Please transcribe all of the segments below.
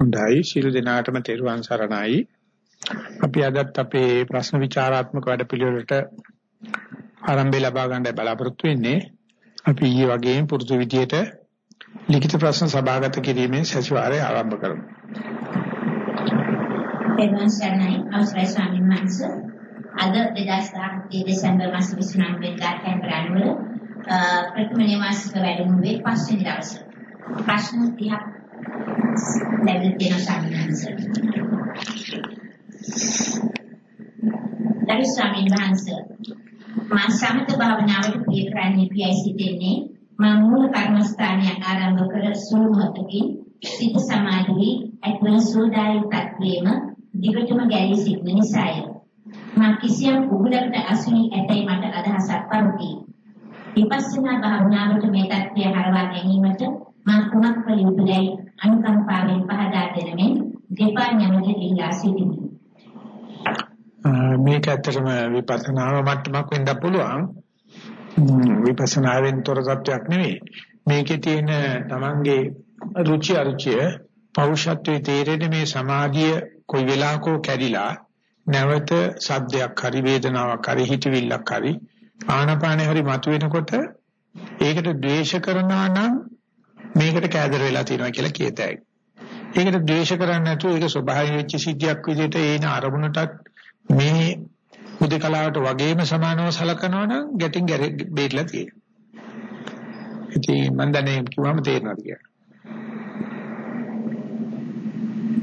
හොඳයි ශිරු දිනාටම තෙරුවන් සරණයි. අපි අදත් අපේ ප්‍රශ්න විචාරාත්මක වැඩපිළිවෙලට ආරම්භය ලබා ගන්න බලාපොරොත්තු වෙන්නේ. අපි ඊයේ වගේම පුරුදු විදියට ලිඛිත ප්‍රශ්න සභාගත කිරීමේ සැසිවාරය ආරම්භ කරමු. තෙරුවන් සරණයි අවසරයි ස්වාමීන් වහන්සේ. අද 2017 දෙසැම්බර් මාස 29 වෙනිදා කැම්බරානුවල ප්‍රථම නිවාසික වැඩමුළුවේ පස්වෙනි දවසේ. ප්‍රශ්න 30ක් ලැබිලා තියෙන සම්මානස. දරු ස්වාමීන් වහන්සේ මා සමත භාවනාවට ප්‍රිය කරන්නේ පියයි සිටින්නේ මා මූල කර්මස්ථානය ආරම්භ කර සුළු මොහොතකින් සිත සමාධියේ අත්වන සෝදායි තත්වේම දිගටම ගැලී සිටින නිසාය. මා කිසියම් උගලකට අසුනි ඇතයි මට අදහසක් පවතී. විපස්සනා භාවනාවට මේ தත්ත්වය හරවා ගැනීමට මා කුමක් කළ යුතුදයි අනුකම්පාවෙන් පහදා දෙනමින් දෙපා නැමෙති ඉල්ලා සිටිමි. මේක ඇත්තටම විපස්සනාව මට්ටමක් වෙන්න පුළුවන්. විපස්සනාවෙන් තොර තත්වයක් නෙවෙයි. මේකේ තියෙන තමන්ගේ රුචි අරුචිය පෞෂත්වයේ තේරෙන මේ සමාධිය කොයි වෙලාවකෝ කැඩිලා නැවත සද්දයක් හරි වේදනාවක් හරි හිතවිල්ලක් හරි ආනපානේ හරි මතුවෙනකොට ඒකට ද්වේෂ කරනවා නම් මේකට කෑදර වෙලා තියෙනවා කියලා කියතයි. ඒකට ද්වේෂ කරන්නේ නැතුව ඒක ස්වභාවයෙන් වෙච්ච සිද්ධියක් විදිහට ඒන අරමුණටත් මේ උදකලාවට වගේම සමානව සලකනවා නම් ගැටින් බේරලා තියෙනවා. ඉතින් මම දන්නේ කිව්වම තේරෙනවා කියලා.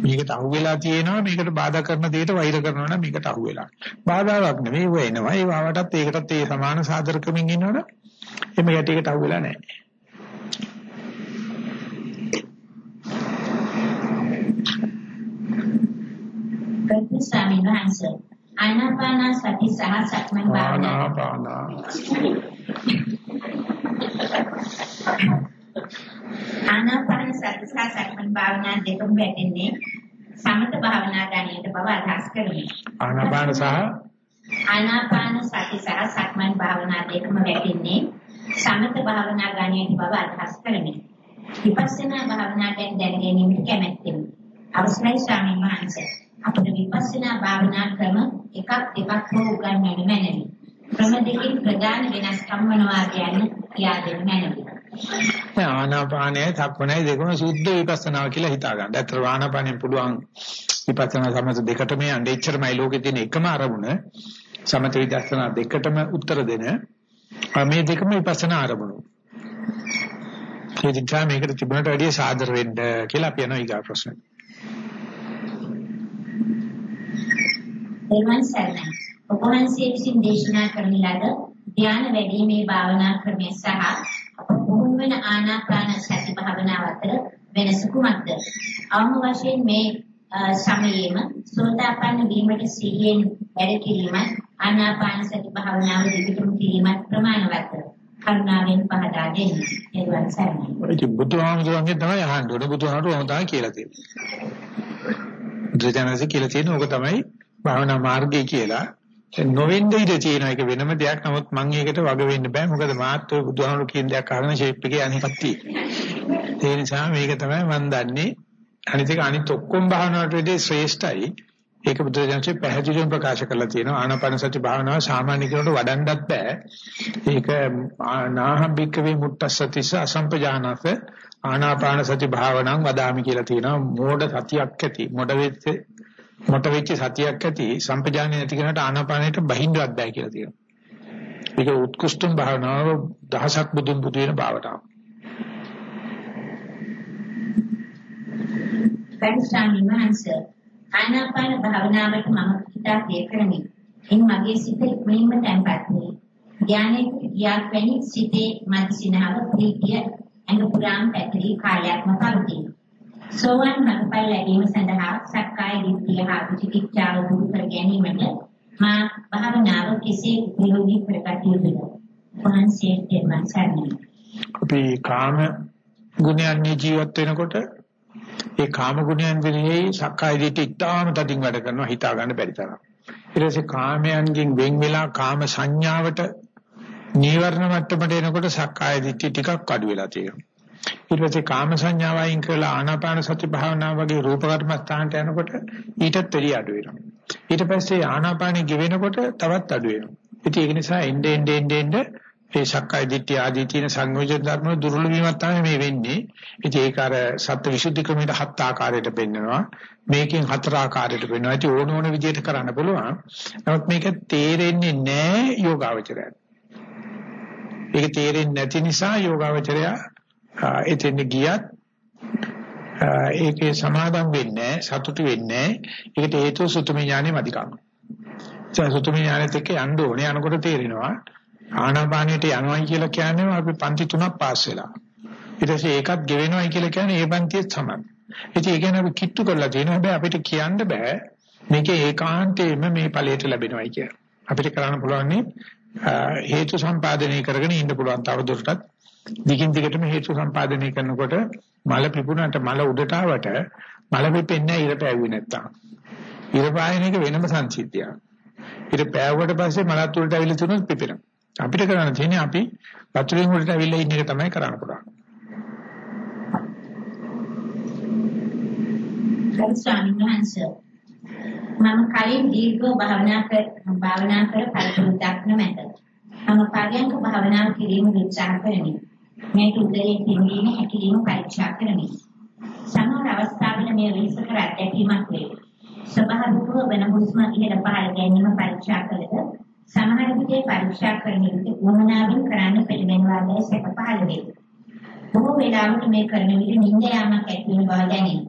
මේකට අහු වෙලා තියෙනවා මේකට බාධා කරන දෙයට වෛර කරනවා නම් මේකට අහු වෙලා. බාධාවක් නෙමෙයි වෙනවා. ඒ වාවටත් ඒකටත් ඒ සමාන සාධරකමින් ඉන්නවනම් එමෙ ගැටියකට අහු වෙලා නැහැ. ගරු ස්වාමීන් වහන්සේ ආනාපාන සති සහ සක්මන් භාවනා ආනාපාන සති සහ සක්මන් භාවනා දෙකම වැටෙන්නේ සමත භාවනා ගණයට බව අදහස් කරමි. ආනාපාන සහ ආනාපාන සති සහ සක්මන් භාවනා දෙකම වැටෙන්නේ සමත භාවනා ගණයට බව අදහස් කරමි. විපස්සනා භාවනා ගැන දැන ගැනීමට කැමැත්තෙමි. අවසරයි ස්වාමීන් වහන්සේ. අපිට විපස්සනා භාවනා ක්‍රම එකක් දෙකක් හෝ උගන්වන්න මැනවි. ක්‍රම දෙකෙන් ප්‍රධාන වෙනස්කම් මොනවා කියන්නේ කියා දෙන්න මැනවි. ආනාපානය තක්මනයි දෙකම සුද්ධ විපස්සනාව කියලා හිතා ගන්න. ඇත්තට ආනාපානෙන් පුළුවන් විපස්සනා සමත දෙකටම යන්න එච්චරමයි ලෝකේ තියෙන එකම අරමුණ. සමත විදර්ශනා දෙකටම උත්තර දෙන මේ දෙකම විපස්සනා අරමුණු. ඒ නිසා මේකට තිබුණට වැඩිය සාදර වෙන්න කියලා අපි යනවා ඊගා ප්‍රශ්නෙට. දෙවන් සරණයි. ඔබ වහන්සේ විසින් දේශනා කරන ලද ධ්‍යාන වැඩිීමේ භාවනා ක්‍රමය සහ පුහුණු වෙන ආනාපාන සති භාවනාව අතර වෙනස කුමක්ද? අවම වශයෙන් මේ සමයේම සෝතාපන්න වීමට සිහියෙන් වැඩ කිරීම ආනාපාන සති භාවනාව දිගටම කිරීමත් ප්‍රමාණවත්ද? කරුණාවෙන් පහදා දෙන්න. එවන් සරණයි. ඒ බුදුහාමුදුරන්ගේ තමයි අහන්න ඕනේ. බුදුහාමුදුරුවෝ තමයි කියලා තියෙන්නේ. බුදුජානසී කියලා තියෙන ඕක තමයි භාවනා මාර්ගය කියලා නොවෙන්න ඉඩ තියෙන එක වෙනම දෙයක්. නමුත් මම ඒකට වග වෙන්න බෑ. මොකද මාත් ඔය බුදුහාමුදුරු කියන දෙයක් අහගෙන ෂේප් එකේ අනිකක් තියෙනවා. ඒ නිසා මේක තමයි මම දන්නේ. අනිත් එක අනිත් ඔක්කොම භාවනාවට වඩා ශ්‍රේෂ්ඨයි. ඒක බුදුරජාණන්සේ පැහැදිලිවම ප්‍රකාශ කරලා තියෙනවා. ආනාපාන සති භාවනාව සාමාන්‍ය කෙනෙකුට වඩන්නත් බෑ. ඒක නාහම්බික්කවේ මුට්ටසතිස අසම්පජානස ආනාපාන සති භාවනාව වදාමි කියලා තියෙනවා. මෝඩ සතියක් ඇති. මොඩ වෙච්ච මොට වෙච්ච සතියක් ඇති සම්පජානිය නැති කෙනාට ආනාපානයට බහින්නවත් බෑ කියලා තියෙනවා. ඒක උත්කෘෂ්ඨම භාවනාව දහසක් බුදුන් බුදු වෙන භාවනාව. පරිස්සම්නි මහන්ස ආනාපාන භාවනාවට මම හිතා ප්‍රිය කරමි. එන් මගේ සිත ඉක්මනින්ම තැම්පත් වේ. ඥානයේ ගියාක් වැනි සිතේ මනසිනාව ප්‍රීතිය අඟ පුරාම පැතිරී කාලයක්ම පවතී. සෝවන් මඟපල් ලැබීම සඳහා සක්කාය දිට්ඨිය හා විචිකිච්ඡාව දුරු කර ගැනීමට මා භාවනාව කෙසේ උපයෝගී කරගත යුතුද? වහන්සේ දෙවන් සරණයි. අපි කාම ගුණයන් ජීවත් වෙනකොට ඒ කාම ගුණයන් විරෙහි සක්කාය දිට්ඨිය ඉතාම තදින් වැඩ කරනවා හිතා ගන්න බැරි තරම්. ඊට පස්සේ කාමයන්ගෙන් වෙන් වෙලා කාම සංඥාවට නීවරණ මට්ටමට එනකොට සක්කාය දිට්ඨිය ටිකක් අඩු වෙලා තියෙනවා. ඊට පස්සේ කාම සංඥාවයින් කරලා ආනාපාන සති භාවනාව වගේ රූප කර්මස්ථානට යනකොට ඊටත් වැඩි අඩු වෙනවා. ඊට පස්සේ ආනාපානෙ ගෙවෙනකොට තවත් අඩු වෙනවා. ඉතින් ඒක නිසා එnde end end end ඒ සක්කාය දිට්ඨිය ආදී තියෙන සංයෝජන ධර්ම දුර්වල වීමක් තමයි මේ වෙන්නේ. ඉතින් ඒක අර සත්‍ය විසුද්ධි ක්‍රමයට හත් ආකාරයට පෙන්නනවා. මේකෙන් හතර ආකාරයට පෙන්නනවා. ඉතින් ඕන ඕන විදිහට කරන්න පුළුවන්. නමුත් මේක තේරෙන්නේ නැහැ යෝගාවචරයට. ඒක තේරෙන්නේ නැති නිසා යෝගාවචරය එතෙන් ගියත් ඒකේ සමාදම් වෙන්නේ සතුටු වෙන්නේ ඒකට හේතුව සුතුම ඥානෙ මදිකම. සුතුම ඥානෙත් එක්ක යන්න ඕනේ යනකොට තේරෙනවා ආනාපානෙට යනවයි කියලා කියන්නේ අපි පන්ති තුනක් පාස් වෙලා. ඊට පස්සේ ඒකත් ගෙවෙනවයි කියලා කියන්නේ ඒ පන්තියත් සමාන. ඉතින් ඒ කියන්නේ අපි කිට්ටු කරලා තියෙනවා. හැබැයි අපිට කියන්න බෑ මේක ඒකාන්තයෙන්ම මේ ඵලයට ලැබෙනවයි කියලා. අපිට කරන්න පුළුවන් හේතු සම්පාදනය කරගෙන ඉන්න පුළුවන් තවදුරටත් දිගින් දිගටම හේතු සම්පාදනය කරනකොට මල පිපුණාට මල උඩට ආවට මල පිපෙන්නේ ඉර පෑවුවේ නැත්තම්. ඉර පායන එක වෙනම සංසිද්ධියක්. ඉර පෑවුවට පස්සේ මලත් උඩට ඇවිල්ලා තුනොත් පිපෙනවා. අපිට කරන්න තියෙන්නේ අපි වතුරෙන් උඩට ඇවිල්ලා ඉන්න එක තමයි කරන්න පුළුවන්. ගරු ස්වාමීන් වහන්සේ මම කලින් දීර්ඝ භාවනා කර භාවනා කර පරිපූර්ණයක් නැත. මම පරයන්ක භාවනා කිරීම උත්සාහ කරමි. මේ උදේ පින්වීම හැකිලිම පරීක්ෂා කරමි. සමහර අවස්ථාවල මේ වෙනස කර අත්දැකීමක් වේ. ස්වභාවිකව වෙන හුස්ම ඉහළ පහළ ගැනීම පරීක්ෂා කළද සමහර විට පරීක්ෂා කරන විට වමනාවෙන් කරන්න පිළිවෙනවා දැයි සැක පහළ වේ. බොහෝ වෙලාවට මේ කරන විට නිින්ද යාමක් ඇති වෙන බව දැනේ.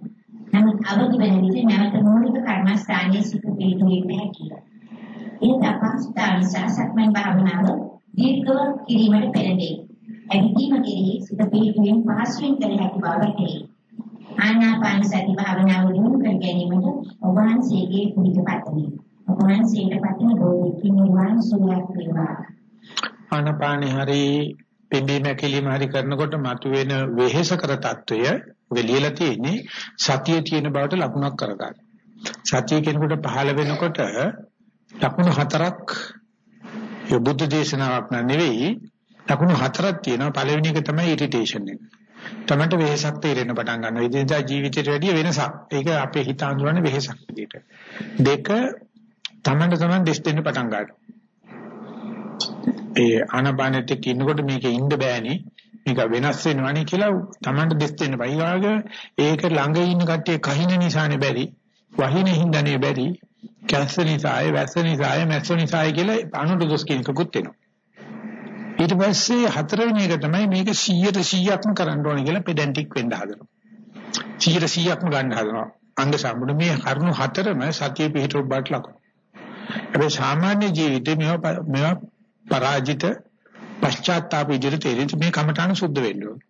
නමුත් අවදි වෙන විට නැවත මූලික කර්මස්ථානයේ සිට පිළිතුරු හැකියි. ඒ තපස්ථාන සාසක්මන් භාවනාව දීර්ඝව කිරීමට පෙරදී. ඇගීම කෙරෙහි සිත පිළිපෙන් පහසුවෙන් කළ හැකි බව වැටහි. ආනාපාන සති භාවනාව දිනු කර ගැනීමට ඔබ වහන්සේගේ පුනිත පතමි. ඔබ වහන්සේට පතමි බෝධිකින් නිවන් සුවයක් වේවා. ආනාපානේ හරි පිම්බීම කිලිම හරි කරනකොට මතුවෙන වෙහෙසකර తত্ত্বය වෙලියලා තියෙන්නේ සතිය තියෙන බවට ලකුණක් කරගන්න. සතිය කෙනෙකුට පහළ වෙනකොට ලකුණු හතරක් යොබුද්ධ දේශනාවක් නෙවෙයි ලකුණු හතරක් තියෙනවා. පළවෙනි එක තමයි ඉරිටේෂන් එක. තමන්ට වෙහසක් තේරෙන්න පටන් ගන්නවා. ඉදින්දා ජීවිතයට වැඩිය වෙනසක්. ඒක අපේ හිත අඳුරන්නේ වෙහසක් විදියට. දෙක තමන්ට තමන් දෙස් දෙන්න පටන් ගන්නවා. ඒ ආනපානෙත් එක්ක ඉන්නකොට මේකේ ඉන්න බෑනේ. මේක වෙනස් වෙනවනේ කියලා තමන්ට දෙස් දෙන්න බයිවාග ඒක ළඟ ඉන්න කට්ටිය කහින නිසානේ බැරි. වහින හින්දානේ බැරි. කැස්ස නිසායි, වැස්ස නිසායි, මැස්ස නිසායි කියලා අනුට දොස් කියනකුත් වෙනවා. ඊට පස්සේ හතරවෙනි එක තමයි මේක 100ට 100ක්ම කරන්න ඕනේ කියලා පෙඩැන්ටික් වෙන්න හදනවා. 100ට 100ක්ම ගන්න හදනවා. අංග සම්පූර්ණ මේ කරුණු හතරම සතිය පිහිටුව බාට ලකුණු. හැබැයි සාමාන්‍ය ජීවිතේ මේවා මේවා පරාජිත පශ්චාත්තාප විදිහට තේරෙන්නේ මේ කමඨාන සුද්ධ වෙන්න ඕනේ.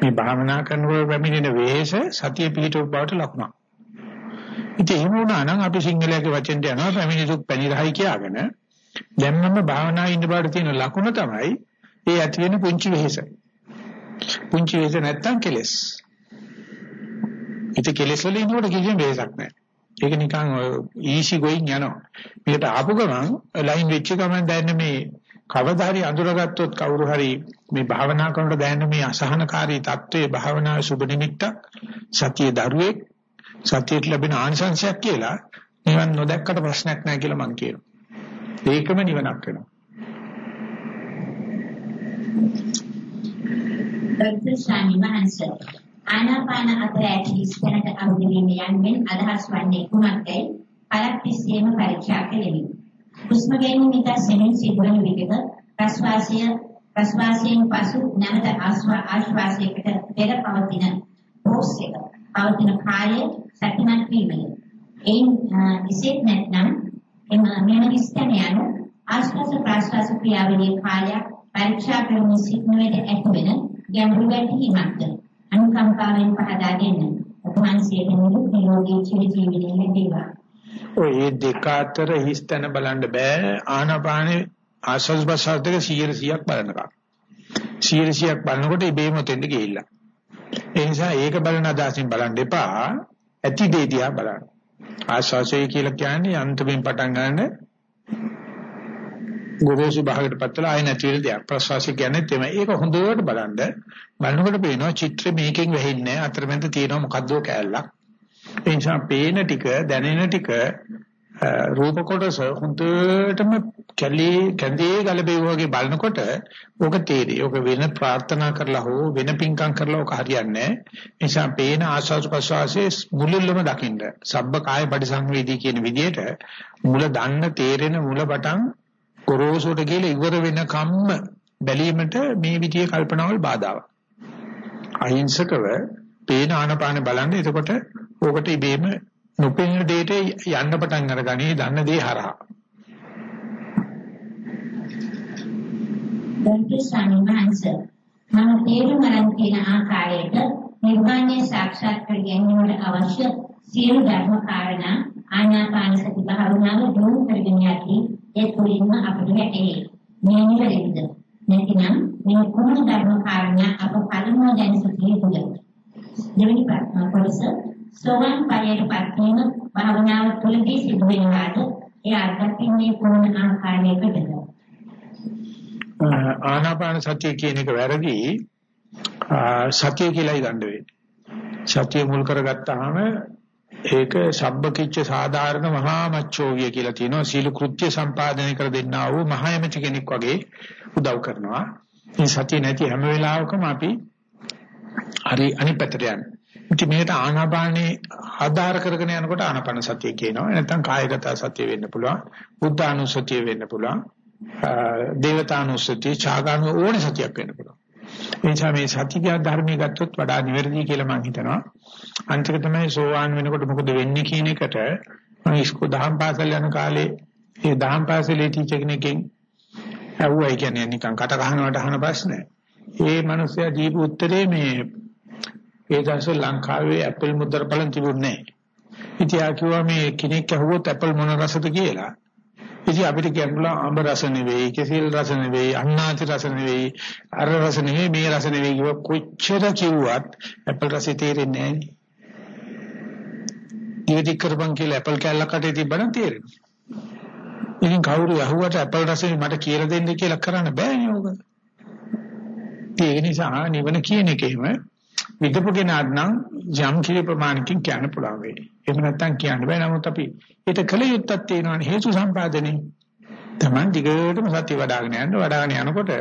මේ භාවනා කරනකොට පැමිණෙන වෙහෙස සතිය පිහිටුව බවට ලකුණක්. ඉතින් එහෙම වුණා නම් අපි සිංහලයේ වචෙන්ට යනවා පැමිණි දුක් පැනිරහයි කියාගෙන දැන් මම භාවනා ඉන්න බාට තියෙන ලකුණ තමයි ඒ ඇති වෙන පුංචි වෙහෙස. පුංචි වෙහෙස නැත්තම් කෙලස්. ඉතින් කෙලස් වල ඉන්නකොට කිසිම වෙහෙසක් නැහැ. ඒක නිකන් ඊසි ගෝයින් යනවා. මේකට ආපු ගමන් ලයින් වෙච්ච ගමන් දැනෙන මේ කවදා හරි අඳුරගත්තොත් කවුරු හරි මේ භාවනා කරනකොට දැනෙන මේ අසහනකාරී தત્ත්වයේ භාවනාවේ සුබ නිමිත්තක් සතිය දරුවෙක් සතියට ලැබෙන ආනිසංශයක් කියලා නිවන් නොදැක්කට ප්‍රශ්නයක් නැහැ කියලා මම කියනවා. ඒකම නිවනක් වෙනවා. දර්ශන ස්වාමීන් වහන්සේ ආනාපාන අතර ඇති ස්ථනට අවදි වීම යන්නෙන් අදහස් වන්නේ කුමක්දයි කලක් තිස්සේම පරීක්ෂා කෙරෙමි. හුස්ම ගැනීම ඉතා සෙමින් සිදුවන විටක ප්‍රශ්වාසය ප්‍රශ්වාසයෙන් පසු නැවත ආශ්වාසයකට පෙර පවතින පෝස් එක පවතින කාලය සතිමත් වීමයි. එයින් විශේෂ නැත්නම් එම මෙම ස්ථන යන ආශ්වාස ප්‍රශ්වාස ක්‍රියාවලියේ කාලයක් පරීක්ෂා කරමින් සිටිනුවේද ඇතිවෙන ගැඹුරු වැටහීමක්ද අනුකම්පාවෙන් පහදා දෙන්න. උපමාංශයේ නිරුත් නිරෝගී ජීවිතය ලැබේවා. ඔය දෙක අතර හිස්තන බලන්න බෑ ආනාපානේ ආශ්වාස ප්‍රශ්වාස දෙක 100ක් බලනකම්. 100ක් බලනකොට ඉබේම තෙන්ද ගිහිල්ලා. ඒ නිසා ඒක බලන අදහසින් බලන්න එපා. ඇති දේ දිහා බලන්න. ආශ්වාසය කියලා කියන්නේ අන්තිමෙන් පටන් ගන්න ගොරෝසු භාගයට පත්වලා ආය නැති වෙන දෙයක්. ප්‍රසවාසය කියන්නේ තෙම. ඒක හොඳට බලන්න. බලනකොට පේනවා චිත්‍ර මේකෙන් වෙහින්නේ අතරමැද තියෙනවා මොකද්දෝ කෑල්ලක්. ඒ නිසා පේන ටික දැනෙන ටික රූප කොටස හොඳටම කැලේ කැඳේ ගලබේ වගේ බලනකොට ඕක තේරෙයි. ඕක වෙන ප්‍රාර්ථනා කරලා හෝ වෙන පිංකම් කරලා ඕක හරියන්නේ නැහැ. නිසා පේන ආස්වාද ප්‍රසවාසයේ මුලින්ම දකින්න. සබ්බ කාය පරිසංවේදී කියන විදිහට මුල දන්න තේරෙන මුල පටන් කොරෝසුට කියලා ඉවර වෙන කම්ම බැලීමට මේ විදිහේ කල්පනාවල් බාධාවක්. අහිංසකව පේන ආනපාන බලන්න එතකොට ඕකට ඉබේම නොපෙනෙන දෙයට යන්න පටන් අරගනී දන්න දේ හරහා. දන්ති සම්මාංශ මම තේරුම් ගන්න තියෙන ආකාරයට නිර්වාණය සාක්ෂාත් කර ගැනීමට අවශ්‍ය සියලු ධර්ම කාරණා ආනාපාන සති භාවනාව දියුණු කරගෙන යති ඒ තුලින්ම අපට වැටේ. මේ නිවැරදිද? නැතිනම් මේ කුමන ධර්ම කාරණා අප පළමුව දැන සිටිය යුතුද? දෙවෙනි කොටස සෝවන් පරියටපත් වීම භාවනාව තුළදී සිදු වෙනවාද? ඒ අත්දැකීමේ කුමන ආකාරයකටද? ආනාපාන සතිය කියන එක වැරදි සතිය කියලායි ගන්න වෙන්නේ. සතිය මුල් කරගත්තාම ඒක සබ්බකිච්ච සාධාරණ මහා මච්චෝවිය කියලා තියෙනවා සීල කෘත්‍ය සම්පාදනය කර දෙන්නා වූ මහා යමති කෙනෙක් වගේ උදව් කරනවා. මේ සතිය නැති හැම වෙලාවකම අපි හරි අනිත් පැත්තට යන්නේ. ඉතින් මේකට ආනාපානේ ආධාර කරගෙන යනකොට ආනාපාන සතිය කියනවා. නැත්නම් කායගත සතිය වෙන්න පුළුවන්. බුද්ධානුසතිය වෙන්න පුළුවන්. දේවතානුසතිය, ඡාගානු ඕන සතියක් වෙන්න පුළුවන්. ඒ නිසා මේ සතිය ධර්මයේ ගත්තොත් වඩා නිවැරදි කියලා මම හිතනවා. අන්තික තමයි සෝවාන් වෙනකොට මොකද වෙන්නේ කියන එකට මම ඉස්කෝ දහම් පාසල් යන කාලේ ඒ දහම් පාසලේ ටීචර් කෙනෙක්ගෙන් ඇහුවයි කියන්නේ නිකන් කට ගහනවට අහන ප්‍රශ්න. ඒ මිනිස්සයා දීපු උත්තරේ මේ ඒ දවස්වල ලංකාවේ ඇපල් මුද්දර බලන් තිබුණේ නැහැ. ඉතින් ආ කිව්වා මේ කෙනෙක් ඇහුවොත් ඇපල් මොන රසද කියලා. ඉතින් අපිට කියන්නුලා අඹ රස නෙවෙයි, කෙසෙල් රස නෙවෙයි, අන්නාති රස නෙවෙයි, අර රස නෙවෙයි, මේ රස නෙවෙයි කිව්ව කොච්චර කිව්වත් ඇපල් රසය තේරෙන්නේ නැහැ. ඊට කරපන් කියලා ඇපල් කැල්ලක් අතේ තිබ්බනම් තේරෙනවා. ඉතින් කවුරු යහුවට ඇපල් රසෙ මට කියලා දෙන්න කියලා කරන්න බෑනේ ඕක. ඒ නිසා නිවන කියන එකේම හිතපු කෙනාට නම් යම් කිසි ප්‍රමාණකින් කියන්න පුළුවන් වෙයි. එහෙම නැත්නම් කියන්න බෑ. නමුත් අපි ඒක කල යුත්තක් තියෙනවානේ හේතු සම්පාදනයේ. Taman දිගටම සත්‍ය වඩ아가න යන්න වඩ아가න යනකොට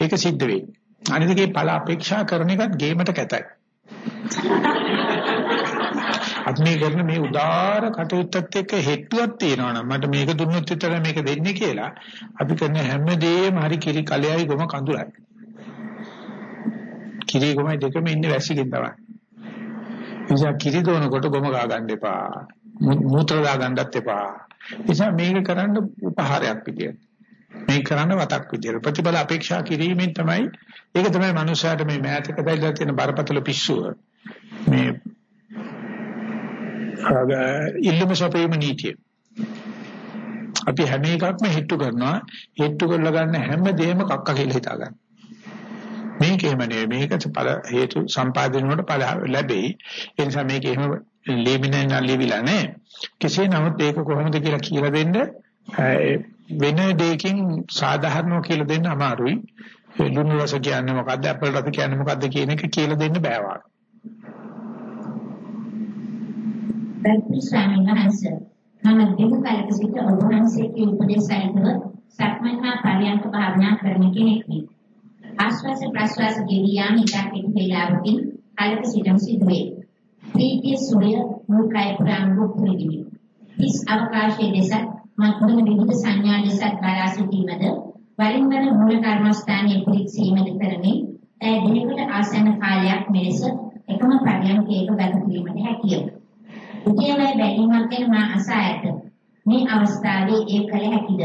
ඒක සිද්ධ වෙයි. අනිතිකේ ඵල අපේක්ෂා කරන එකත් ගේමට කැතයි. අත්මේ කරන මේ උදාාර කටයුත්තත් එක්ක හේතුවක් තියෙනවා නම් මට මේක දුන්නොත් විතරයි මේක දෙන්නේ කියලා අපි කරන හැම දෙයක්ම හරි කිරි කලයයි ගොම කඳුලයි. කිරි ගොමයි දෙකම ඉන්නේ වැසිකින් තමයි. නිසා කිරි දෝනකොට ගොම ගා ගන්න එපා. මූත්‍ර දා ගන්නත් එපා. නිසා මේක කරන්න උපහාරයක් විදියට. මේක කරන්න වතක් විදියට. ප්‍රතිඵල අපේක්ෂා කිරීමෙන් තමයි ඒක තමයි මනුස්සයාට මේ මෑතක දැල්ලා තියෙන බරපතල පිස්සුව. මේ ඉල්ලුම සපේම නීතිය. අපි හැම එකක්ම හිටු කරනවා. හිටු කරලා ගන්න හැම දෙයක්ම කක්ක කියලා හිතා ගන්න. මේකේම නෙවෙයි මේක ඵල හේතු සම්පාදනය වලට ඵල ලැබෙයි. ඒ නිසා මේක එහෙම ලැබෙන්නේ නැලිවිලා නෑ. කෙසේ නමුත් ඒක කොහොමද කියලා කියලා දෙන්න වෙන දෙයකින් සාධාරණව කියලා දෙන්න අමාරුයි. ලුණු රස කියන්නේ මොකද්ද? ඇපල් රස කියන්නේ මොකද්ද කියන එක කියලා දෙන්න බෑ වාගේ. බැලුම් ස්වාමීන් වහන්සේ මම දීර්ඝ කාලයක සිට ඔබ වහන්සේගේ උපදේශයන්ව සක්මන් හා පරියන්ක භාවනා කරන කෙනෙක් නේ. ආශ්වාස ප්‍රශ්වාස ගෙවියාම ඉඩක් එක් වේලාවකින් කාලයක සිටම සිදුවේ. ප්‍රීතිය සුවය මුල්කය පුරාම රූපුලිගිනි. හිස් අවකාශයේ දෙස මතුවන විවිධ සංඥා දෙස බලා සිටීමද වරින් වර මූල කර්මස්ථානයේ පිළික්සීමද කරමින් ඒ දිනකට ආසන්න කාලයක් මෙලෙස එකම පරියන්කයක ගත කිරීමට හැකිය. උදේවයි බැලීමක් ගැන මා අසා ඇත. මේ අවස්ථාවේ ඒ කල හැකිද?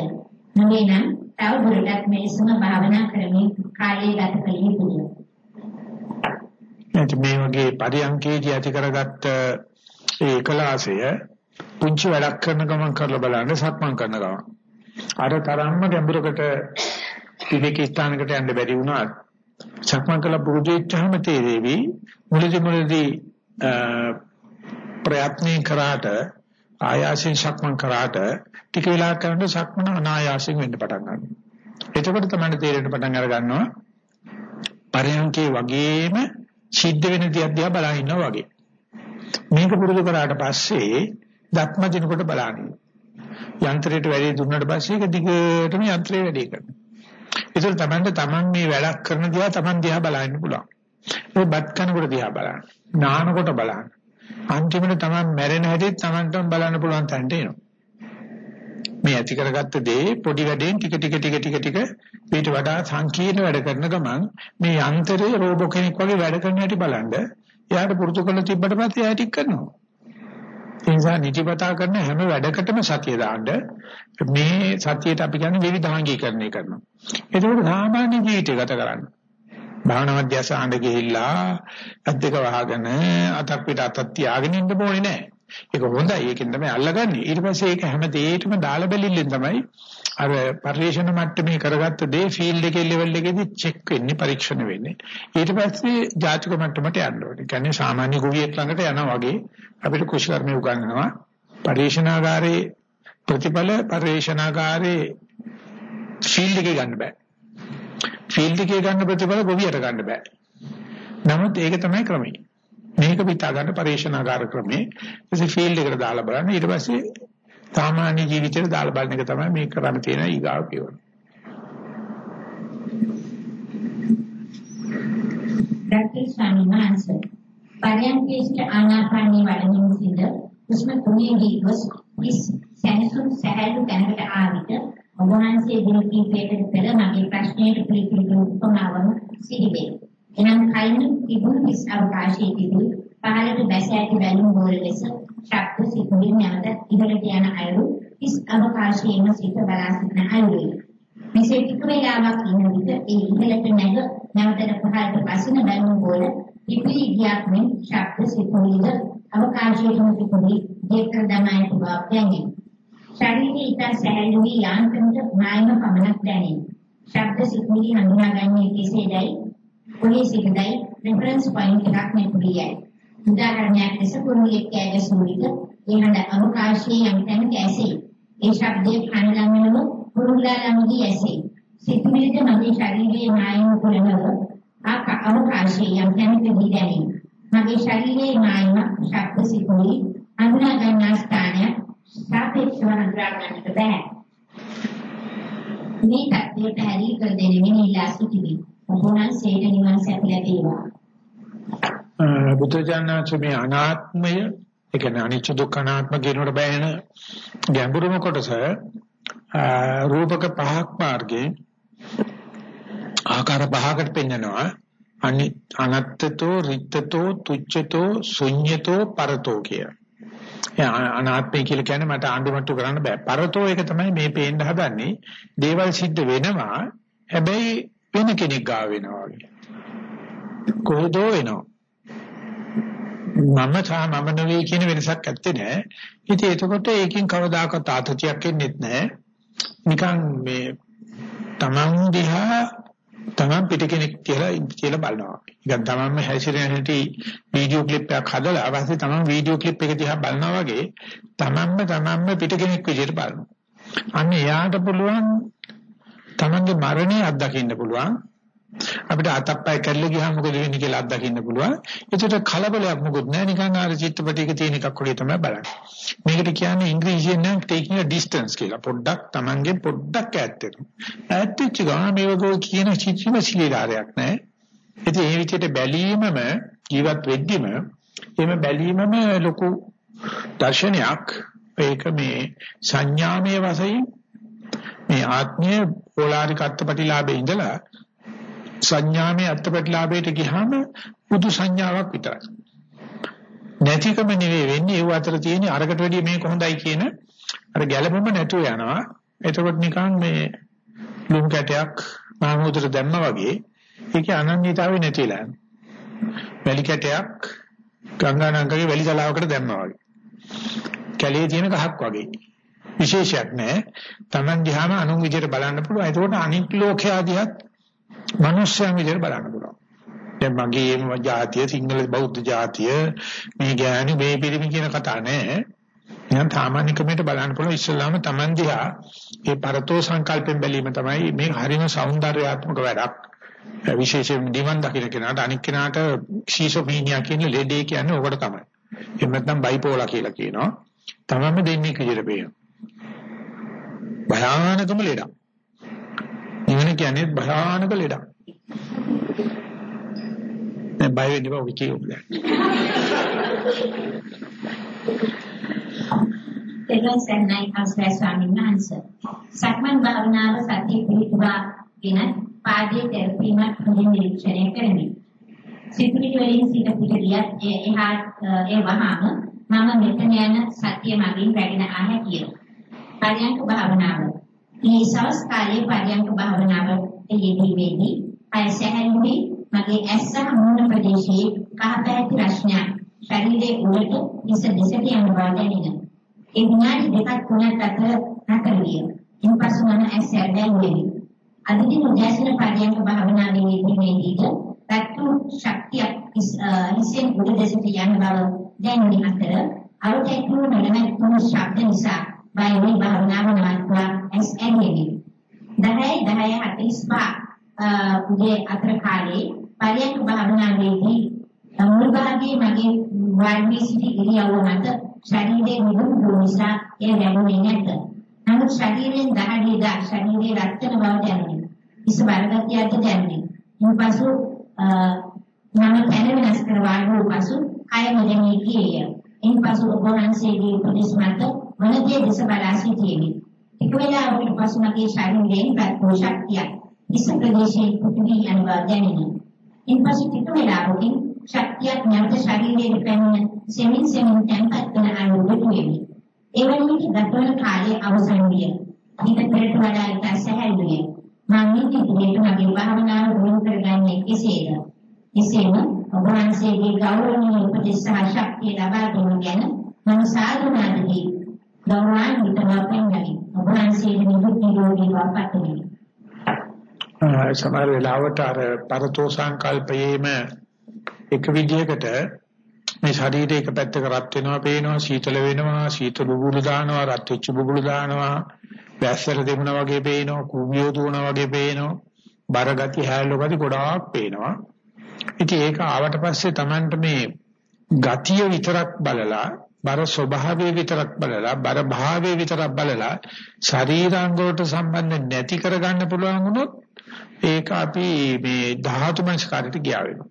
නොවේ නම් තව දුරටත් මෙලෙසම භාවනා කරමින් කාලය ගත කළ යුතුය. මේ වගේ පරියන්කේදී ඇති කරගත්ත ඒ එකලාසය පුංචි වැඩක් කරන ගමන් කරලා බලන්න සක්මන් කරන ගමන්. අර තරම්ම ගැඹුරකට විවේක ස්ථානකට යන්න බැරි වුණාත් සක්මන් කළ පුරුදු වෙච්චාම තේරෙවි මුලදි මුලදි ප්‍රයත්නේ කරාට ආයාසයෙන් සක්මන් කරාට ටික වෙලා කරනකොට සක්මන අනායාසයෙන් වෙන්න පටන් ගන්නවා. එතකොට තමයි තේරෙන්න පටන් අර ගන්නවා පරයන්කේ වගේම සිද්ධ වෙන දිහා දිහා බලන ඉන්නවා වගේ. මේක පුරුදු කරාට පස්සේ දත්ම දිනකොට බලන්නේ. යන්ත්‍රයට වැඩි දුන්නාට පස්සේ ඒක දිගටම යන්ත්‍රය වැඩි කරනවා. ඒතර තමයි තමන් මේ වැඩක් කරන දිහා තමන් දිහා බලන්න පුළුවන්. ඒ බත් කනකොට දිහා බලන්න. නානකොට බලන්න. අන්තිමට තමන් මැරෙන හැටි තමන්ටම බලන්න පුළුවන් තැනට එනවා. මේ ඇති කරගත්ත දේ පොඩි වැඩෙන් ටික ටික ටික ටික ටික ඊට වඩා සංකීර්ණ වැඩ කරන ගමන් මේ යන්ත්‍රයේ රෝබෝ කෙනෙක් වගේ වැඩ කරන හැටි බලන්න එයාට පුරුදු කරලා තිබ්බට පස්සේ එයා ටික කරනවා. ඒ නිසා නිතිපතා කරන හැම වැඩකටම සතිය දාන්න මේ සතියට අපි කියන්නේ විවිධාංගීකරණය කරනවා. ඒකෝට සාමාන්‍ය ජීවිතය ගත කරන්න. භාවනා මධ්‍යස්ථානට ගිහිල්ලා අද්දක වහගෙන අතක් පිට අතක් තියාගෙන ඉන්න ඕනේ නැහැ. ඒක හොඳයි. ඒකෙන් තමයි අල්ලගන්නේ. ඊට පස්සේ ඒක හැම දෙයකම දාලා බැලිල්ලෙන් තමයි අර පරිශන මට්ටමේ කරගත්ත දේ ෆීල්ඩ් එකේ ලෙවල් එකේදී චෙක් වෙන්නේ පරීක්ෂණ වෙන්නේ. ඊට පස්සේ ජාතික මට්ටමට යන්න ඕනේ. ඒ කියන්නේ සාමාන්‍ය ගුවියෙක් ළඟට යනවා වගේ අපිට කුෂ්කර්මය උගන්වනවා. පරීක්ෂණාගාරේ ප්‍රතිඵල පරීක්ෂණාගාරේ ෆීල්ඩ් එකේ ගන්න බෑ. ෆීල්ඩ් එකේ ගන්න ප්‍රතිඵල ගොවියට ගන්න බෑ. නමුත් ඒක තමයි ක්‍රමය. මේක පිටා ගන්න පරීක්ෂණාගාර ක්‍රමේ ඊට ෆීල්ඩ් එකට දාලා බලන්න ඊට පස්සේ සාමාන්‍ය ජීවිතේට දාලා බලන එක තමයි මේ කරන්න තියෙන ඊගාව කියවන. Dr. ස්වාමීන් වහන්සේ පරයන්කේෂ්ඨ ආනාපානී වඩමින් සිට හුස්ම තුනේදී ගොස් කිස් සැනසුම් සහැල්ලු තැනකට ආවිත ඔබ වහන්සේ දින කිහිපයකට පෙර මගේ ප්‍රශ්නයට පිළිතුරු උපමාවම සිහිවේ. එනම් කයින් තිබුණු කිස් අවකාශයේදී පහළට බැස ඇති බැලුම් බෝල ලෙස ශබ්ද සිතුවිලි නැවත ඉහළට යන අයුරු කිස් අවකාශයේම සිට බලා සිටින අයුරුයි. මෙසේ ටික වේලාවක් ඉන්න විට ඒ ඉහළට නැග නැවත පහළට පසින බැලුම් බෝල ඉපිලි ගියක් මෙන් ශබ්ද සිතුවිලි අවකාශයේම සිටින දෙක දමයි බව දැනේ. ශරීරයේ ඉතා සැහැල්ලු වී යාන්ත්‍රණයට මායම පමණක් දැනේ. ශබ්ද සිතුවිලි හඳුනාගන්නේ කෙසේදයි කොහේ සිටදයි රෙෆරන්ස් පොයින්ට් එකක් මෙපුරියයි. උදාහරණයක් ලෙස කුරුල්ලෙක් කෑගසූ විට ඒ හඬ අවකාශයේ යම් තැනක ඇසේ. ඒ ශබ්දයේ කන ළඟනම කුරුල්ලා ළඟදී ඇසේ. සිතුවිලිද මගේ ශරීරයේ නායම කරනව ආක අවකාශයේ යම් තැනකදී දැනේ. මගේ ශරීරයේ නායම ශබ්ද සිතුවිලි අඳුනා ගන්නා ස්ථානය සාපේක්ෂව හඳුනා ගන්නට බෑ. මේ තත්ත්වය පැහැදිලි කර දෙනෙමින් ඉල්ලා සිටිනේ. ඔබවහන්සේට නිවන් සැප ලැබේවා. බුදුජානනාචමේ අනාත්මය ඒ කියන්නේ අනිච්ච දුක්ඛ අනාත්ම කියනකොට බෑන ගැඹුරුම කොටස uh, රූපක පහක් මාර්ගේ ආකාර පහකට පෙන්නනවා අනි අනත්තතෝ රිත්තතෝ තුච්ඡතෝ ශුඤ්ඤතෝ පරතෝ කිය. අනාත්මය කියලා කියන්නේ මට ආඳුම්ට්ටු කරන්න බෑ. පරතෝ එක තමයි මේ පේන්න හදන්නේ. දේවල් සිද්ධ වෙනවා. හැබැයි වෙන කෙනෙක් ගාව වෙනවා වගේ. කොහොදෝ වෙනවා. මම සහ මම නෙවෙයි කියන වෙනසක් ඇත්තේ නැහැ. ඉතින් එතකොට ඒකෙන් කවදාකවත් ආතතියක් එන්නේ නැහැ. නිකන් මේ තමන් දිහා තමන් පිට කෙනෙක් කියලා කියලා බලනවා. නිකන් තමන්ම හැසිරෙන හැටි වීඩියෝ ක්ලිප් එකක් හදලා අවශ්‍ය තමන් වීඩියෝ ක්ලිප් එක දිහා බලනවා වගේ තමන්ම තමන්ම පිට කෙනෙක් විදිහට බලනවා. අන්න එයාට පුළුවන් තමන්ගේ මරණය අත්දකින්න පුළුවන්. අපිට අතප්පය කැඩලා ගියාම මොකද වෙන්නේ කියලා අත්දකින්න පුළුවන්. ඒකට කලබලයක් මොකුත් නැහැ. නිකන් ආර චිත්‍රපටයක තියෙන එකක් වගේ තමයි බලන්නේ. මේකට කියන්නේ ඉංග්‍රීසියෙන් නම් taking a distance කියලා. පොඩ්ඩක් තමන්ගේ පොඩ්ඩක් ඈත් වෙනවා. ඈත් වෙච්ච ගමන් මේකෝ කියන චිත්‍රම සිලිලාරයක් නැහැ. ඉතින් ඒ විදිහට බැලීමම ජීවත් වෙද්දිම එහෙම බැලීමම ලොකු දර්ශනයක්. ඒක මේ සංඥාමය වශයෙන් මේ ආත්මීය පොලාරික අත්පටිලාභේ ඉඳලා සංඥාමේ අත්පටිලාභයට ගියාම පුදු සංඥාවක් විතරයි. නැතිකම නෙවෙයි වෙන්නේ ඒ අතර තියෙන අරකට වැඩිය මේක හොඳයි කියන අර ගැළපෙම නැතුව යනවා. එතකොට නිකන් මේ ලුණු කැටයක් මහමුදට දැම්මා වගේ ඒකේ අනන්‍යතාවය නැතිලා යනවා. වැලි කැටයක් ගංගානංගගේ වැලි තලාවකට දැම්මා වගේ. කැලේ තියෙන ගහක් වගේ. විශේෂයක් නැහැ. Taman දිහාම අනුන් විදිහට බලන්න පුළුවන්. ඒකෝට අනික් ලෝකයා දිහත් මිනිස්යන් විදිහට බලන්න පුළුවන්. දැන් මගේම ජාතිය සිංහල බෞද්ධ ජාතිය මේ ගෑනි මේ පිරිමි කියන කතා නෑ. නිකන් සාමාන්‍ය ක්‍රමයට බලන්න පුළුවන් ඉස්ලාම Taman දිහා ඒ පරතෝ සංකල්පෙන් බැලීම තමයි මේ හරිම సౌందర్యාත්මක වැඩක්. විශේෂයෙන් දිවන් දකින්න කෙනාට අනික් කෙනාට ශීසොපීනියා කියන ලෙඩේ කියන්නේ ඕකට තමයි. එහෙම නැත්නම් බයිපෝලා කියලා කියනවා. තමම දෙන්නේ කියලා පේනවා. භයානකම ලෙඩක්. නිවන කියන්නේ භයානක ලෙඩක්. දැන් බය වෙන්න බෑ ඔක කියුවා. දෙවන් සන්නයි අවසරයි ස්වාමීන් වහන්සේ. සක්මන් භාවනාව සතිය පිළිතුරාගෙන පාදයේ තෙරපීමක් හොඳින් නිරීක්ෂණය කරමි. සිතුවිලි වලින් සිත පිට ගියත් ඒ එහා ඒ වහාම මම මෙතන යන සතිය මගින් රැගෙන ආ හැකිය. පරියන්ක භාවනාව. මේ සවස් කාලයේ පරියන්ක භාවනාව යෙදීමේදී අය සැහැල්ලුවි මගේ ඇස් සහ මූණ ප්‍රදේශයේ කහ පැහැති රශ්මියක් ශරීරයේ උඩට හිස දෙසට යන බව දැනින. ඒ විනාඩි දෙකක් තුනක් අතර නතර විය. ඉන්පසු මම ඇස් ඇරගැන්වෙමි. අද දින උදෑසන පරියන්ක භාවනාවේ යෙදීමේදීද රත්තු ශක්තිය හිසෙන් උඩ දෙසට යන බව දැනුනි අතර අරුතේතු නොනැතුණු ශබ්ද නිසා බය වී භාවනාව නවත්වා ඇස් ඇරෙමි. 10 10 45 උදේ අතර කාලේ පරියන්ක භාවනාවේදී මුල් භාගයේ මගේ වාඩි සිටි ඉරියව්ව මත ශරීරයේ නිදුණු නිසා එය වැටුනේ නැත. නමුත් ශරීරයෙන් දහඩිය දා ශරීරයේ රක්තන බව දැනුනි. ඉස බරගතියක්ද දැනුනි. ඉන්පසු මම පැන වෙනස් කර වාඩි වූ පසු කය නොදැනී ගියේය. ඉන්පසු ඔබ වහන්සේගේ උපදෙස් මත වනදී දෙස බලා සිටියෙමි. ටික වේලාවකට පසු මගේ ශරීරයෙන් ප්‍රත්‍යෝ ශක්තියක් ඉස ප්‍රදේශයේ පුදුමි යන බව දැනිනි. ඉන්පසු ටික වේලාවකින් ශක්තියක් නැවත ශරීරයේ පැමිණ සෙමින් සෙමින් තැන්පත් වන අනුභව වෙමි. එවැනි විට ගතවන කාලයේ අවසන් විය. හිත පෙරට වඩා ඉතා සැහැල්ලුය. මම ඉදිරියට මගේ භාවනාව දියුණු කරගන්නේ කෙසේද? එසේම ඔබ වහන්සේගේ ගෞරවනීය උපදෙස් සහ ශක්තිය ලබා ගැනීම ගැන මම සාධනාදී ගෞරවාන්විත වපෙන්නි. ඔබ වහන්සේගේ නිදුක් නිරෝගී බව පතමි. සමහර වෙලාවට අර පරතෝ සංකල්පයේම එක විදිහකට මේ ශරීරය එක පැත්තක රත් වෙනවා පේනවා සීතල වෙනවා සීතල බුබුලු දානවා රත් වෙච්ච බුබුලු දානවා වැස්සර දෙමුනා වගේ පේනවා කුඹියෝ දුවනා වගේ පේනවා බර ගති හැලෝ ගති ගොඩාක් පේනවා ඉතින් ඒක ආවට පස්සේ Tamanට මේ ගතිය විතරක් බලලා බර ස්වභාවය විතරක් බලලා බර භාවය විතරක් බලලා ශරීරාංග වලට සම්බන්ධ නැති කරගන්න පුළුවන් වුණොත් ඒක අපි මේ ධාතු මනස්කාරයට ගියා වෙනවා.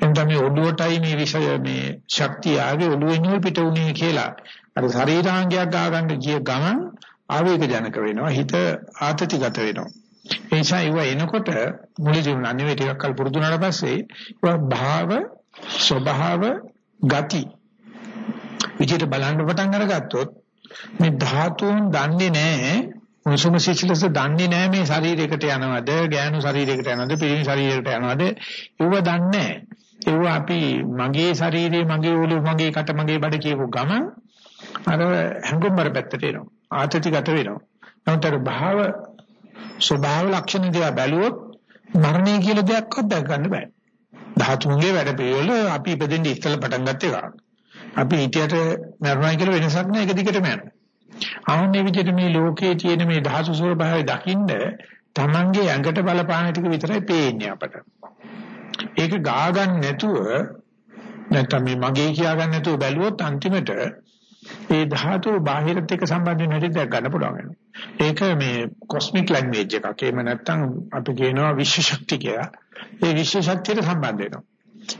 එතන මේ ඔළුවටයි මේ විෂය මේ ශක්තිය ආවේ ඔළුවෙන් පිට උනේ කියලා. අර ශරීරාංගයක් ගන්න ගිය ගමන් ආවේග ජනක වෙනවා හිත ආතතිගත වෙනවා. ඒ නිසා ඒව එනකොට මුලදී අනිවේ ටිකක් කල් පුරුදු වුණාට පස්සේ ඒවා භාව ස්වභාව ගති විදිහට බලන්න පටන් අරගත්තොත් මේ ධාතුන් දන්නේ නැහැ. උණුසුම සිසිලස දන්නේ නැහැ මේ ශරීරයකට යනවද ගෑනු ශරීරයකට යනවද පිරිමි ශරීරයකට යනවද? ඒව දන්නේ ඒව අපි මගේ ශරීරේ මගේ ඔළුව මගේ කට මගේ බඩ කියපු ගමන් අර හැඟුම්බර පැත්තට එනවා. ආතතිගත වෙනවා. නමුත් අර භාව ස්වභාව ලක්ෂණ දිහා බැලුවොත් මරණය කියලා දෙයක්වත් දැක ගන්න බෑ. ධාතුන්ගේ වැඩ පිළිවෙල අපි ඉපදෙන්න ඉස්සෙල්ලා පටන් ගත්ත එක. අපි හිතියට මරණයි කියලා වෙනසක් නෑ ඒක දිගටම යනවා. ආන්නේ විදිහට මේ ලෝකයේ තියෙන මේ ධාතු ස්වභාවය දකින්න Tamange ඇඟට බලපාන ටික විතරයි පේන්නේ අපට. ඒක ගා ගන්න නැතුව නැත්නම් මේ මගේ කියා ගන්න නැතුව බැලුවොත් අන්තිමට ඒ ධාතු බාහිරත් එක්ක සම්බන්ධ වෙන හැටි දැක් ගන්න පුළුවන් වෙනවා. ඒක මේ කොස්මික් ලැන්ග්වේජ් එකක්. එහෙම නැත්නම් අපි කියනවා විශ්ව ශක්තිය කියලා. ඒ විශ්ව ශක්තියට සම්බන්ධ වෙනවා.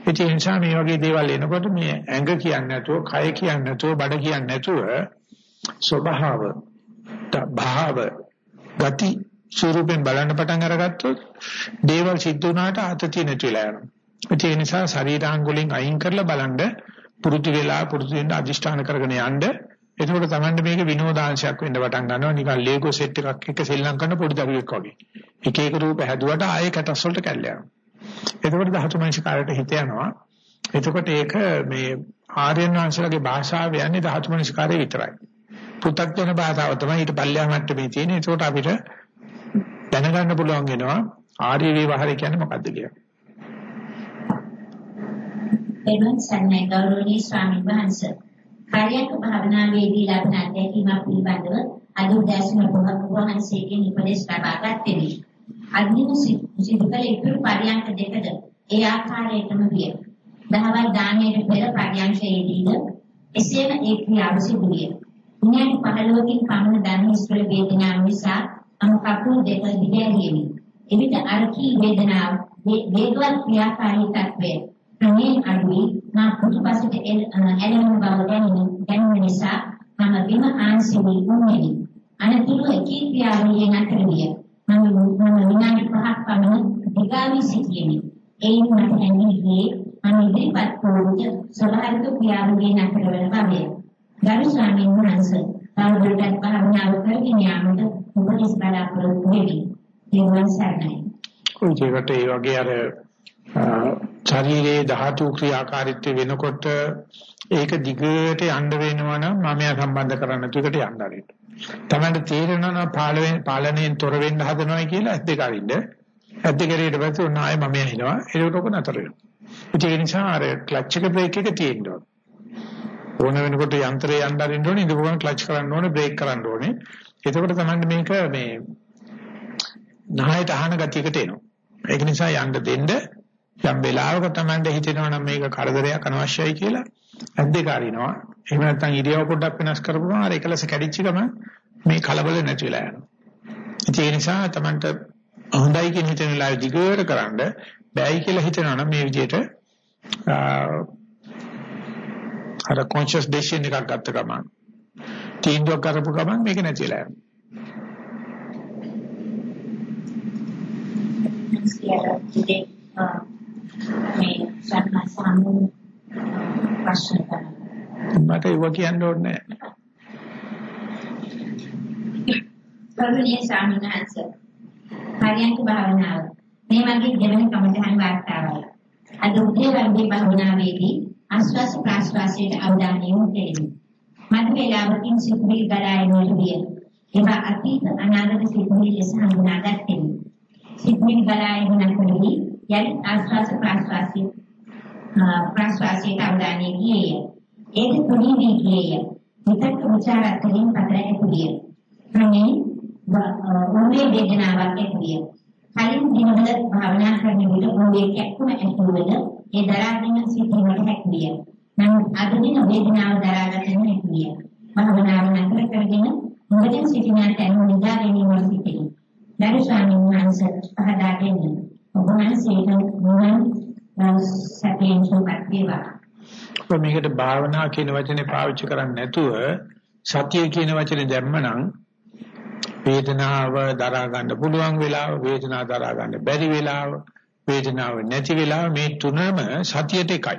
ඒ නිසා මේ වගේ දේවල් එනකොට මේ ඇඟ කියන්නේ නැතුව, කය කියන්නේ නැතුව, බඩ කියන්නේ නැතුව ස්වභාව, භාව, ගති ස්වරූපෙන් බලන්න පටන් අරගත්තොත් දේවල් සිද්ධ වුණාට ආතතිය නැති වෙලා යනවා. ඒ නිසා ශරීරාංග වලින් අයින් කරලා බලන්න පුරුදු වෙලා පුරුදු වෙන්න අදිෂ්ඨාන කරගෙන යන්න එතකොට Tamande මේක විනෝදාංශයක් වෙන්න පටන් ගන්නවා නිකන් ලේගෝ සෙට් එකක් එක්ක සෙල්ලම් කරන පොඩි දරුවෙක් වගේ. එක එක රූප හැදුවට ආයේ කැටස් වලට කැල්ල යනවා. එතකොට ධාතු මනසිකාරයට හිත යනවා. එතකොට ඒක මේ ආර්යයන් වංශලගේ භාෂාව යන්නේ ධාතු මනසිකාරය විතරයි. පෘථග්ජන භාෂාව තමයි ඊට පල්ලෙහා මට්ටමේ තියෙන්නේ. එතකොට අපිට දැනගන්න පුළුවන් වෙනවා ආර්ය විවහාරය කියන්නේ මොකක්ද කියලා. එවන් සන්නයි ගෞරවනීය ස්වාමීන් වහන්සේ කාර්යයක භාවනාවේදී ලබන අත්දැකීම පිළිබඳව අද උදෑසන වහන්සේගෙන් උපදෙස් ලබා ගත්තෙමි. අදින සිදු කළ ඉතුරු පරියන්ක දෙකද ඒ ආකාරයටම විය. දහවල් දානයේ පෙර පරියන්කයේදීද එසේම ඒ ක්‍රියාව සිදු විය. විනාඩි 15කින් පමණ ධර්ම ඉස්වල වේදනාව නිසා අම කකුල් දෙක දිගහැරියෙමි. එවිට අර කී වේදනාව වේගවත් ක්‍රියාකාරී තත්වය ක්‍රමයෙන් අඩුවී මා පිටපසට එළවෙන බව දැනෙන නිසා මම බිම ආන්සිවි වුණෙමි. අනතුරු එකී ක්‍රියාවලිය නතර විය. මම මම විනාඩි 5ක් පමණ දිගාවී සිටියෙමි. එයින් මට හැඟී මම ඉදිරිපත් වූ ස්වභාවික ක්‍රියාවලිය නතර වන බවය. ගරු ස්වාමීන් වහන්සේ තවදුරටත් භාවනාව කරගෙන යාමට උපදෙස් බලාපොරොත්තු වෙමි. දේවන් සරණයි. කොයිකට ඒ වගේ අර ශරීරයේ ධාතු ක්‍රියාකාරීත්වය වෙනකොට ඒක දිගට යන්න වෙනවා නම් මම යා සම්බන්ධ කරන්න තුකට යන්න ආරින්න. තමයි තේරෙනවා නම් පාලනයෙන් පාලනයෙන් තොර වෙන්න හදනවා කියලා ඇද්ද කරින්ද. ඇද්ද කරේට පස්සේ උන් ආයේ මම එනවා. ඒක ඔක නතර වෙනවා. ඒ නිසා අර ක්ලච් එක බ්‍රේක් එක තියෙනවා. ඕන වෙනකොට යන්ත්‍රය යන්න අරින්න ඕනේ ඉඳපුවම ක්ලච් කරන්න ඕනේ බ්‍රේක් කරන්න ඕනේ එතකොට තමයි මේක මේ නහයට අහන ගතියකට එනවා ඒක නිසා යන්න දෙන්න යම් වෙලාවක තමයි හිතෙනවා නම් මේක කරදරයක් අනවශ්‍යයි කියලා ඇද්දේ කාරිනවා එහෙම නැත්නම් ඉරියව පොඩ්ඩක් වෙනස් කරපුවම අර එකලස කැඩිච්ච ගම මේ කලබල නැති වෙලා යනවා ඒ නිසා තමන්ට හොඳයි කියන හිතන වෙලාවෙ දිගට කරන්න බෑයි කියලා හිතනවා නම් මේ විදිහට අර කොන්ෂස් ඩිසිෂන් එකක් ගත්ත ගමන් තීන්දුවක් කරපු ගමන් මේක නැතිලා යනවා. මේ සම්මාසමු ප්‍රශ්න මට ඒව කියන්න ඕනේ නැහැ. කරුණේ සාමිනාංශ. හරියන්ක භාවනාව. මේ වගේ දෙවන කමඨහන් වාර්තාවයි. අද උදේ වගේ භාවනාවේදී ආශ්වාස ප්‍රාශ්වාසයට අවධානය යොමු කෙරෙමි. මද වේලාවකින් සිතුවිලි ගලා එනකොට විය. ඒවා අතීත අනාගත සිතුවිලි ලෙස හඳුනාගත්තෙමි. සිතුවිලි ගලා එනකොටදී යලි ආශ්වාස ප්‍රාශ්වාසයේ ප්‍රාශ්වාසයට අවධානය ගියේය. ඒක තුනී වී ගියේය. විතක් විචාර අතරින් පතර ඇතුළිය. ක්‍රමේ ඔන්නේ වේදනාවක් ඇතුළිය. කලින් දිනවල භාවනා කරන විට ඔන්නේ කැක්කුම ඇතුළේ ඒ දරාගෙන සිටීමට හැකිය. නමුත් අද දින වේදනාව දරාගන්න හැකිය. භාවනාව නතර කරගෙන මොකදින් සිටිනා තැන නිදා ගැනීම සිටින. දරු ස්වාමීන් වහන්සේ පහදා දෙන්නේ. ඔබ වහන්සේට මොන සැපයෙන් සුවපත් වේවා. මේකට භාවනා කියන වචනේ පාවිච්චි කරන්නේ නැතුව සතිය කියන වචනේ දැම්මනම් වේදනාව දරා ගන්න පුළුවන් වෙලාව වේදනාව දරා ගන්න බැරි වෙලාව වේදනාව නැති වෙලාව මේ තුනම සතියට එකයි.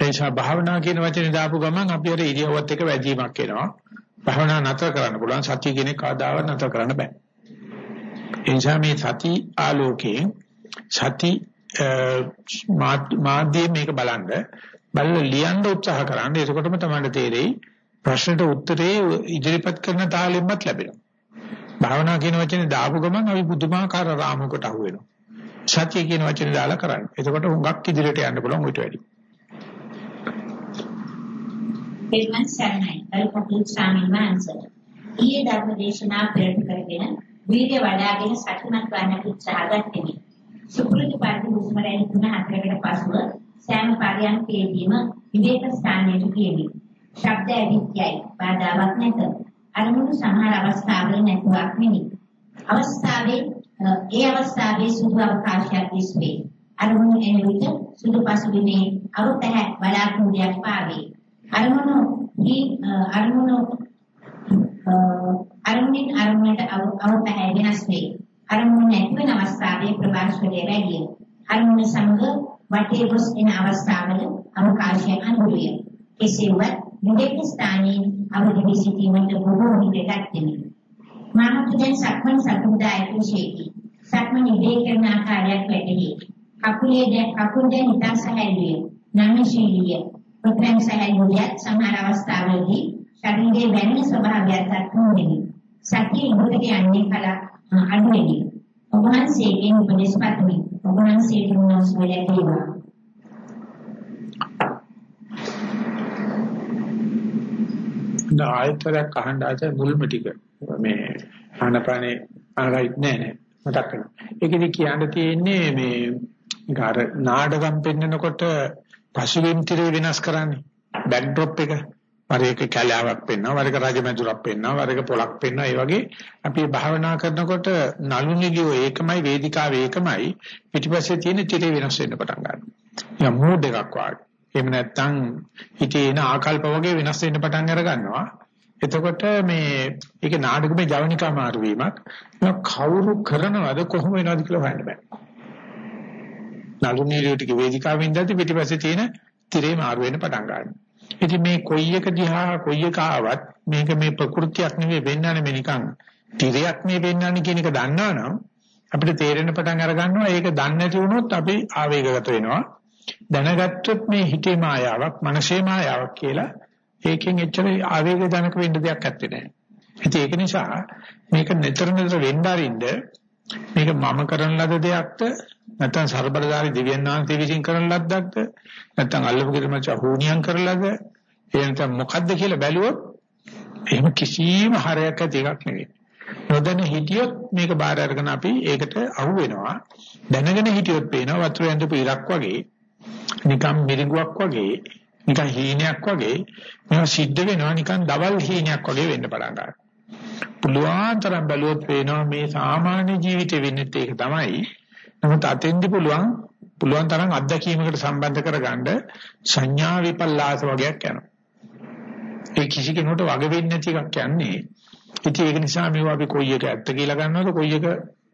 එනිසා භාවනා කියන වචනේ දාපු ගමන් අපි අර ඉරියව්වත් එක වැදීමක් එනවා. භාවනා නතර කරන්න පුළුවන් සතිය කියන කාදාවත් නතර කරන්න බෑ. එනිසා මේ සති ආලෝකයේ සති මාධ්‍යයේ මේක බලන්න බලලා ලියන්න උත්සාහ කරන්න. එතකොටම තමයි තේරෙයි ප්‍රශ්නට උත්තරේ ඉදිරිපත් කරන තාලෙන්නත් ලැබෙනවා. භාවනා කියන වචනේ දාපු ගමන් අපි පුදුමාකාර රාමුවකට අහු වෙනවා. සත්‍ය කියන වචනේ දාලා කරන්න. එතකොට හුඟක් ඉදිරියට යන්න පුළුවන් ඌට වැඩි. පිළිමන් සරණයි. අල්පපු ස්වාමීන් වහන්සේ. ඊයේ ධර්ම දේශනා පෙරට කරගෙන වීර්ය වඩාගෙන සතුටුමත් වන්නට උත්සාහ ගන්නෙමි. සුපුරුදු පරිදි හුස්ම රැලි තුන හතරකට පසුව සෑම පරියන්කේදීම විවේක ස්ථානයට ගියෙමි. ශබ්ද ඇවිත්‍යයි බාධාවක් නැත. අරමුණු සමහර අවස්ථාවල නැතුවක් නෙමෙයි. අවස්ථාවේ ඒ අවස්ථාවේ සුදු අවකාශයක් දිස්වේ. අරමුණු එන විට සුදු පසුබිමේ අවතහ බලාකුණුයක් පාවේ. අරමුණු හි අරමුණු අරමුණින් අරමුණට අවතහ වෙනස් වේ. අරමුණු නැතිවන අවස්ථාවේ ප්‍රකාශය වැඩි. අරමුණ සමග වටේ ගොස් එන අවස්ථාවල අවකාශය අනුරිය. කෙසේවත් මුදෙක් ස්ථානයේ අවදි වී සිටීමට බොහෝ විටක් දෙන්නේ. මානව දැන් සක්මන් සතුදායක ශේකි. සක්මන් ඉදී කරන ආකාරයක් වැටහි. කකුලේ දැන් කකුල් දැන් ඉතා සහැල්ලුවේ. නමශීලිය. ප්‍රත්‍යක්ෂ සහැල්ලුවිය සමහර අවස්ථාවලදී ශරීරයේ වැනෙන ස්වභාවයක් දක්වන්නේ. සතිය ඉදිරියට යන්නේ කල අඩුවෙනි. ඔබ වහන්සේගෙන් උපදෙස් පතමි. ඔබ වහන්සේට මොනවද ලැබේවා. ආයතරයක් අහන්න ආත මුල්ම ටික මේ ආනපනේ ආරයිත් නෑ නෑ මතක් වෙනවා. ඒකෙදි කියන්න තියෙන්නේ මේ අර නාඩගම් පෙන්නකොට පසුබිම් tire වෙනස් කරන්නේ බෑක් ඩ්‍රොප් එක වරේක කැලාවක් පෙන්වනවා වරේක රජමැදුරක් පෙන්වනවා වරේක පොලක් පෙන්වනවා ඒ වගේ අපි භාවනා කරනකොට නළු නිලියෝ ඒකමයි වේදිකාවේ ඒකමයි පිටිපස්සේ තියෙන tire වෙනස් වෙන්න පටන් ගන්නවා. යා මූඩ් එකක් වගේ. එහෙම නැත්නම් හිතේ එන ආකල්ප වගේ වෙනස් වෙන්න පටන් අර ගන්නවා. එතකොට මේ ඒක නාටකමේ ජවනිකා මාරු වීමක්. කවුරු කරනවද කොහොම වෙනවද කියලා හොයන්න බෑ. නළු නිලියෝ ටික වේදිකාවෙන් දැද්දි පිටිපස්සේ තියෙන tire මාරු වෙන්න පටන් ගන්නවා. ඉතින් මේ කොයි එක දිහා කොයි එක ආවත් මේක මේ ප්‍රകൃතියක් නෙවෙයි වෙන්නන්නේ මේ නිකන් තිරයක් නේ වෙන්නන්නේ කියන එක දන්නවනම් අපිට තේරෙන පටන් අර ගන්නවා ඒක දන්නේ නැති වුණොත් අපි ආවේගගත වෙනවා. දැනගත්තොත් මේ හිතේ මායාවක් මනසේ මායාවක් කියලා ඒකෙන් එච්චර ආවේග ජනක වෙන්න දෙයක් නැත්තේ නෑ. ඉතින් ඒක නිසා මේක නිතර නිතර වෙන්න අරින්න මේක මම කරන ලද දෙයක්ද නැත්නම් ਸਰබලදාරි දෙවියන් වහන්සේ විසින් කරන ලද්දක්ද? නැත්නම් අල්ලපු ගෙදර මච හුණියම් කරලාද? ඒ නැත්නම් මොකද්ද කියලා බැලුවොත් එහෙම කිසිම හරයක් ඇති එකක් නෙවෙයි. නොදැන හිටියොත් මේක බාර අරගෙන අපි ඒකට අහු වෙනවා. දැනගෙන හිටියොත් පේනවා වතුර ඇඳපු ඉරක් වගේ නිකම් මිරිඟුවක් වගේ නිකන් හීනයක් වගේ මේවා සිද්ධ වෙනවා නිකන් දවල් හීනයක් වගේ වෙන්න පටන් ගන්නවා. පුළුවන් තරම් බැලුවොත් පේනවා මේ සාමාන්‍ය ජීවිතේ වෙන්නේ ඒක තමයි. නමුත් අතෙන්දි පුළුවන් පුළුවන් තරම් අත්දැකීමකට සම්බන්ධ කරගන්න සංඥා විපල්ලාස වගේක් යනවා. ඒ කිසි කෙනෙකුට වග වෙන්නේ නැති එකක් යන්නේ. ඉතින් ඒක නිසා මේවා අපි කොයි එක ඇත්ත කියලා ගන්නවද කොයි එක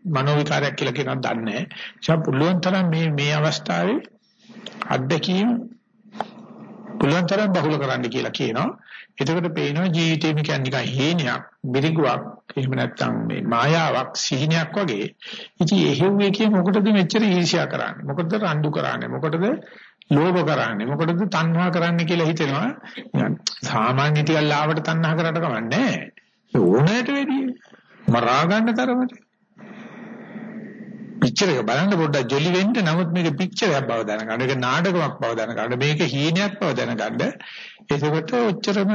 මනෝ විකාරයක් කියලා කියනවද දන්නේ නැහැ. පුළුවන් තරම් මේ මේ අවස්ථාවේ අත්දැකීම් පුළුවන් තරම් බහුල කරන්න කියලා කියනවා. එතකොට පේනවා ජීවිතේ මේක නිකන් හේනයක්, බිරිගුවක්, එහෙම නැත්නම් මේ මායාවක්, සිහිනයක් වගේ. ඉතින් එහෙව් එකේ මොකටද මෙච්චර ඊර්ෂ්‍යා කරන්නේ? මොකටද රණ්ඩු කරන්නේ? මොකටද ලෝභ කරන්නේ? මොකටද තණ්හා කරන්නේ කියලා හිතෙනවා. සාමාන්‍ය ටිකක් ලාවට තණ්හා කරාට කමන්නේ නැහැ. ඕනෑට වෙදී මරා ගන්න තරමට පික්චර් එක බලන්න පොඩ්ඩක් ජොලි වෙන්න නමුත් මේක පික්චරයක් බව දැනගන්න. මේක නාටකමක් බව දැනගන්න. මේක හීනයක් බව දැනගන්න. ඒකකට ඔච්චරම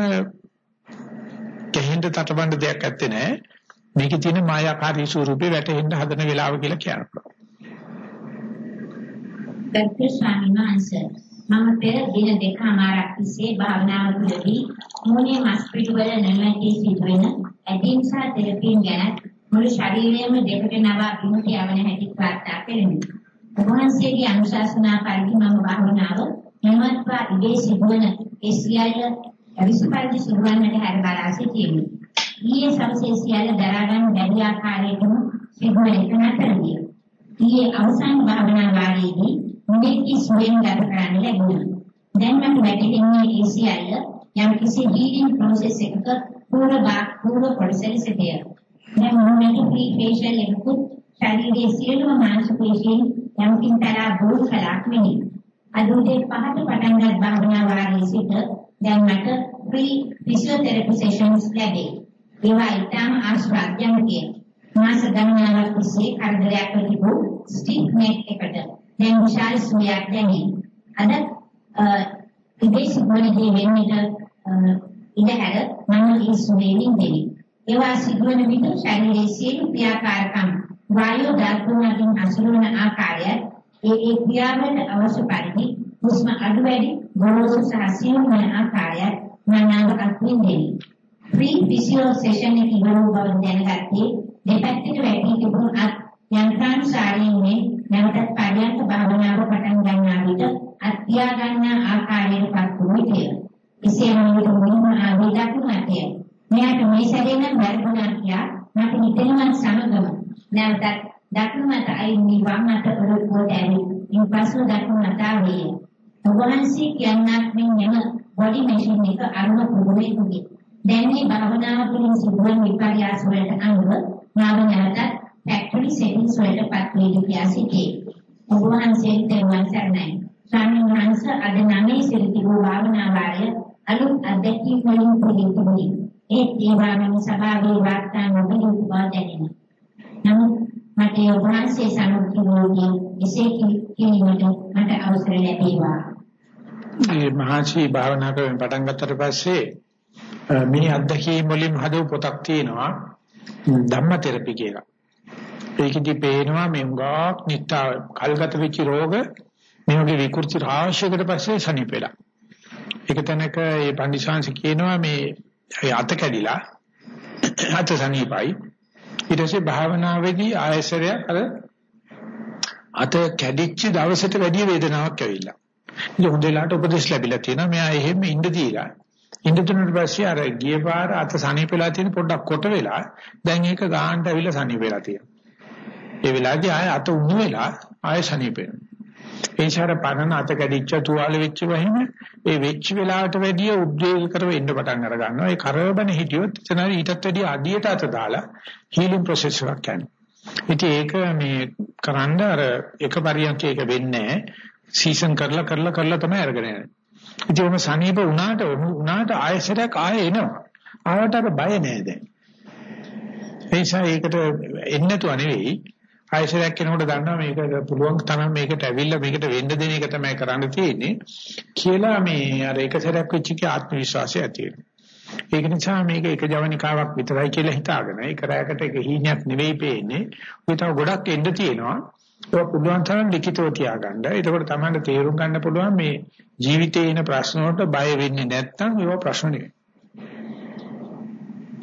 කෙහෙන්ද තටබන්න දෙයක් ඇත්තේ නැහැ. මේකේ තියෙන මායාකාරී ස්වරූපේ වැටෙන්න හදන වෙලාව කියලා කියනවා. ගත්ත ස්වාමීන් වහන්සේ මම පෙර දින දෙකමාරක් තිස්සේ භාවනාව තුළදී මොනේ මස් පිටුවල නැමැති සිදුවෙන ඇදීම් සහ තෙරපීම් ගැන මුළු ශරීරයම දෙකට නවා විමුක්තිය යවන හැටි වාර්තා කෙරෙමි. වහන්සේගේ අනුශාසනා පරිදි මම භාවනාව නිමත්වා ඉදී සිදුවන ඒ සියල්ල අවිස්පර්ශ සිදුවන්නට හැර බලා සිටියෙමි. ඊයේ සමසේ සියල්ල දරා ගන්න බැරි ආකාරයටම සිදුවන එක නතරදී. ඊයේ අවසන් භාවනා වාරයේදී මුදෙකි සුවෙන් ගත කරන්න ලැබුණා. දැන් මට වැටහෙන්නේ ඒ සියල්ල යම් කිසි හීලින් ප්‍රොසෙස් එකක පූර්ව භාග පූර්ව කොටසෙ සිටියා. දැන් මොනවාට ෆ්‍රී ෆේෂල් එකකුත් ශරීරයේ සියලුම මාංශ පේශීන් යම්කින් තරා බෝල් කලක් වෙනි. අද උදේ පහට පටන් ගත් භාවනා වාරයේ සිට දැන් මට ෆ්‍රී ෆිසියෝതെරපි සෙෂන්ස් ලැබේ. ඒවා ඉතාම ආශ්වාදයන්කේ. මාස ගණනාවක් තිස්සේ කරදරයක් තිබු ස්ටික් නෙක් එකට දැන් විශාල සුවයක් දැනේ. අද ඉදේශ මොනදී වෙන්නේ ඉඳ හැර මම ඒ සුවයෙන් දෙන්නේ. ඒවා සිදුවන විට ශරීරයේ සියලු ක්‍රියාකාරකම් වායු ධාතුන්ගෙන් අසුරවන ආකාරය ඒ ඒ ක්‍රියාවලට අවශ්‍ය පරිදි හුස්ම අඩු වැඩි ගොරෝසු සහ සියුම් වන ආකාරය මනාව අත්විඳින්නේ. ෆ්‍රී ෆිසියෝ සෙෂන් එක ඉවර බව දැනගත්තේ දෙපැත්තට වැටී තිබුණු අත් යන්ත්‍රානුසාරයෙන් මේ නැවතත් පරියන්ක භාවනාව පටන් ගන්නා විට අත්‍යා ගන්නා ආකාරයට පත් වූ විටය. එසේ වුණු මුලින්ම ආදී දක්වන ඇතේ. මෙයාට මේ සැරේ නම් වැරදුනා කියා මට හිතෙනවා සමගම. නැවතත් දකුණු මත අයින් වම් මත ඔරොත්තුවට ඇවි ඉන්පසු දකුණු මත ආවේ. ඔබවහන්සේ කියන්නක් මෙන් යන බොඩි මැෂින් එක අරුම පුදුමේ තුගේ දැන් මේ භාවනාව තුළින් සිදුවන විපර්යාස වලට අනුව මාව නැවතත් ෆැක්ටරි සෙටින්ග්ස් වලට පත් වේවි කියා සිටේ. ඔබවහන්සේට තෙරුවන් සරණයි. ස්වාමීන් වහන්සේ අද නමේ සිරිතිබු භාවනා වාරය අලුත් අත්දැකීම් වලින් පිළිතුරුයි ඒත් ඒවා නම් සභාවේ වාර්තා නොබිලු බව දැනෙනවා. නමුත් මට ඒ වහන්සේ සමුද්‍රෝගේ එසේ කිරීමට මට අවසර ලැබේවා. මේ මහසි භාවනා කරන පටන් ගත්තට පස්සේ මේ අත්දැකීම් වලින් හදව පොතක් තියෙනවා ධම්ම තෙරපි කියලා. ඒකෙදි පේනවා මේ උගාක් නිට්ටා කල්ගත වෙච්ච රෝග මේ වගේ විකෘති රාශියකට පස්සේ සනීප වෙලා. ඒක තැනක මේ පන්දිශාංශ කියනවා මේ අත කැඩිලා අත සනීපයි. ඊට පස්සේ භාවනාවේදී ආයසරයක් අර අත කැඩිච්ච දවසට වැඩි වේදනාවක් ඇවිල්ලා. ඉතින් හොඳ වෙලාවට උපදෙස් ලැබිලා තියෙනවා. මෙයා එහෙම ඉඳ දීලා ඉඳ තුනට පස්සේ අර ගිය පාර අත සනීපෙලා තියෙන පොඩ්ඩක් කොට වෙලා දැන් ඒක ගාහන්ට ඇවිල්ලා සනීපෙලා තියෙනවා. ඒ වෙලාවේදී ආය අත උණු වෙලා ආය සනීපෙනවා. ඒ ශාර පරණ අත කැඩිච්ච තුවාල වෙච්ච වහිම ඒ වෙච්ච වෙලාවට වැඩිය උද්වේග කරව එන්න පටන් අර ගන්නවා. ඒ කරවබන හිටියොත් එතන ඊටත් වැඩිය අඩියට අත දාලා හීලින් ප්‍රොසෙස් එකක් යනවා. ඉතින් ඒක මේ කරන්න අර එක පරියන්කයක වෙන්නේ සීසන් කරලා කරලා කරලා තමයි අරගෙන යන්නේ. ඉතින් ඔම සනීප වුණාට වුණාට ආයෙසරයක් ආයෙ එනවා. ආවට අර බය නෑ දැන්. ඒ නිසා ඒකට එන්නේ නැතුව නෙවෙයි ආයෙසරයක් කෙනෙකුට දන්නවා මේක පුළුවන් තරම් මේකට ඇවිල්ලා මේකට වෙන්න දෙන එක තමයි කරන්න තියෙන්නේ කියලා මේ අර එක සැරයක් වෙච්ච එක ආත්ම විශ්වාසය ඇති වෙනවා. ඒක නිසා මේක එක ජවනිකාවක් විතරයි කියලා හිතාගෙන ඒක රැයකට එක හීනයක් නෙවෙයි පේන්නේ. ඔය තව ගොඩක් එන්න තියෙනවා. ඒක පුළුවන් තරම් ලිඛිතව තියාගන්න. එතකොට තමයි තේරුම් ගන්න පුළුවන් මේ ජීවිතේ එන ප්‍රශ්න වලට බය වෙන්නේ නැත්නම් ඒවා ප්‍රශ්න නෙවෙයි.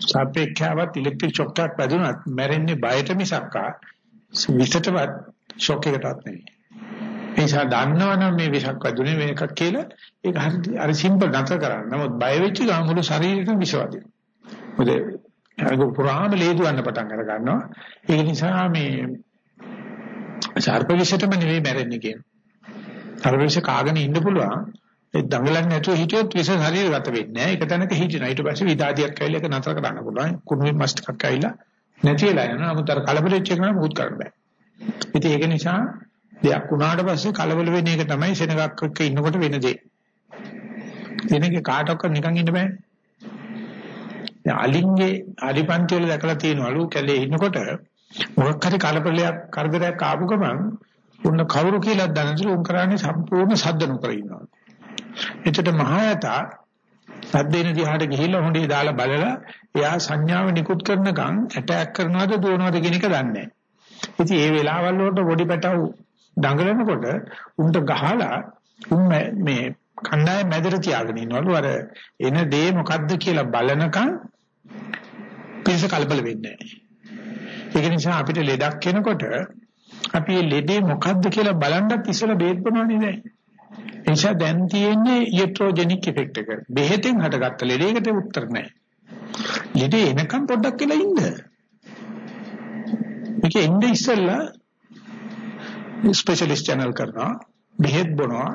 සාපේක්ෂවත් ඉලෙක්ට්‍රික් ෂොක් එකක් වැදුනත් මැරෙන්නේ බයට මිසක්කා විසටවත් ෂොක් එකටවත් නෙවෙයි. ඒ නිසා දන්නවනම් මේ විසක් වැදුනේ මේකක් කියලා ඒක හරි අර සිම්පල් නැතර කරන්න. නමුත් බය වෙච්ච ගමන් මුළු ශරීරෙටම විෂ වදිනවා. මොකද ඒක පුරාම ලේදුවන්න පටන් අර ගන්නවා. ඒක නිසා මේ සර්ප විෂයටම නෙවෙයි මැරෙන්නේ කියන්නේ. සර්ප විෂය කාගෙන ඉන්න පුළුවන්. ඒ දඟලන්නේ නැතුව හිටියොත් විෂ ශරීරගත වෙන්නේ නැහැ. ඒක තැනක හිටිනවා. ඊට පස්සේ විදාදියක් ඇවිල්ලා ඒක නතර කරන්න පුළුවන්. කුණුවේ මස්ට් එකක් ඇවිල්ලා නැති වෙලා යනවා. නමුත් අර කලබලෙච්ච එක නම් මුකුත් කරන්න බෑ. ඉතින් ඒක නිසා දෙයක් වුණාට පස්සේ කලබල වෙන එක තමයි සෙනගක් එක්ක ඉන්නකොට වෙන දේ. එනක කාටවත් නිකන් ඉන්න බෑ. දැන් අලින්ගේ අලිපන්ති වල දැකලා තියෙනවලු කැලේ ඉන්නකොට මොකක් හරි කලබලයක් කරදරයක් ආපු ගමන් උන්න කවුරු කියලා දැනතුළු උන් කරන්නේ සම්පූර්ණ සද්ද නොකර ඉන්නවා. එතකොට මහායතා සද්දේන දිහාට ගිහිල්ලා හොඳේ දාලා බලලා එයා සංඥාව නිකුත් කරනකම් ඇටැක් කරනවද දුවනවද කියන එක දන්නේ නැහැ. ඉතින් ඒ වෙලාවල් වලට බොඩි පැටව දඟලනකොට උන්ට ගහලා උන් මේ කණ්ඩායම මැදට තියාගෙන ඉන්නවලු අර එන දේ මොකද්ද කියලා බලනකම් පිරිස කලබල වෙන්නේ නැහැ. ඒක නිසා අපිට ලෙඩක් එනකොට අපි ලෙඩේ මොකද්ද කියලා බලන්නත් ඉස්සෙල්ලා බේත් බොනවනේ දැන්. එනිසා දැන් තියෙන්නේ ඊට්‍රොජෙනික් ඉෆෙක්ට් එක. බෙහෙතෙන් හටගත්ත ලෙඩේකට උත්තර නැහැ. ලෙඩේ එනකම් පොඩ්ඩක් කියලා ඉන්න. මේක ඉන්නේ ඉස්සෙල්ලා ස්පෙෂලිස්ට් channel කරනවා. බෙහෙත් බොනවා.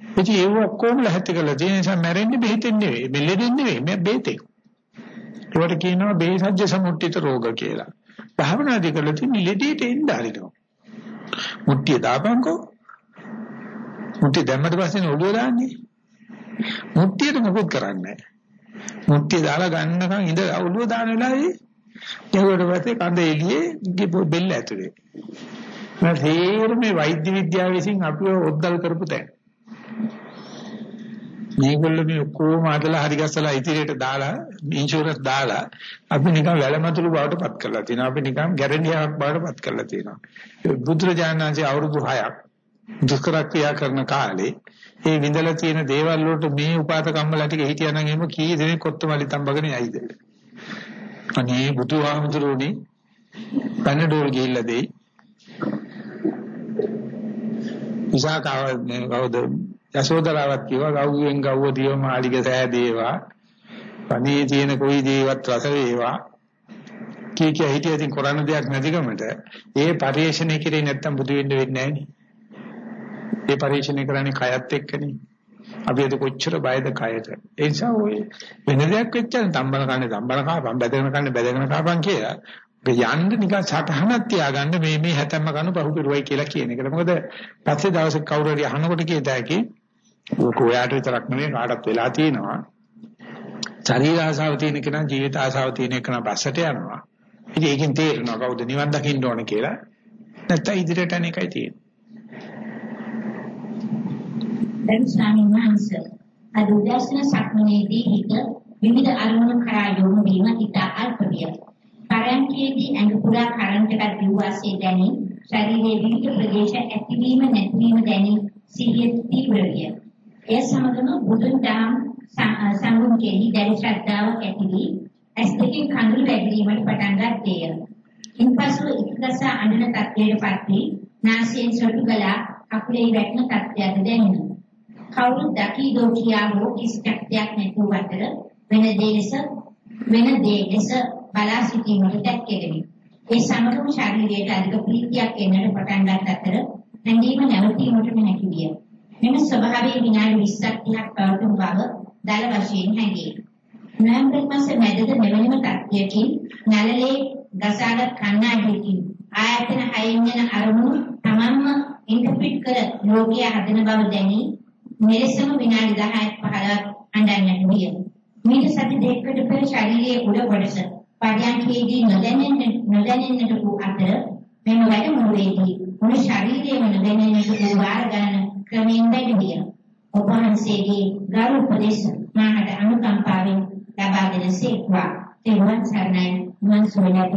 ඉතින් ඒව ඔක්කොම ලැහැත්ති කරලා තියෙන නිසා මැරෙන්නේ බෙහෙතෙන් නෙවෙයි. මෙල්ලෙන්නේ නෙවෙයි. මේ බෙහෙතෙන්. ඒවට කියනවා බේසජ්‍ය සමුට්ඨිත රෝග කියලා. භාවනාදී කරලා තියෙන ලෙඩේට එන්න හරිනවා. මුට්ටිය දාපන්කෝ. මුට්ටිය දැම්මට පස්සේ ඔළුව දාන්නේ මුට්ටියට මොකද කරන්නේ මුට්ටිය දාලා ගන්නකම් ඉඳ ඔළුව දාන වෙලාවේ ඒකට පස්සේ කඳ එළියේ බෙල්ල ඇතුලේ මම තේරෙන්නේ මේ වෛද්‍ය විද්‍යාව විසින් අපිව ඔද්දල් කරපු තැන. මේගොල්ලෝ මේ ඔක්කොම අදලා හරි ගස්සලා ඉතිරියට දාලා ඉන්ෂුරන්ස් දාලා අපි නිකන් වැලමතුළු බවට පත් කරලා තියෙනවා. අපි නිකන් ගැරන්ඩියාවක් බවට පත් කරලා තියෙනවා. බුදුරජාණන්සේ අවුරුදු 6ක් දුෂ්කර ක්‍රියා කරන කාලේ ඒ විඳලා තියෙන දේවල් වලට මේ උපාත කම්මලා ටික හිටියනම් එහෙම කී දෙනෙක් කොත්තමලි තම්බගෙන යයිද? අනේ බුදුහාමුදුරුවනේ පැනඩෝල් ගිහිල්ලා දෙයි. විසාකාව කවුද? යශෝදරාවත් කිව්වා ගව්වෙන් ගව්ව දිව මාලික සෑදේවා පණේ තියෙන කොයි දේවත් රස වේවා. කී කිය හිටිය ඉතින් කරන්න දෙයක් නැතිකමට ඒ පරිශ්‍රණය කරේ නැත්තම් බුදු වෙන්න වෙන්නේ නැහැ ඒ පරිශ්‍රණය කරන්නේ කයත් එක්කනේ අපි ඒක කොච්චර බයද කයට ඒ නිසා ඔය වෙන දෙයක් වෙච්චාම තම්බන කන්නේ තම්බන කාපම් බැදගෙන කන්නේ බැදගෙන කාපම් කියලා යන්න නිකන් සටහනක් තියාගන්න මේ මේ හැතැම්ම කනු පහු පිරුවයි කියලා කියන එකට. මොකද පස්සේ දවසක කවුරු හරි අහනකොට කියත හැකි ඕක ඔයාට විතරක් නෙවෙයි කාටත් වෙලා තියෙනවා. ශරීර ආසාව තියෙන කෙනා ජීවිත ආසාව තියෙන කෙනා බස්සට යනවා. ඉතින් ඒකෙන් තේරෙනවා කවුද නිවන් දකින්න ඕන කියලා. නැත්නම් ඉදිරියට යන එකයි තියෙන්නේ. දැන් ස්වාමීන් වහන්සේ අද උදෑසන සක්මනේදී හිත විවිධ අරමුණු කරා යොමු වීම ඉතා අල්ප විය. පරයන්කේදී ඇඟ පුරා කරන්ට් එකක් දිවවාසේ දැනි ශරීරයේ විවිධ ප්‍රදේශ ඇතිවීම නැතිවීම දැනි සිහිය තීව්‍ර විය. ඒ සමගම බුදුන් දහම් සංගුණ කෙරෙහි දැඩි ශ්‍රද්ධාවක් ඇති වී ඇස් දෙකෙන් කඳුළු වැగిරීමට පටන් ගත්තේය. ඉන්පසු ඉක්දසා අඬන තත්ත්වයට පත් වී නාසයෙන් සොටු ගලා කකුලේ වැටෙන තත්ත්වයක් දැනුණා. කවුරුත් දකීදෝ කියා හෝ කිසි තත්ත්වයක් නැතුව අතර වෙන දේශ වෙන දේශ බලා සිටීමට දැක්කෙමි. ඒ සමගම ශරීරයට අධික ප්‍රීතියක් එන්නට පටන් ගත් අතර නැගීම නැවතීමට හැකි විය. මෙම ස්වභාවයේ විනාඩි 20ක් 30ක් පවතින බව දල වශයෙන් හැඟේ. නොවැම්බර් මාස මැදද මෙවැනිම තත්ත්වයකින් නළලේ ගසාගත් කණ්ණාඩියකින් ආයතන හයින් යන අරමුණු තමන්ම ඉන්ටර්ප්‍රිට් කර ලෝකයේ හදන බව දැනි මෙලෙසම විනාඩි 10ක් 15ක් අඬන්නට විය. මීට සති දෙකකට පෙර ශරීරයේ උඩ කොටස පරියන්කේදී නොදැනෙන්න නොදැනෙන්නට වූ අතර මෙම වැඩමුළුවේදී මුළු ශරීරයම නොදැනෙන්නට වූ වාර ගණන ක්‍රමයෙන් වැඩි විය. ඔබ වහන්සේගේ ගරු උපදේශ මාහට අනුකම්පාවෙන් ලබා දෙන සේක්වා. ඒ වන් සරණයි මන් සොයලා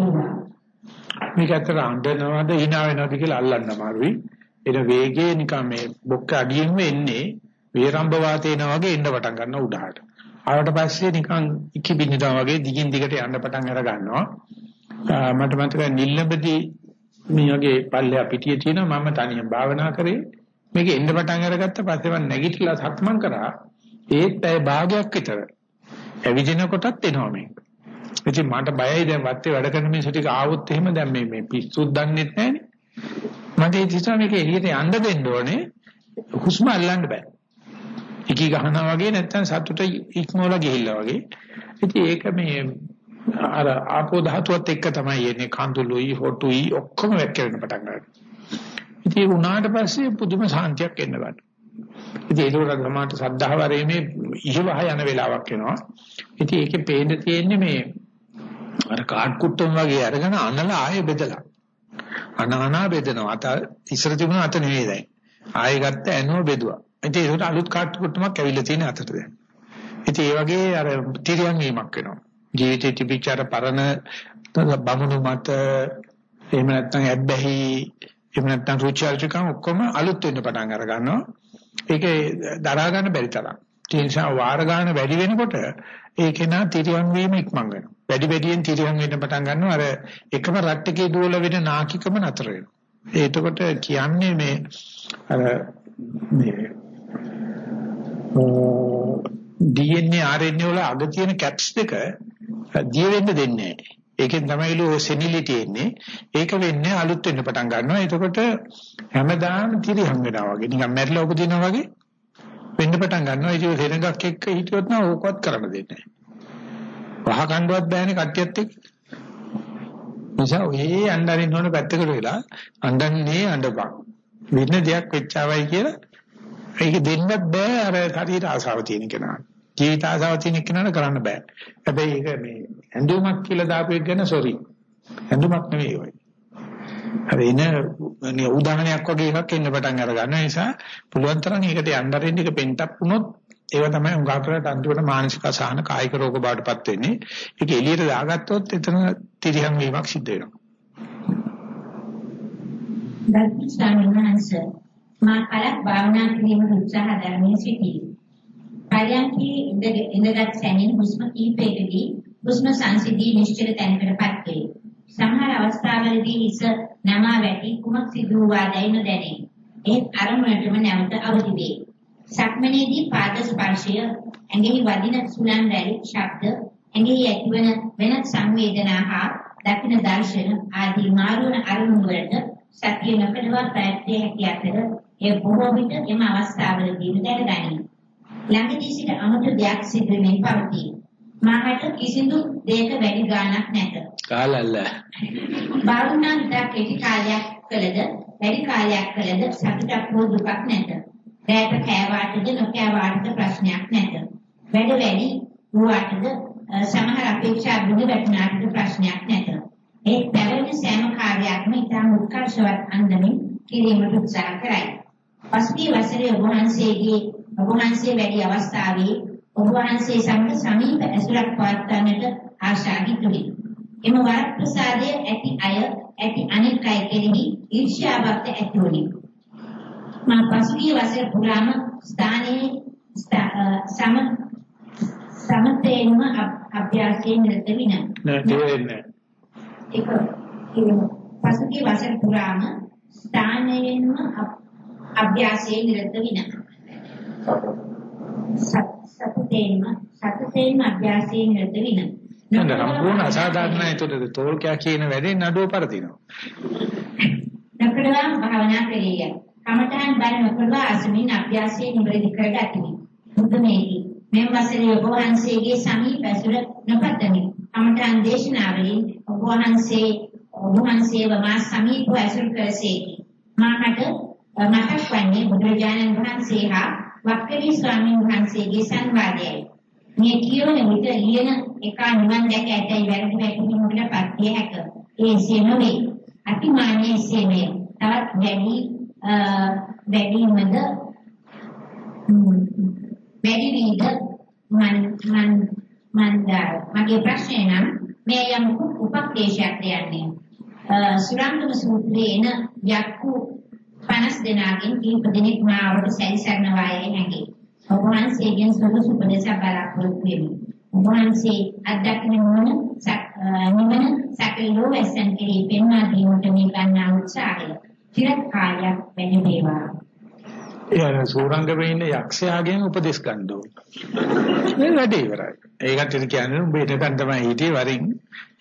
මේක ඇත්තට අඬනවද hina වෙනවද කියලා අල්ලන්න අමාරුයි. එන වේගය නිකන් මේ බොක්ක අඩියෙන්ම එන්නේ වේරම්බ වාතේනා වගේ එන්න පටන් ගන්නවා උඩහට. ආවට පස්සේ නිකන් ඉක්කිබින්නවා වගේ දිගින් දිගට යන්න පටන් අර ගන්නවා. මට මතකයි නිල්ලබදී මේ වගේ පල්ලෙහා පිටියේ තියෙනවා මම තනියම භාවනා කරේ. මේක එන්න පටන් අරගත්ත පස්සේ මම නැගිටලා සක්මන් කරා. ඒත් ඇයි භාගයක් විතර. ඇවිදින කොටත් එනවා මේක. ඉතින් මට බයයි දැන් වත්තේ වැඩ කරන මිනිස්සු ටික ආවොත් එහෙම දැන් මේ මේ පිස්සුත් දන්නෙත් නැහනේ. මට ඒ නිසා මේක එළියට යන්න දෙන්න ඕනේ. හුස්ම අල්ලන්න බෑ. එකී ගහනවා වගේ නැත්තම් සතුට ඉක්මවලා ගිහිල්ලා වගේ. ඉතින් ඒක මේ අර ආපෝ ධාතුවත් එක්ක තමයි එන්නේ කඳුළුයි හොටුයි ඔක්කොම වැක්කෙන්න පටන් ගන්නවා. ඉතින් උනාට පස්සේ පුදුම සාන්තියක් එන්න ගන්නවා. ඉතින් ඒක උරගමාට සද්ධාවරේමේ ඉහවහ යන වෙලාවක් එනවා. ඉතින් ඒකේ පේන්න තියෙන්නේ මේ අර කාඩ් කුට්ටම් වගේ අරගෙන අනලා ආයෙ බෙදලා. අනහනා බෙදනවා. අත ඉස්සර තිබුණ අත නෙවෙයි දැන්. ආයෙ ගත්ත ඇනෝ බෙදුවා. ඉතින් ඒකට අලුත් කාඩ් කුට්ටමක් ඇවිල්ලා තියෙන අතට දැන්. ඉතින් ඒ වගේ අර තිරියන් වීමක් වෙනවා. ජීවිතේ තිබිච්ච අර පරණ බමුණු මත එහෙම නැත්නම් ඇබ්බැහි එහෙම නැත්නම් රුචි අරුචිකම් ඔක්කොම අලුත් වෙන්න පටන් අර ගන්නවා. ඒකේ දරා ගන්න බැරි තරම්. ඒ නිසා වාර ගන්න වැඩි වෙනකොට ඒකේ නා තිරියන් වීම ඉක්මන් වෙනවා. වැඩි වැඩියෙන් තිරියන් වෙන්න පටන් ගන්නවා. අර එකම රට්ටකේ දුවල වෙන නාකිකම නතර වෙනවා. ඒකට කියන්නේ මේ අර මේ DNA RNA වල අග තියෙන කැප්ස් දෙක දිය වෙන්න දෙන්නේ නැහැ. ඒකෙන් තමයි ලෝ සෙනිලිටි එන්නේ. ඒක වෙන්නේ අලුත් වෙන්න පටන් ගන්නවා. එතකොට හැමදාම තිරියන් වෙනවා වගේ. නිකන් මැරිලා උපදිනවා වගේ වෙන්න පටන් ගන්නවා. ඒක සෙනඟක් එක්ක හිටියොත් නම් ඕකවත් කරන්න දෙන්නේ නැහැ. වහ කණ්ඩුවක් බෑනේ කට්ටියත් එක්ක. නිසා ඔය අඬරින් හොන පැත්තකට වෙලා අඬන්නේ අඬපන්. වෙන දෙයක් වෙච්චාවයි කියලා ඒක දෙන්නත් බෑ අර ශරීර ආසාව තියෙන කෙනාට. ජීවිත ආසාව තියෙන කෙනාට කරන්න බෑ. හැබැයි ඒක මේ ඇඳුමක් කියලා දාපු එක ගැන සෝරි. ඇඳුමක් නෙවෙයි ඔය. අර එන උදාහරණයක් වගේ එකක් එන්න පටන් අර ගන්න නිසා පුළුවන් තරම් ඒකට යන්නරින් එක පෙන්ටප් වුණොත් ඒව තමයි උඟා කරලා අන්තිමට මානසික අසහන කායික රෝග බාටපත් වෙන්නේ. ඒක එළියට දාගත්තොත් එතන තිරියම් වීමක් සිද්ධ වෙනවා. දත්ති ස්වාමීන් වහන්සේ මා කලක් භාවනා කිරීමට උත්සාහ දරමින් සිටී. පරයන්කේ ඉඳගත් සැනින් හුස්ම කීපයකදී හුස්ම සංසිද්ධි නිශ්චල තැනකටපත් වේ. සමහර අවස්ථාවලදී හිස නමා වැටි කුමක් සිදු වූවාදයි නොදැනේ. ඒත් අරමුණටම නැවත අවදි වේ. සක්මනේදී පාද ස්පර්ශය ඇඟෙහි වදින සුලන් රැලි ශබ්ද ඇඟෙහි ඇතිවන වෙනත් සංවේදනා හා දකින දර්ශන ආදී මාරුණ අරමුණු වලට සතිය නොකඩවා ප්‍රයත්නය හැකි අතර ඒ බොහෝ විට එම අවස්ථාවලදී දැනගනී. ළඟදී සිට අමුතු දෙයක් සිදු වෙමින් පවතී. මාකට කිසිදු දෙයක වැඩි ගාණක් නැත. කාලල්ල. බාරුණන්ට කෙටි කාලයක් කළද වැඩි කාලයක් කළද සතුටක් හෝ දුකක් නැත. රැට කෑවාටද නොකෑවාටද ප්‍රශ්නයක් නැත. වැඩ වැඩි වුණාටද සමහර අපේක්ෂා බුදු වැටුණාටද ප්‍රශ්නයක් නැත. ඒ පැවැත්ම සෑම කාර්යයක්ම ඉතාම උත්කර්ෂවත් අන්දමින් කිරීමට උත්සාහ කරයි. පස්වි වසරේ ඔබ වහන්සේගේ ඔබ වහන්සේ වැඩි අවස්ථාවේ ඔබ වහන්සේ සමග සමීප ඇසුරක් පවත්වන්නට ආශා හිතුවේ. එම වරක් ප්‍රසාදය ඇති අය ඇති අනෙක් අය කෙරෙහි ඊර්ෂ්‍යාවක් ඇති වුණි. මා පසුගිය වසර පුරාම ස්ථානයේ සම සමතේම අභ්‍යාසයේ නිරත වින. නෑ තේරෙන්නේ ඒක පසුගිය වසර පුරාම ස්ථානයෙන්ම අභ්‍යාසයේ නිරත වින. සතතේම සතතේම අභ්‍යාසයේ නිරත වින. නේද සම්පූර්ණ අසාධාරණයි ඒතකොට තෝල්කයා කියන වැඩේ නඩුව පරදිනවා. නකරවා භාවනා කළේය. කමඨාන් බල නොකරවා අසමින් අභ්‍යාසයේ නිවැරදි කරගතිමි. බුදුමේහි මෙම වසරේ ඔබ වහන්සේගේ සමීප ඇසුර නොපතමි. කමඨාන් දේශනාවලින් ඔබ වහන්සේ ඔබ වහන්සේව මා සමීපව ඇසුරු කරසේකි. මාකට මතක් වන්නේ බුදුරජාණන් වහන්සේ හා වක්කලි ස්වාමීන් වහන්සේගේ සංවාදයයි. මේ කියවන විට ලියන එක නිවන් දැක ඇතයි වැරදි වැටහීමකට පත්විය හැක. ඒ එසේ නොවේ. අතිමානීය එසේමය. තවත් වැඩි වැඩිමද වැඩි වීද මන් මන් මන්දාර මගේ ප්‍රශ්නය නම් මේ යම් උපක්ලේශයක් යන්නේ සුරංගම සූත්‍රයේ එන යක්කු 50 දෙනාගෙන් කීප දෙනෙක් මාවට සැරිසරන වායේ හැඟේ. ඔබ වහන්සේගෙන් සුදුසු උපදේශ බලාපොරොත්තු වෙමි. ඔබ වහන්සේ අධ්‍යාත්මික මොන නිවන සැකලෝ වැසන් කෙරෙහි පෙන්වා දීමට මේ ගන්නා උත්සාහය. චිර කාලයක් වැඩි වේවා. ඒ සූරංගමේ ඉන්න යක්ෂයාගෙන් උපදෙස් ගන්න ඕනේ. මේ වැඩේ ඉවරයි. ඒකට කියන්නේ උඹ එතකන් තමයි හිටියේ වරින්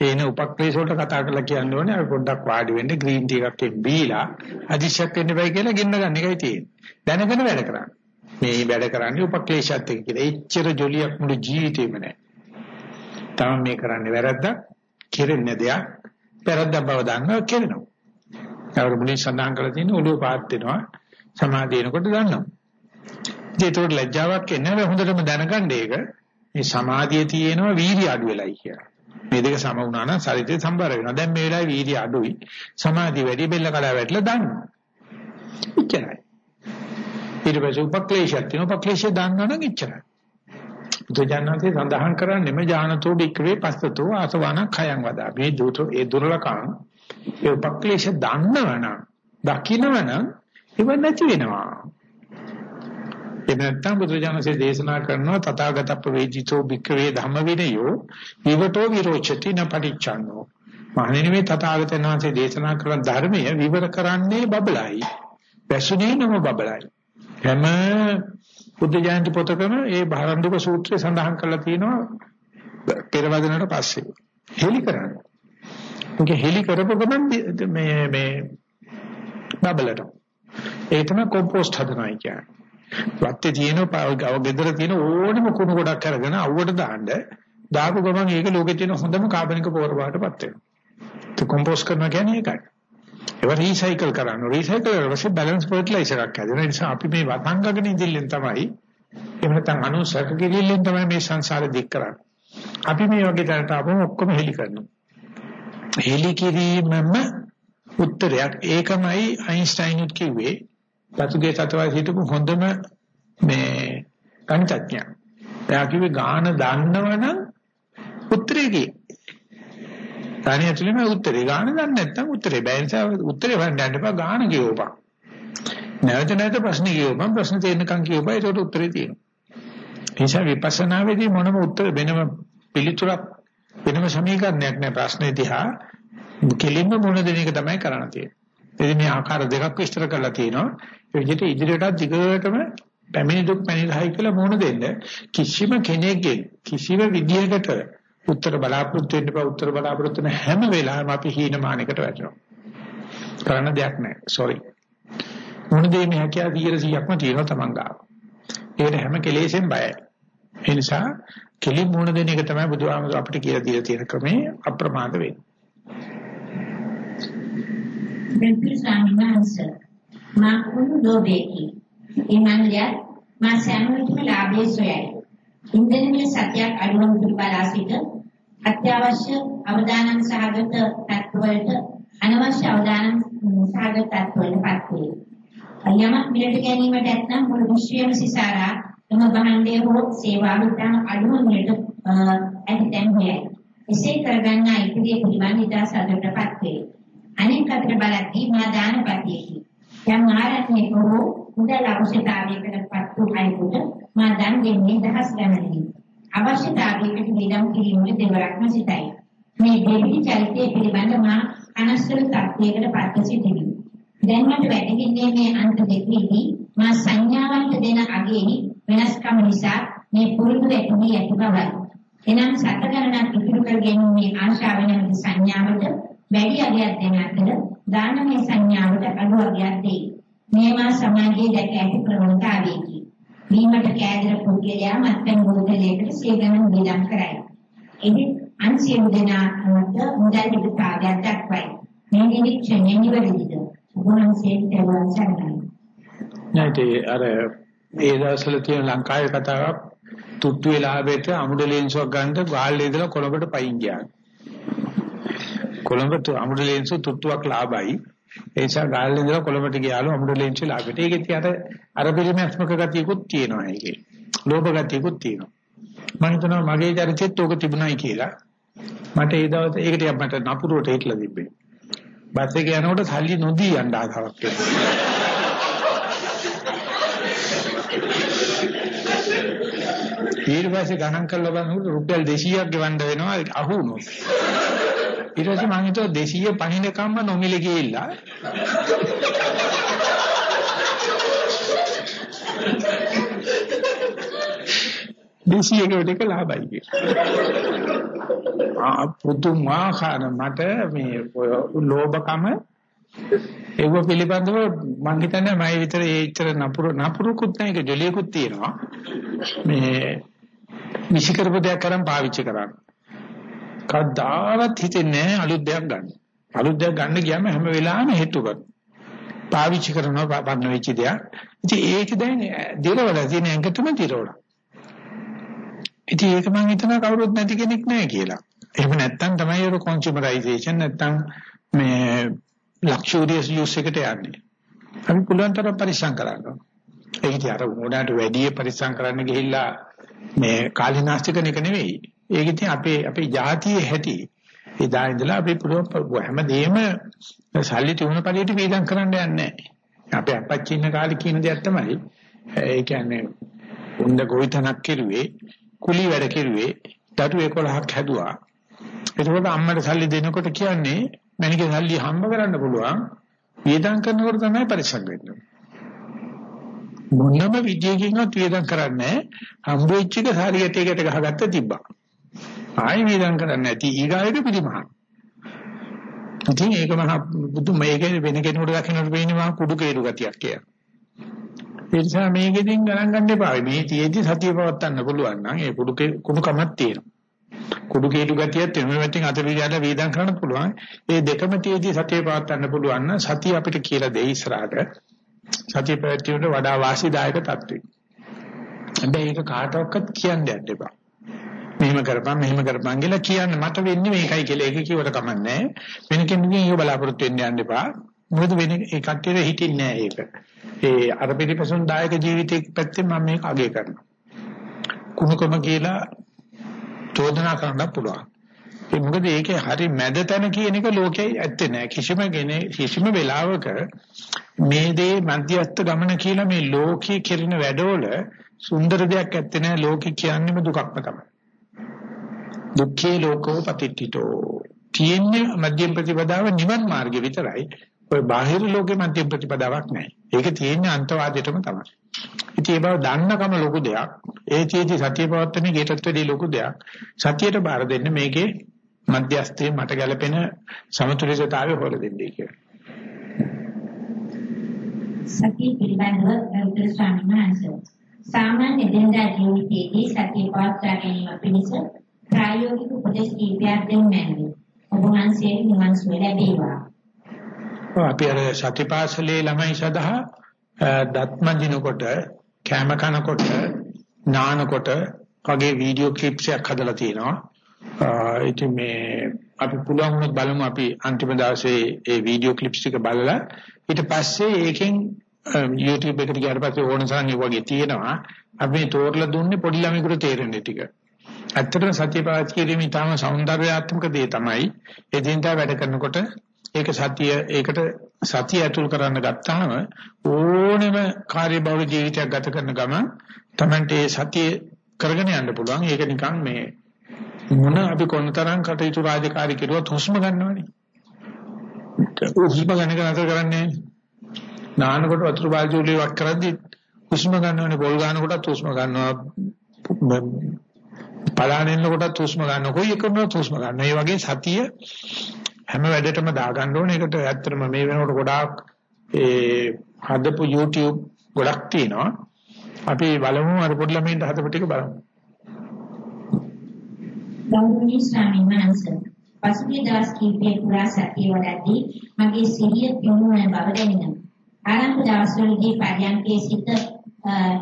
එන උපක්ලේශ වලට කතා කරලා කියන්න ඕනේ අපි පොඩ්ඩක් වාඩි වෙන්න ග්‍රීන් ටී එකක් බීලා අදිශයක් වෙන්න බෑ කියලා ගෙන්න ගන්න එකයි තියෙන්නේ. දැනගෙන වැඩ කරන්න. මේ වැඩ කරන්නේ උපක්ලේශات එක්ක කියලා. එච්චර ජොලියක් මුළු ජීවිතේම නැහැ. තමයි මේ කරන්නේ වැරද්දක්, කෙරෙන්නේ දෙයක්, වැරද්දක් බව දන්නවා කෙරෙනවා. ඒකට මුලින් සඳහන් කරලා තියෙන ඔළුව පාත් වෙනවා. සමාධියනකොට දන්නවා. ඒකට ලැජ්ජාවක් එන්නේ නැහැ හොඳටම දැනගන්න ඒක. මේ සමාධිය තියෙනවා වීර්ය අඩු වෙලයි කියලා. මේ දෙක සම වුණා නම් ශරීරය සම්බර වෙනවා. දැන් මේ වෙලාවේ වීර්ය අඩුයි. සමාධිය වැඩි බෙල්ල කඩා වැටලා දන්නවා. එච්චරයි. ඊට පස්සේ උපක්ලේශයක් තියෙනවා. උපක්ලේශය දන්නවනම් එච්චරයි. බුදුජානකේ සඳහන් කරන්නේම ඥානතෝ බික්‍රේ පස්සතෝ ආසවන khයං වදා. මේ දුත ඒ දුර්ලකම් ඒ උපක්ලේශ දන්නවනම් දකින්නවනම් ඒව නැති වෙනවා. එහෙම නැත්නම් බුදුරජාණන්සේ දේශනා කරනවා තථාගතප්ප වේජිතෝ භික්ඛවේ ධම්ම විනයෝ විවටෝ විරෝචති න පටිච්චන්නෝ. මහණෙනි මේ තථාගතයන් වහන්සේ දේශනා කරන ධර්මය විවර කරන්නේ බබලයි. පැසුනේ නම බබලයි. හැම බුද්ධ ජයන්ති පොතකම ඒ භාරන්දුක සූත්‍රය සඳහන් කරලා තියෙනවා පෙරවදනට පස්සේ. හෙලි කරන්නේ. මොකද හෙලි කරපු ගමන් මේ මේ බබලට ඒ තමයි කොම්පෝස්ට් හදනවා කියන්නේ. වත්තේ තියෙන ගව ගෙදර තියෙන ඕනම කුණු ගොඩක් අරගෙන අවුවට දාන්න දාපු ගමන් ඒක ලෝකේ තියෙන හොඳම කාබනික පොර වලටපත් වෙනවා. ඒ කොම්පෝස්ට් කරනවා කියන්නේ ඒකයි. ඒව රීසයිකල් කරන්න. රීසයිකල් කරලා බැලන්ස් ෆර්ටිලයිසර් එකක් හදන නිසා අපි මේ වතංගගෙන ඉඳිල්ලෙන් තමයි එහෙම නැත්නම් අනුසක කිරිල්ලෙන් තමයි මේ සංසාරෙ දික් කරන්නේ. අපි මේ වගේ තැනට ආවම ඔක්කොම හෙලි කරනවා. හෙලි කිරීමම උත්තරයක් ඒකමයි අයින්ස්ටයින් කිව්වේ පසුගිය සතවයි හිටපු හොඳම මේ ගණිතඥයා. එයා කිව්වේ ගාන දන්නවනම් උත්තරේ කියේ. තනිය ඇතුළේම උත්තරේ ගාන දන්නේ නැත්නම් උත්තරේ බෑ නිසා උත්තරේ හොයන්න යන්න එපා ගාන කියවපන්. නැවත නැවත ප්‍රශ්න කියවපන් ප්‍රශ්න තේරෙනකන් කියවපන් ඒකට උත්තරේ තියෙනවා. ඒ නිසා විපස්සනාවේදී මොනම උත්තර වෙනම පිළිතුරක් වෙනම සමීකරණයක් නෑ ප්‍රශ්නේ දිහා කෙලින්ම මොන දෙන එක තමයි කරන්න තියෙන්නේ. එදින මේ ආකාර දෙකක් විස්තර කරලා තියෙනවා. ඒ විදිහට ඉදිරියටත් දිගටම පැමිණි දුක් පැනිරහයි කියලා මොන දෙන්න කිසිම කෙනෙක්ගෙන් කිසිම විදියකට උත්තර බලාපොරොත්තු වෙන්න බෑ උත්තර බලාපොරොත්තු වෙන හැම වෙලාවෙම අපි හීනමානයකට වැටෙනවා. කරන්න දෙයක් නැහැ. sorry. මොන දේ මේ හැකියාව 100%ක්ම තියෙනවා තමන් ගාව. ඒකට හැම කෙලෙසෙන් බයයි. ඒ නිසා කෙලි මොන දෙන එක තමයි බුදුහාමුදුර අපිට කියලා දීලා තියෙන ක්‍රමේ අප්‍රමාද වෙන්නේ. Guru ස්වාමීන් වහන්සේ මා කුණු ලෝභයකි. ඒ මන්දිය මා සෑමවිටම ලාභයේ සොයයි. ඉන්දන මිල සත්‍යයක් අඩුවම පිළිබලා සිට අත්‍යවශ්‍ය අවදානම් සහගත තත්වවලට අනවශ්‍ය අවදානම් සහගත තත්වවලට පත් වේ. යමක් මිලට ගැනීමට ඇතනම් මුළු විශ්වයම සිසාරා එම භාණ්ඩය හෝ සේවා විතර අඩුම මිලට ඇති තැන් හොයයි. එසේ කරගන්නා ඉදිරිය පිළිබඳ ඉතා සතුටටපත් වේ. අනෙක් අතට බලද්දී මා දානපතියෙහි යම් ආරණ්‍යක හෝ මුදල් අවශ්‍යතාවයකටපත් වූ අයෙකුට මා දන් දෙන්නේ දහස් ගණනකින්. අවශ්‍යතාවයකට වියදම් කිරීමට දෙවරක්ම සිටයි. මේ දෙවි චරිතය පිළිබඳ මා අනස්තර තත්ත්වයකට පත්ව සිටිමි. දැන් මට වැටහෙන්නේ මේ අන්ත දෙකේදී මා සංඥාවන්ට දෙන අගෙහි වෙනස්කම නිසා මේ පුරුදු වෙන්නේ ඇති බවයි. එනම් සතගණනක් ඉදිරි කර ගැනීමේ ආශාව නැමැති සංඥාවට වැඩි අගයක් දෙන අතර දානමය සංඥාවට අඩු අගයක් දෙයි. මේවා සමාජයේ දැක ඇති ප්‍රවණතාවයකි. වීමට කෑදර පුද්ගලයා මත්පැන් බෝතලයකට සියගණන් වියදම් කරයි. එහි අන්සියු දෙනාට මුදල් පිටාදයක් දක්වයි. මේ නිරීක්ෂණය නිවැරදිද? උන්වහන්සේ තේරුම් ගන්නයි. නැටි අර ඒ දවස්වල තියෙන ලංකාවේ කතාවක් තුට්ටු වෙලාවෙට අමුඩ ලේන්සුවක් ගන්න ගාල්ලේ ඉඳලා කොළඹට පයින් ගියා. කොළඹට අමුඩ ලේන්සු තුට්ටුවක් ලාභයි. ඒ නිසා ගාල්ලේ ඉඳලා කොළඹට ගියාලු අමුඩ ලේන්සු ලාභෙට. ඒකේ තියට අර පිළිමස්මක ගතියකුත් තියෙනවා ඒකේ. ලෝභ ගතියකුත් තියෙනවා. මම හිතනවා මගේ චරිතෙත් ඕක තිබුණයි කියලා. මට ඒ දවස් ඒකට මට නපුරුවට හිටලා තිබ්බේ. බස් එක යනකොට සල්ලි නොදී යන්න ආසාවක් එනවා. ඊට පස්සේ ගණන් කරලා බලනකොට රුපියල් 200ක් ගෙවන්න වෙනවා අහු වුණොත්. ඊට පස්සේ මම හිතුවා 200 පණිනකම්ම නොමිලේ ගිහිල්ලා දෙසියකට එක ලාභයි කියලා. ආ පුදුමාකාර මට මේ ලෝභකම ඒව පිළිබඳව මම හිතන්නේ මම විතර ඒ ඉතර නපුරු නපුරුකුත් නැහැ ඒක ජොලියකුත් තියෙනවා. මේ මිසි කරපු දෙයක් කරන් පාවිච්චි කරන්න. කවදාවත් හිතෙන්නේ අලුත් දෙයක් ගන්න. අලුත් දෙයක් ගන්න ගියාම හැම වෙලාවෙම හේතු කරනවා. පාවිච්චි කරනවා බන්න වෙච්ච දෙයක්. ඉතින් ඒක දැන් දිරවල තියෙන එකටම දිරවල. ඉතින් ඒක මම හිතනවා කවුරුත් නැති කෙනෙක් නැහැ කියලා. එහෙම නැත්තම් තමයි ඒක කොන්සියුමරයිසේෂන් නැත්තම් මේ ලක්ෂරියස් යූස් එකට යන්නේ. අපි පුළුවන් තරම් පරිස්සම් කරන්න. ඒක ඉතින් අර මොඩාට වැඩි පරිස්සම් කරන්න ගිහිල්ලා මේ කාලිනාස්තික එක නෙවෙයි. ඒක ඉතින් අපේ අපේ ජාතියේ හැටි. එදා ඉඳලා අපි පුළුවන් හැමදේම සල්ලි තුන පළියට වේදම් කරන්න යන්නේ නැහැ. අපේ අපච්චි ඉන්න කාලේ කියන දෙයක් තමයි. ඒ කියන්නේ උන්ද ගොවිතැනක් කෙරුවේ, කුලි වැඩ කෙරුවේ, දඩු 11ක් හැදුවා. එතකොට අම්මට සල්ලි දෙනකොට කියන්නේ මැනිකේ සල්ලි හම්බ කරන්න පුළුවන්. වේදම් කරනකොට තමයි පරිස්සම් වෙන්නේ. මොනම විදියකින්වත් වේදම් කරන්නේ හම්බ වෙච්ච එක හරියට ඒකට ගහගත්ත තිබ්බා. ආයි වේදම් කරන්නේ නැති ඊගායට පිළිමහා. ඉතින් ඒක මහා බුදු මේකේ වෙන කෙනෙකුට දකින්නට වෙන්නේ මහා කුඩු කේරු ගතියක් කියලා. ඒ නිසා මේකෙදින් ගණන් ගන්න එපා. මේ තියෙද්දි සතිය පවත්වන්න පුළුවන් නම් ඒ කුඩු කුණු කමක් තියෙනවා. කුඩු කේතු ගතියත් එමෙ පැත්තෙන් අත පිළියලා වේදම් කරන්න පුළුවන්. ඒ දෙකම තියදී සතිය පවත්වන්න පුළුවන් නම් සතිය අපිට කියලා දෙයි ඉස්සරහට. සතිය පැවැත්වීමට වඩා වාසිදායක තත්ත්වයක්. හැබැයි ඒක කාටවත් කියන්න යන්න එපා. මෙහෙම කරපන් මෙහෙම කරපන් කියලා කියන්න මට වෙන්නේ මේකයි කියලා ඒක කිව්වට කමන්නේ. වෙන කෙනෙකුගෙන් ඒක බලාපොරොත්තු වෙන්න යන්න එපා. මොකද වෙන ඒ කට්ටියට හිතින්නේ නැහැ ඒක. ඒ අර පිටිපසුන් දායක ජීවිතයක් පැත්තෙන් මම මේක අගය කරනවා. කුණුකම කියලා චෝදනා කරන්න පුළුවන්. ඒ මොකද ඒකේ හරි මැද තැන කියන එක ලෝකේ ඇත්තේ නෑ කිසිම කෙනෙක් කිසිම වෙලාවක මේ දේ මධ්‍යස්ථ ගමන කියලා මේ ලෝකේ කෙරෙන වැඩවල සුන්දර දෙයක් ඇත්තේ නෑ ලෝකේ කියන්නේම දුකක්ම තමයි. දුක්ඛේ ලෝකෝ පතිට්ඨිතෝ. තියෙන්නේ මධ්‍යම ප්‍රතිපදාව නිවන් මාර්ගය විතරයි. ඔය බාහිර ලෝකේ මධ්‍යම ප්‍රතිපදාවක් නෑ. ඒක තියෙන්නේ අන්තවාදයටම තමයි. ඉතින් ඒ බව දන්නකම ලොකු දෙයක්. ඒ චේති සතිය පවත්තන්නේ ඊටත් වැඩි ලොකු දෙයක්. සතියට බාර දෙන්න මේකේ මධ්‍යස්ථයේ මට ගැලපෙන සමතුලිතතාවය හොර දෙන්නේ කියලා. සතිය පිළිබඳව ගරුතර ස්වාමීන් වහන්සේ සාමාන්‍ය දිනදා ජීවිතයේදී සතිය පවත්වා ගැනීම පිණිස ප්‍රායෝගික උපදෙස් කීපයක් දෙන්න මැනවි. ඔබ වහන්සේ නිවන් සුව ලැබේවා. අපි අර සතිපාසලේ ළමයි සදහා දත්මදිනකොට කැම කනකොට නානකොට වගේ වීඩියෝ ක්ලිප්ස් එකක් හදලා තියෙනවා. ඉතින් මේ අපි පුළුවන් වුණොත් බලමු අපි අන්තිම දවසේ ඒ වීඩියෝ ක්ලිප්ස් ටික බලලා ඊට පස්සේ ඒකෙන් YouTube එකට ගියාට පස්සේ ඕන තරම් ඒ වගේ තියෙනවා අපි තෝරලා දුන්නේ පොඩි ළමයෙකුට තේරෙන්නේ ටික. ඇත්තටම සතිය පාවිච්චි කිරීම ඉතාම సౌందర్యාත්මක දේ තමයි. එදින්දා වැඩ කරනකොට ඒක සතිය ඒකට සතිය ඇතුල් කරන්න ගත්තාම ඕනෙම කාර්යබහුල ජීවිතයක් ගත කරන ගමන් Tamante ඒ සතිය කරගෙන යන්න පුළුවන්. ඒක නිකන් මේ මොන අපි කොනතරම් කටයුතු රාජකාරී කෙරුවත් හුස්ම ගන්නවනේ. හුස්ම ගන්න එක නතර කරන්නේ නානකොට වතුර බාල්දිය වල වක් කරද්දි හුස්ම ගන්නවනේ බෝල් ගන්නකොටත් හුස්ම ගන්නවා පලානෙන්න කොටත් හුස්ම ගන්නවා කොයි එකකම හුස්ම ගන්නවා. ඒ වගේ සතිය හැම වැඩේටම දාගන්න ඕනේ. ඒකට ඇත්තටම මේ වෙනකොට ගොඩාක් ඒ හදපු YouTube ගොඩක් තියෙනවා. අපි බලමු අර පොඩි ළමයින්ට හදපු ටික බලමු. ගෞරවනීය ස්වාමීන් වහන්සේ පසුගිය දවස් කිහිපය පුරා සතිය වඩද්දී මගේ සිහිය දියුණු වන බව දැනෙනවා. ආරම්භ දවස්වලදී පරියන්කේ සිට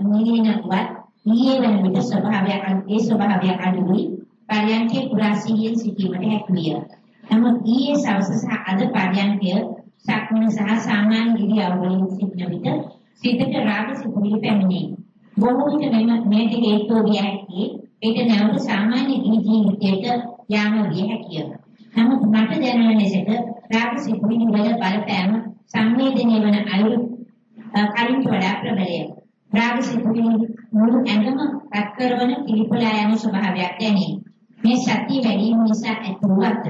නිවිනවත් ඊයේ වෙන විට ස්වභාවයක් ඒ ස්වභාවයක් අනුවයි පරියන්කේ පුරා සිහියෙන් සිටීමට හැකිය. නමුත් ඊයේ සවස සහ අද පරියන්කය සක්මන සහ සාමාන්‍ය ඉරියව්වලින් සිටින විට සිතට රාග සිතුවිලි පැමිණේ. බොහෝ විට මෙම මේක හේතුව විය හැකි ඒක නැවත සාමාන්‍ය ජීවිතයට යාම විය හැකිය. නමුත් මට දැනෙන ලෙසට රාග සිතුවිලි වල බලපෑම සංවේදනය වන අයුරු කලින් වඩා ප්‍රබලය. රාග සිතුවිලි මුළු ඇඟම පත් කරන පිළිපලා යන ස්වභාවයක් දැනේ. මේ සතිය වැඩි වීම නිසා ඇතිවුවත්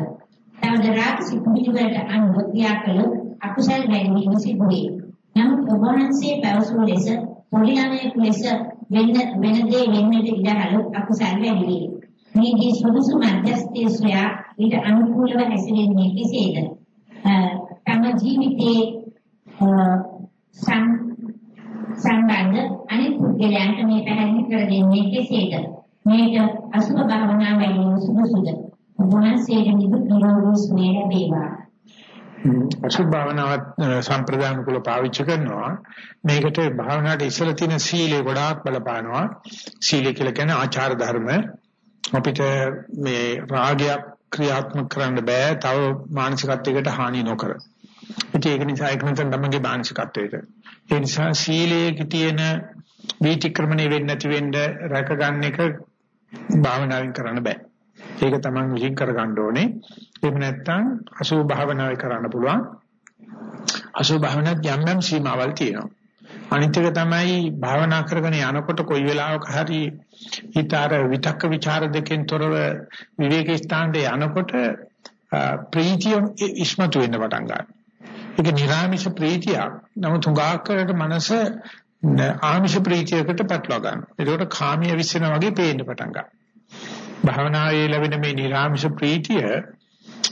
තවද රාග සිතුවිලි වලට අනුව ක්‍රියා කළ අකුසල් වැඩි වීම සිදු වේ. නමුත් ඔබ වහන්සේ පැවසු ලෙස පොඩි ළමයෙකු ලෙස වෙන වෙන දේ වෙන්නට ඉඩහළු අකුසල් වැඩි වේ. මේදී සුදුසු මධ්‍යස්ථයේ සොයා ඊට අනුකූලව හැසිරෙන්නේ කෙසේද? තම ජීවිතයේ සම්බන්ධ අනිත් පුද්ගලයන්ට මේ පැහැදිලි කර දෙන්නේ කෙසේද? මේක අසුභ භාවනාව වැඩි සුදුසුද? වහන්සේට නිරෝධී සුවය ලැබේවා. අසුභ භාවනාවත් සම්ප්‍රදාන කුල පාවිච්චි කරනවා. මේකට භාවනාවට ඉස්සලා තියෙන සීලය ගොඩාක් බලපානවා. සීලය කියලා කියන්නේ ආචාර ධර්ම. අපිට මේ රාගය ක්‍රියාත්මක කරන්න බෑ. තව මානසිකත්වයකට හානි නොකර. ඒක නිසා ඒක නැත්නම් තමන්ගේ මානසිකත්වයට. ඒ නිසා සීලයේ තියෙන වීතික්‍රමණය වෙන්නේ නැති වෙන්න රැක ගන්න එක භාවනාවෙන් කරන්න බෑ. ඒක තමන් විශ්ින් කරගන්න ඕනේ. එහෙම නැත්නම් අසුභ භාවනාවේ කරන්න පුළුවන්. අසුභ භාවනාවක් යම් යම් සීමාවල් තියෙනවා. අනිත් එක තමයි භාවනා කරගෙන යනකොට කොයි වෙලාවක හරි හිතාර විතක්ක ਵਿਚාර දෙකෙන් තොරව විවේක ස්ථානට යනකොට ප්‍රීතිය ඉස්මතු වෙන්න පටන් ගන්නවා. ඒක නිර්ආමිෂ ප්‍රීතියක්. නමුත් හුඟාක් කරට මනස ආමිෂ ප්‍රීතියකට පැටලව ගන්නවා. ඒකට කාමීය විශ්සන වගේ පේන්න පටන් ගන්නවා. භවනායේ ලැබෙන මේ නිර්ආමිෂ ප්‍රීතිය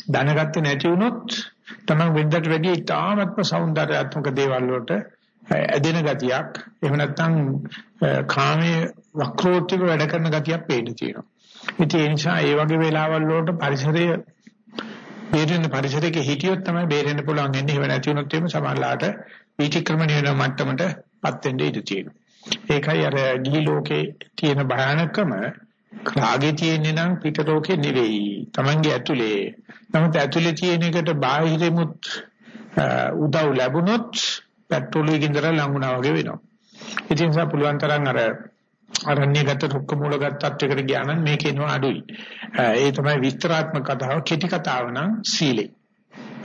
දැනගත්තේ නැති වුණොත් තමයි වෙනදට වැඩි ඉතාමත්ම సౌందర్యාත්මක දේවල් වලට ඇදෙන ගතියක් එහෙම නැත්නම් කාමයේ වක්‍රෝත්තික වැඩ කරන ගතියක් පේන්න තියෙනවා. ඉතින් ඒ නිසා ඒ වගේ වෙලාවල් වලට පරිසරයේ බේරෙන පරිසරයක හිටියොත් තමයි බේරෙන්න පුළුවන් වෙන්නේ. එහෙම නැති වුණොත් එimhe සමහරලාට විචක්‍රමණය වෙන මට්ටමටපත් වෙන්න ඉඩ තියෙනවා. ඒකයි අර ගිහි ලෝකේ තියෙන භයානකම රාගේ තියෙන්නේ නම් පිට ලෝකේ නෙවෙයි. Tamange ඇතුලේ. නමුත් ඇතුලේ තියෙන එකට බාහිරෙමුත් උදව් ලැබුණොත් පෙට්‍රෝල් එකකින් දර ලඟුණා වගේ වෙනවා. ඉතින් නිසා පුළුවන් තරම් අර අරණ්‍යගත රුක්ක මූලගත තත්වයකට ගියා නම් මේකේ නෝ අඩුයි. ඒ තමයි විස්තරාත්මක කතාව කෙටි කතාව නම් සීලේ.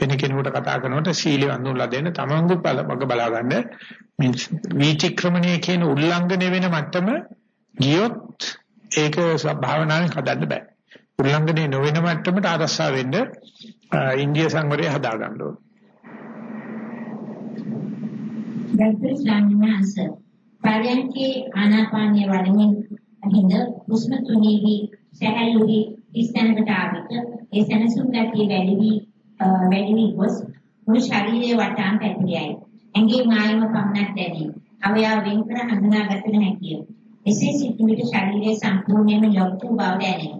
වෙන කෙනෙකුට කතා කරනකොට සීලය අඳුනලා දෙන්න තමන්ගු වග බලා ගන්න මේ වීතික්‍රමණය කියන උල්ලංඝනය වෙන මට්ටම ගියොත් ඒක භාවනාවෙන් හදන්න බෑ. උල්ලංඝනය නොවන මට්ටමට ආරස්සා වෙන්න ඉන්දිය සංවරය හදා ගන්න ඕනේ. දැන් ස්වාමීනාස පරයන්කේ ආනාපානිය වඩමින් අහිඳ හුස්ම තුනීවි සැහැල්ලුවි ඉස්තැනකට ආවිත ඒ සැනසුම් ගතිය වැඩි වී වැඩි වී ගොස් මුළු ශරීරයේ වටාන් පැතිරෙයි. ඇඟේ මායම පමණක් දැනේ. අවයව වෙන් කර හඳුනාගත නොහැකිය. එසේ සිටින විට ශරීරයේ සම්පූර්ණයෙන්ම ලොක්තු බව දැනේ.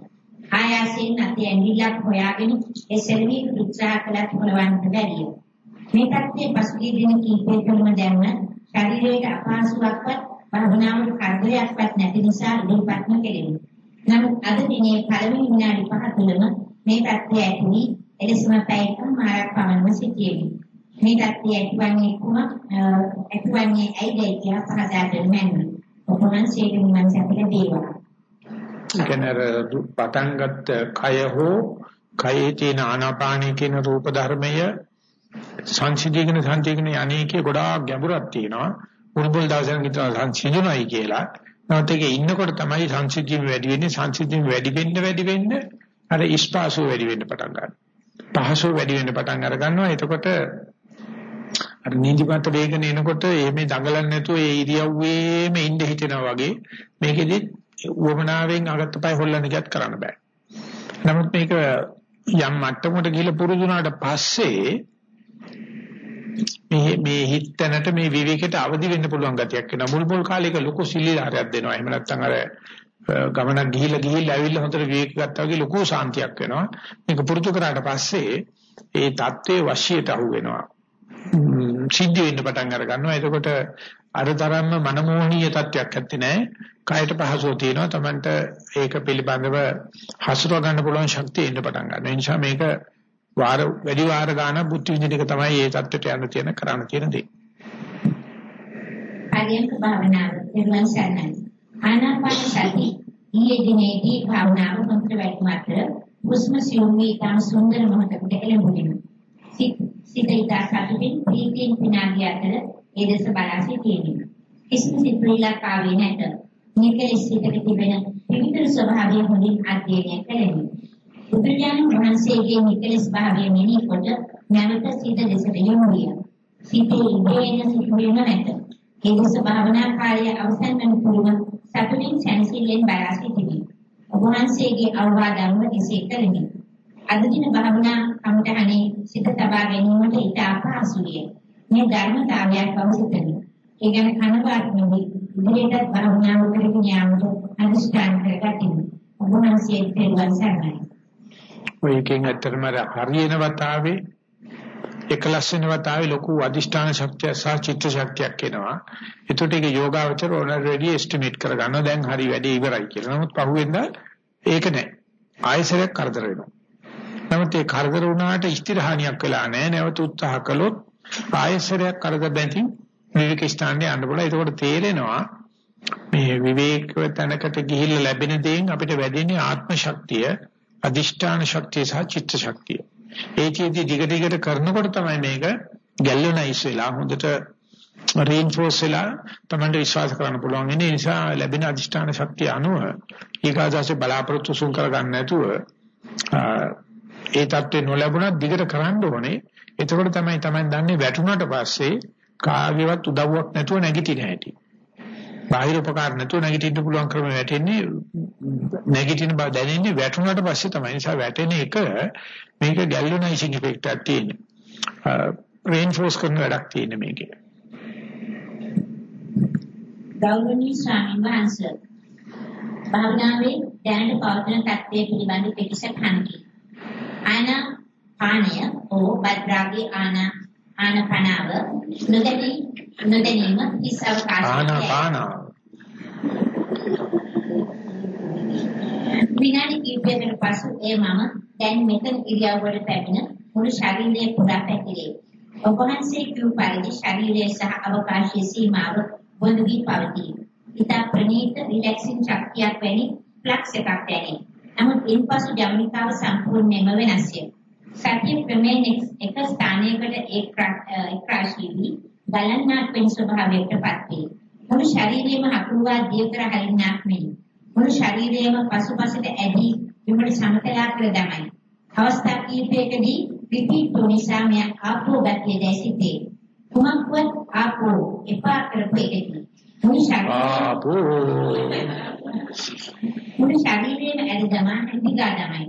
ආයාසයෙන් නැති ඇඟිල්ලක් හොයාගෙන ඒ සෙල්වි උත්සාහ කළත් හොලවන්නට බැරිය. මේ තත්ත්වයේ පසුගිය දින කිහිපයකම දැනුණ ශරීරයට අපහසුතාවක්වත් භවනාවට කරදරයක්වත් නැති නිසා ඉදිරිපත්ම කෙරෙමි. නමුත් අද දිනේ පළවෙනි විනාඩි පහ තුළම මේ තත්ත්වය ඇති වී එලෙසම පැයකම මාරක් පමණම සිටියෙමි. මේ තත්ත්වය ඇතිවන්නේ කුමක් ඇතිවන්නේ ඇයිද කියලා පහදා දෙන්න මැනවි. ඔබ වහන්සේගේ නිවන් සැප ලැබේවා. කියන්නේ පටන් ගත්ත කය හෝ කයේ තියෙන ආනාපානයේ කියන රූප ධර්මය සංසිද්ධියකින සංසිද්ධියකින අනේකේ ගොඩාක් ගැඹුරක් තියෙනවා. උරුබල් දවසෙන් විතර සංසිද්ධුනයි කියලා. නැවත ඒකේ ඉන්නකොට තමයි සංසිද්ධිය වැඩි වෙන්නේ සංසිද්ධිය වැඩි වෙන්න වැඩි වෙන්න අර ඉස්පාසු වැඩි වෙන්න පටන් ගන්නවා. පහසු වැඩි වෙන්න පටන් අර ගන්නවා. එතකොට අර නිදිමත වේගන එනකොට මේ දඟලන්නේ නැතුව ඒ ඉරියව්වේම ඉඳ හිටෙනවා වගේ මේකෙදි වමනාවෙන් අගත්ත පය හොල්ලන්න ගියත් කරන්න බෑ. නමුත් මේක යම් මට්ටමකට ගිහිල්ලා පුරුදුනාට පස්සේ මේ මේ හිතනට මේ විවේකයට අවදි වෙන්න පුළුවන් ගතියක් වෙනවා. මුල් මුල් කාලේක ලොකු සිලිලාරයක් දෙනවා. එහෙම නැත්නම් අර ගමනක් ගිහිල්ලා ගිහිල්ලා ඇවිල්ලා හොඳට විවේක ගත්තා වගේ ලොකු සාන්තියක් වෙනවා. මේක පුරුදු කරාට පස්සේ ඒ தત્ත්වයේ වශයට අහු වෙනවා. සිද්ධ වෙන්න පටන් අර ගන්නවා. එතකොට අර තරම්ම මනමෝහනීය තත්ත්වයක් ඇත්තේ නැහැ. කයට පහසුව තියෙනවා. Tamanට ඒක පිළිබඳව හසුරව ගන්න පුළුවන් ශක්තිය එන්න පටන් ගන්නවා. ඒ නිසා මේක වාර වැඩි වාර ගන්න බුද්ධ විදින එක තමයි මේ தත්ත්වයට යන්න තියෙන කරන්න තියෙන දේ. අරියන්ක භාවනාව නිර්වාණ සරණයි. ආනාපාන සති ඊයේ දිනේදී භාවනාව හොඳට වැඩිමත් හුස්ම සියුම් වී තම සුන්දර මොහොතකට එළඹුණා. සිත ඉතා සතුටින් ප්‍රීතියෙන් පිනාගිය අතර ඒ දෙස බලා සිටියෙමි. කිසිම සිතුවිල්ලක් ආවේ නැත. නිකලෙස් සිතක තිබෙන විවිධ ස්වභාවය හොඳින් අධ්‍යයනය කළෙමි. බුදුරජාණන් වහන්සේගේ නිකලෙස් භාවය මෙහි කොට නැවත සිත දෙසට යොමු විය. සිතේ ඉබේන සිතුවිල්ල නැත. ඒ දෙස භාවනා කාර්යය අවසන් වන තුරුම සතුටින් සැනසෙල්ලෙන් බලා සිටිමි. ඔබ වහන්සේගේ අවවාද අනුව එසේ කළෙමි. අද දින භාවනා කමටහනේ සිත තබා ගැනීමට ඉත අපහසුය. මේ ධර්මතාවයක් අවශ්‍යයි. ඒ ගැන කනගාටු වෙමි. ඉදිරියටත් භාවනාව කරගෙන යාමට අනිෂ්ඨාන කරගතිමි. ඔබ වහන්සේ දෙවන් සරණයි. ඔය එකෙන් ඇත්තටම හරියන වතාවේ එකලස් වෙන වතාවේ ලොකු අදිෂ්ඨාන ශක්තිය සහ චිත්ත ශක්තියක් එනවා. ඒකට ඒක යෝගාවචර ඔනරෙඩි එස්ටිමේට් කරගන්නවා. දැන් හරි වැඩේ ඉවරයි කියලා. නමුත් පහුවෙන්ද ඒක නෑ. ආයෙසරයක් කරදර වෙනවා. නමුත් ඒ කරදර වුණාට ස්ථිරහානියක් වෙලා නැහැ. නැවත උත්සාහ කළොත් ආයසරයක් කරදර බැඳින් විවේක ස්ථානයේ යන්න පුළුවන්. ඒකෝට තේරෙනවා මේ විවේක තැනකට ගිහිල්ලා ලැබෙන දේෙන් අපිට වැඩෙන්නේ ආත්ම ශක්තිය, අදිෂ්ඨාන ශක්තිය සහ චිත්ත ශක්තිය. ඒකෙදි දිග දිගට කරනකොට තමයි මේක ගැල්වනයිස් වෙලා හොඳට රේන්ෆෝස් වෙලා තමයි විශ්වාස කරන්න පුළුවන්. ඒ නිසා ලැබෙන අදිෂ්ඨාන ශක්තිය අනුව ඊගාදාසේ බලාපොරොත්තු සුන් කරගන්න නැතුව ඒ தත්ත්වේ නොලැබුණත් දිගට කරන්න ඕනේ. එතකොට තමයි තමයි දන්නේ වැටුණාට පස්සේ කාගේවත් උදව්වක් නැතුව නැගිටින හැටි. බාහිර උපකාර නැතුව නැගිටින්න පුළුවන් ක්‍රම වැටෙන්නේ නැගිටින බව දැනෙන්නේ වැටුණාට පස්සේ තමයි. නිසා වැටෙන එක මේක ගැල්වනයිසිං ඉෆෙක්ට් එකක් තියෙනවා. රේන්ෆෝස් කරන වැඩක් තියෙන මේකේ. ගෞරවනීය ස්වාමීන් වහන්සේ භාවනාවේ දැනට පවතින තත්ත්වයේ පිළිබඳ පිටසක් හංකි. ආනාපානය හෝ බද්රාගේ ආනා ආනපනාව නොදැනී නොදැනීම කිස් අවකාශය ආනාපාන විනාඩි කිහිපයකට පසු ඒ මම දැන් මෙතන ඉරියව්වට පැමිණ මුළු ශරීරය පුරා පැතිරේ. ඔබ වහන්සේ කියු පරිදි ශරීරය සහ අවකාශයේ සීමාව බොඳ වී පවතී. ඉතා ප්‍රණීත රිලැක්සින් ශක්තියක් වැනි ෆ්ලක්ස් එකක් දැනේ. නමුත් ඉන්පසු ජවනිකාව සම්පූර්ණයෙන්ම වෙනස්ය. සතිය ක්‍රමයෙන් එක ස්ථානයකට එක්රාශී වී ගලන්නාක් වෙන ස්වභාවයකට පත් වේ. මුළු ශරීරයම හකුරුවා දිය කර හරින්නක් මෙනි. මුළු ශරීරයම පසුපසට ඇදී විමුණ සමතලා කර දමයි. අවස්ථා කිහිපයකදී රිපීට් නිසා මෙය ආපෝ ගතිය දැසිතේ. කුමක්වත් ආපෝ එපා කරපු එකකි. මුළු ශරීරය මුළු ශරීරයේම ඇද දමා හිඟා දමයි.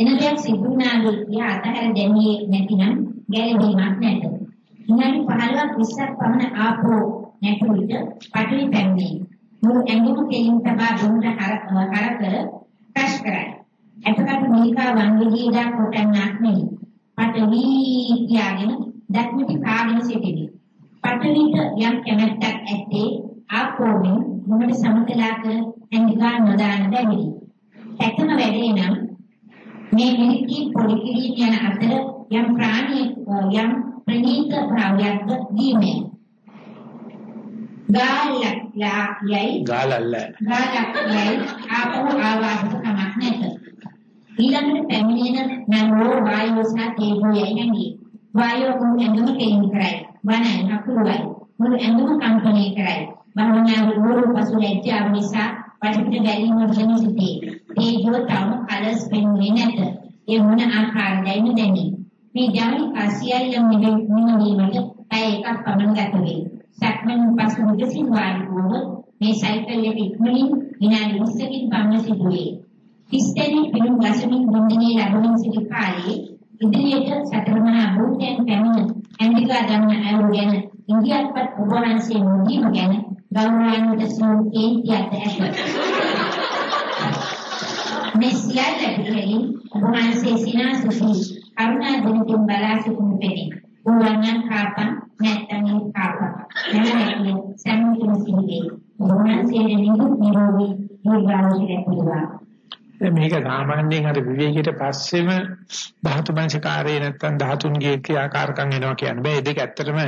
එන දෙයක් සිදු වුණාද කියලා අතහැර දැමියේ නැතිනම් ගැළවීමක් නැත. විනාඩි 15ක් 20ක් පමණ ආපෝ නැතු විට පටවි පැන්නේ. මුළු ඇඟම කෙලින් තබා දුන්න හරක ක්‍රෂ් කරයි. එතකොට මිලිකා වංගෙදීලා කොටන්නක් නෙයි. පටවි කියාගෙන දක්මිටි කාගෙන සිටිවි. පටවිට යම් කැමැත්තක් ඇත්තේ ආපෝවෙන් මොකට සමතලා කර ඇඟිලා නොදාන බැවිලි. සැකම වැඩේ නම් මේ මිනිත්ටි පොඩි කිරීම යන අතර යම් ප්‍රාණී යම් ප්‍රණීත භාවයක් දීමේ ගාලලා යයි ගාලල්ල ගාලක් යයි ආපහු ආවාහක කමක් නැත. ඊළඟට පැමිණෙන නරෝ වායුව සහ තේජෝ නැගී. වායුව මුළු ඇඟම කෙලින් කරයි. වනයි අකුරුයි. මුළු ඇඟම කම්පණය කරයි. භවනාවේ උරු පසු ලැජ්ජාව නිසා පටිපිට බැලීම වන සිටේ. තේජෝ තම කලස් පෙන්වෙන්නේ නැත. ඒ මොන ආකාරයෙන්ද දැනේ. මේ ජානි කාසියල්ලම් නිවීමට පැය එකක් පමණ ගත වේ. සක්මන් පසු විගසින් වාඩි වුණොත් මේ සයිකල් එක ඉක්මනින් විනාඩි 20කින් පමණ සිදුවේ. ඉස්තැනි පිණු ගසමින් දුන්නේ ලැබුණු සිටි කාලේ ඉදිරියට සතරමහා භූතයන් පැමිණ ඇන්ඩිකා ගන්න අයුරු ගැන ඉන්දියාපත් ඔබ වහන්සේ මුදීම ගැන ගෞරවාන්විත සෝකේන්තියට ඇත. මේ සියල්ල පිළිහෙලින් ඔබ වහන්සේ සිනාසුසි කරුණා දිනකින් බලා සිටින පෙනේ. උවන්නම් කාපන් නැත්තම් ඒ කාපන්. නැමෙන්නේ සම්මුතිය සිහිවේ. ඔබ වහන්සේ නිරුත් නිරෝගී දීර්ඝායුෂ ලැබුවා. මේක සාමාන්‍යයෙන් අර විවේකීට පස්සෙම ධාතු මනසකාරයේ නැත්තම් ධාතුන්ගේ ක්‍රියාකාරකම් එනවා කියන්නේ බෑ. ඒ දෙක ඇත්තටම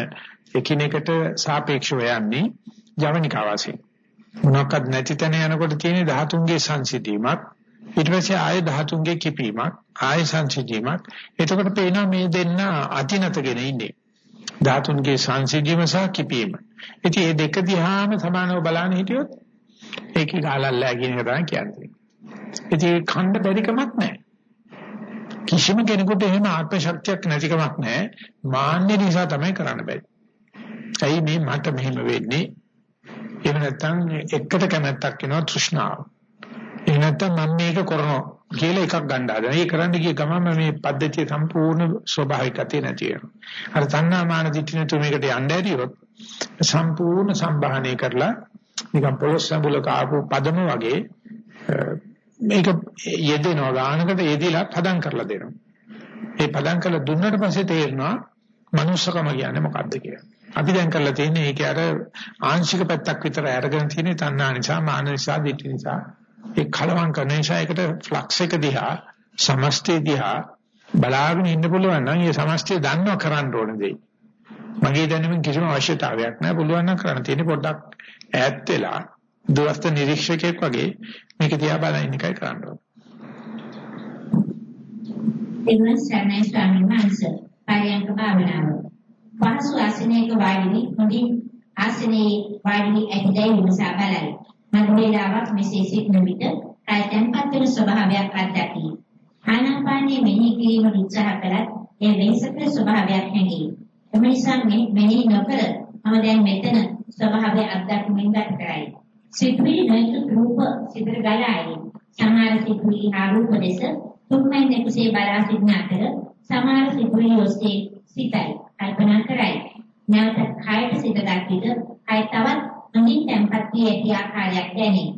එකිනෙකට සාපේක්ෂව යන්නේ ජවනිකා වශයෙන්. මොනක්වත් නැති තැන යනකොට තියෙන ධාතුන්ගේ සංසිඳීමක් ඊට පස්සේ ආය ධාතුන්ගේ කිපීමක් ආය සංසිඳීමක් එතකොට පේනවා මේ දෙන්න අතිනතගෙන ඉන්නේ. ධාතුන්ගේ සංසිඳීම සහ කිපීම. ඉතින් මේ දෙක දිහාම සමානව බලන්න හිටියොත් ඒකේ ගාලල්ලා කියන එක තමයි කියන්නේ. ඉතින් ඛණ්ඩ බැරිකමක් නැහැ. කිසිම කෙනෙකුට එහෙම ආත්ම ශක්තියක් නැතිකමක් නැහැ. මාන්නේ නිසා තමයි කරන්න බැරි. ඇයි මේ මට මෙහෙම වෙන්නේ? එහෙම නැත්නම් එකට කැමැත්තක් එනවා තෘෂ්ණාව. එහෙම නැත්නම් මම මේක කරනවා කියලා එකක් ගන්න හදනවා. ඒ කරන්න ගිය ගමන් මේ පද්ධතිය සම්පූර්ණ ස්වභාවිකතිය නැති වෙනවා. අර තණ්හා මාන දිටිනතු මේකට යන්න ඇරියොත් සම්පූර්ණ සම්බාහනය කරලා නිකන් පොළොස් සම්බුලක ආපු පදම වගේ මේක යෙදෙනවා ගානකට යෙදিলা පදම් කරලා දෙනවා. ඒ පදම් කරලා දුන්නට පස්සේ තේරෙනවා මනුස්සකම කියන්නේ මොකක්ද කියලා. අපි දැන් කරලා තියෙන්නේ ඒක අර ආංශික පැත්තක් විතර අරගෙන තියෙන තණ්හා නිසා මාන නිසා දිට්ඨි නිසා ඒ කලවම් කරන නිසා ඒකට ෆ්ලක්ස් එක දිහා සමස්තය දිහා බලාගෙන ඉන්න පුළුවන් නම් ඒ සමස්තය දන්නව කරන්න ඕන දෙයි. මගේ දැනුමින් කිසිම අවශ්‍යතාවයක් නැහැ පුළුවන් නම් කරන්න තියෙන්නේ පොඩ්ඩක් ඈත් වෙලා දුරස්ත නිරීක්ෂකයෙක් වගේ මේක දිහා බලන එකයි කරන්න ඕන. එන්න සර්ණයි ස්වාමීන් වහන්සේ පරියන්ක භාවනාව පහසු ආසනයක වාඩි වී හොඳින් ආසනයේ වාඩි වී ඇතිදැයි විමසා බලයි. මද වේලාවක් මෙසේ සිටින විට කය තැන්පත් වෙන ස්වභාවයක් අත්දැකී. ආනාපානයේ මෙහි කිරීම උත්සාහ කළත් ඒ වෙනසක ස්වභාවයක් හැඟේ. එම නිසා මෙහි නොකර මම දැන් මෙතන ස්වභාවය අත්දැකීමෙන් ගත කරයි. සිතුවිලි නොයෙකුත් රූප සිතර ගලායි. සමහර සිතුවිලි හා රූප දෙස තුන්මයි නෙකුසේ බලා සිටින අතර සමහර සිතුවිලි ඔස්සේ සිතයි. කල්පනා කරයි. නැවත කායට සිත දක්විද කය තවත් හොඳින් තැම්පත් වී ඇති ආකාරයක් දැනේ.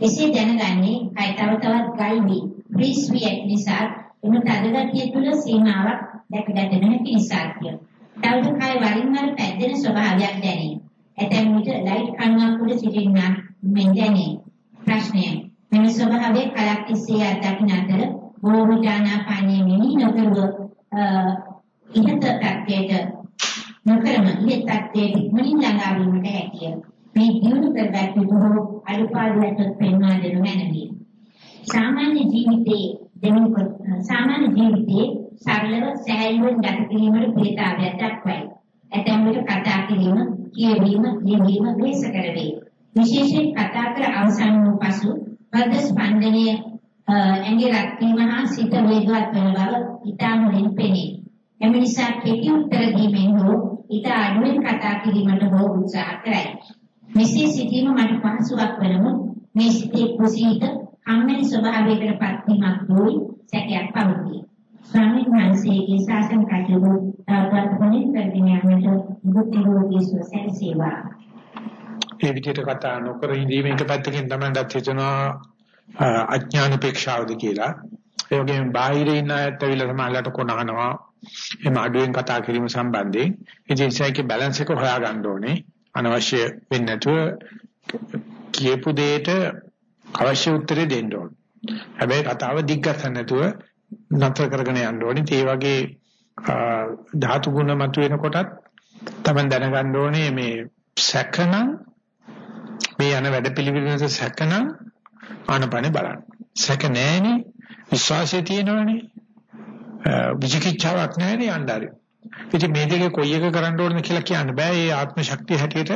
එසේ දැනගන්නේ කය තව තවත් ගල් වී ෆ්‍රීස් වී ඇති නිසා එම තදගතිය තුළ සීමාවක් දැකගත නොහැකි නිසාය. තවද කය වරින් වර පැද්දෙන ස්වභාවයක් දැනේ. ඇතැම් විට ලයිට් කණුවක් උඩ සිටිනා මෙන් දැනේ. ප්‍රශ්නය මෙම ස්වභාවයේ කලක් තිස්සේ අත්දකින්න අතර බොහෝ විට ආනාපානයේ මෙහි නොකරුව ඉහත තත්ත්වයට නොකරම ඉහත තත්ත්වයට ඉක්මනින් ළඟා වීමට හැකිය. මේ දියුණු කරගත් බොහෝ අලුපාඩුවට පෙන්වා දෙනු මැනවි. සාමාන්‍ය ජීවිතයේ දෙමින් සාමාන්‍ය ජීවිතයේ සරලව සෑහලුවෙන් ගත කිරීමට ප්‍රේතාවයක් දක්වයි. ඇතැම් විට කතා කිරීම, කියවීම, ලියවීම වෙහෙසකර වේ. විශේෂයෙන් කතා කර අවසන් වූ පසු හෘද ස්පන්දනය ඇඟේ රත් වීම හා සිත වේගවත් වන බව ඉතාමලින් පෙනේ. එම නිසා කෙටි උත්තර දීමෙන් හෝ ඊට අඩුවෙන් කතා කිරීමට හෝ උත්සාහ කරයි. මෙසේ සිටීම මට පහසුවක් වනමුත් මේ සිතේ කුසීත කම්මැලි ස්වභාවයකට පත්වීමක් නොයි සැකයක් පවතී. ස්වාමීන් වහන්සේගේ ශාසන කටයුතු තවවත් හොඳින් කරගෙන යාමට බුද්ධ රෝගී සුවසැලසේවා. ඒ විදිහට කතා නොකර ඉඳීම එක පැත්තකින් තමයි දත් හිතනවා අඥාන උපේක්ෂාවද කියලා. ඒ වගේම බාහිර ඉන්න අයත් ඇවිල්ලා සමාජලට කොනහනවා. එහම අඩුවෙන් කතා කිරීම සම්බන්ධයෙන් ඉතින් ඒකේ බැලන්ස් එක හොයාගන්න ඕනේ. අනවශ්‍ය වෙන්නේ නැතුව කියපු දෙයට අවශ්‍ය උත්තරේ දෙන්න ඕනේ. හැබැයි කතාව දිග්ගස්සන්න නැතුව නතර කරගෙන යන්න ඕනේ. ඒ වගේ ධාතු ගුණ මතුවෙනකොටත් තමයි දැනගන්න ඕනේ මේ සැකනම් මේ යන වැඩ පිළිවිලට සැකනම් ආනපනේ බලන්න. සැක නැහෙනේ විශ්වාසය තියෙනවනේ. විචිකිච්ඡාවක් නැහැනේ යnderයි. ඉතින් මේ දෙකේ කොයි එක කරන්න ඕනද කියලා කියන්න බෑ. ඒ ආත්ම ශක්තිය හැටියට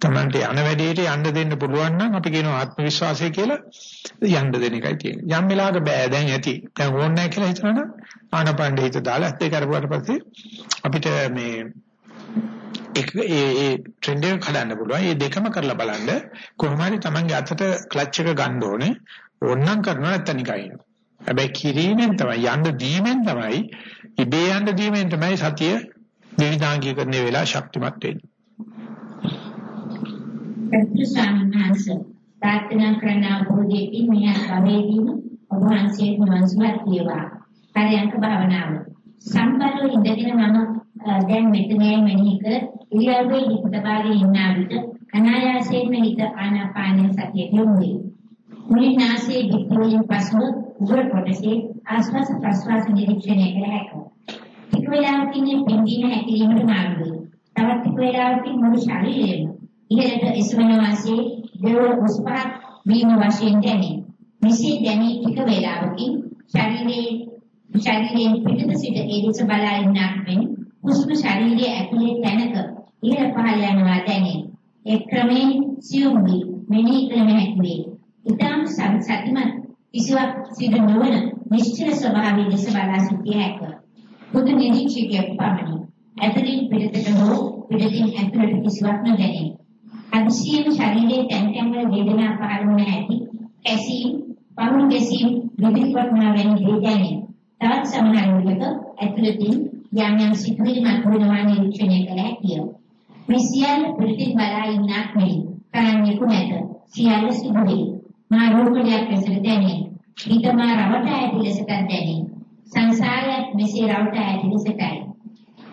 තමන්ට යන වැඩේට යන්න දෙන්න පුළුවන් නම් අපි කියනවා ආත්ම විශ්වාසය කියලා යන්න දෙන එකයි තියෙන්නේ. යම් වෙලාවක බෑ දැන් ඇති. දැන් ඕනේ නැහැ කියලා හිතනනම් ආනපණ්ඩ හිත දාලා ඇත්ත කරපුවාට පස්සේ අපිට මේ එක ඒ ඒ ට්‍රෙන්ඩ් එක කඩන්න පුළුවන්. මේ දෙකම කරලා බලන්න කොහොම හරි තමන්ගේ අතට ක්ලච් එක ගන්න ඕනේ. ඕන්නම් කරනවා නැත්නම් නිකන් හැබැයි කිරීමෙන් තමයි යන්න දීමෙන් තමයි ඉබේ යන්න දීමෙන් තමයි සතිය විවිධාංගීකරණය වෙලා ශක්තිමත් වෙන්නේ. පෙත්‍ර ස්වාමීන් වහන්සේ ප්‍රාර්ථනා කරන අවබෝධයකින් මේ අවේදීම ඔබ වහන්සේ නිවන්සුවත් වේවා. පරයන්ක භාවනාව. සම්බරව ඉඳගෙන මම දැන් මෙතනයි මෙනෙහි කර ඉරියව්වේ හිතබාගෙන ඉන්නා විට අනායාසයෙන්ම හිත ආනාපාන සතිය යොමු වේ. මුලින් ආසේ විද්‍යාවෙන් පසුව උගර කොටසේ ආස්වාස ප්‍රස්වාස නිරීක්ෂණය කළ හැකියි. ටික වේලාවකින් පින්දීම හැකිලීමට මාරු වේ. තවත් ටික වේලාවකින් මුළු ශරීරයම ඉහළට එසවන වාසේ දෙව උස්පහත් වීම වශයෙන් දැනේ. මෙසේ දැනී ටික වේලාවකින් ශරීරයේ ශරීරයෙන් පිටත සිට ඒ දෙස බලා ඉන්නක් මෙන් හුස්ම ශරීරයේ ඇතුලේ තැනක ඉහළ පහළ යනවා දැනේ. ඒ ක්‍රමයෙන් සියුම් වී මෙනෙහි කළ හැකි වේ. ඊටම සතිමත් කිසිවක් සිදු නොවන නිශ්චල ස්වභාවයේ දෙස බලා සිටිය හැක. බුදු නිරීක්ෂකයෙක් පමණි. ඇතුලින් පිටතට හෝ පිටින් ඇතුලට කිසිවක් නොදැනේ. අදිසියම ශරීරයේ තැන් තැන් වල වේදනා පහළ වන හැටි කැසීම් පවුල් කැසීම් විවිධ ප්‍රමාණ වෙන වේදනාවේ තවත් සමහර විට ඇතුළතින් යම් යම් සිතුවිලි මතුවෙනවා නිරීක්ෂණය කළ හැකිය. මේ සියල්ල පිළිතින් බලා ඉන්නක් නෙවෙයි. කරන්නේ කුමැත. සියල්ල සිදුවේ. මා රූපයක් ලෙසට දැනේ. ඊටමා රවට ඇති ලෙසට දැනේ. සංසාරයක් මෙසේ රවට ඇති ලෙසටයි.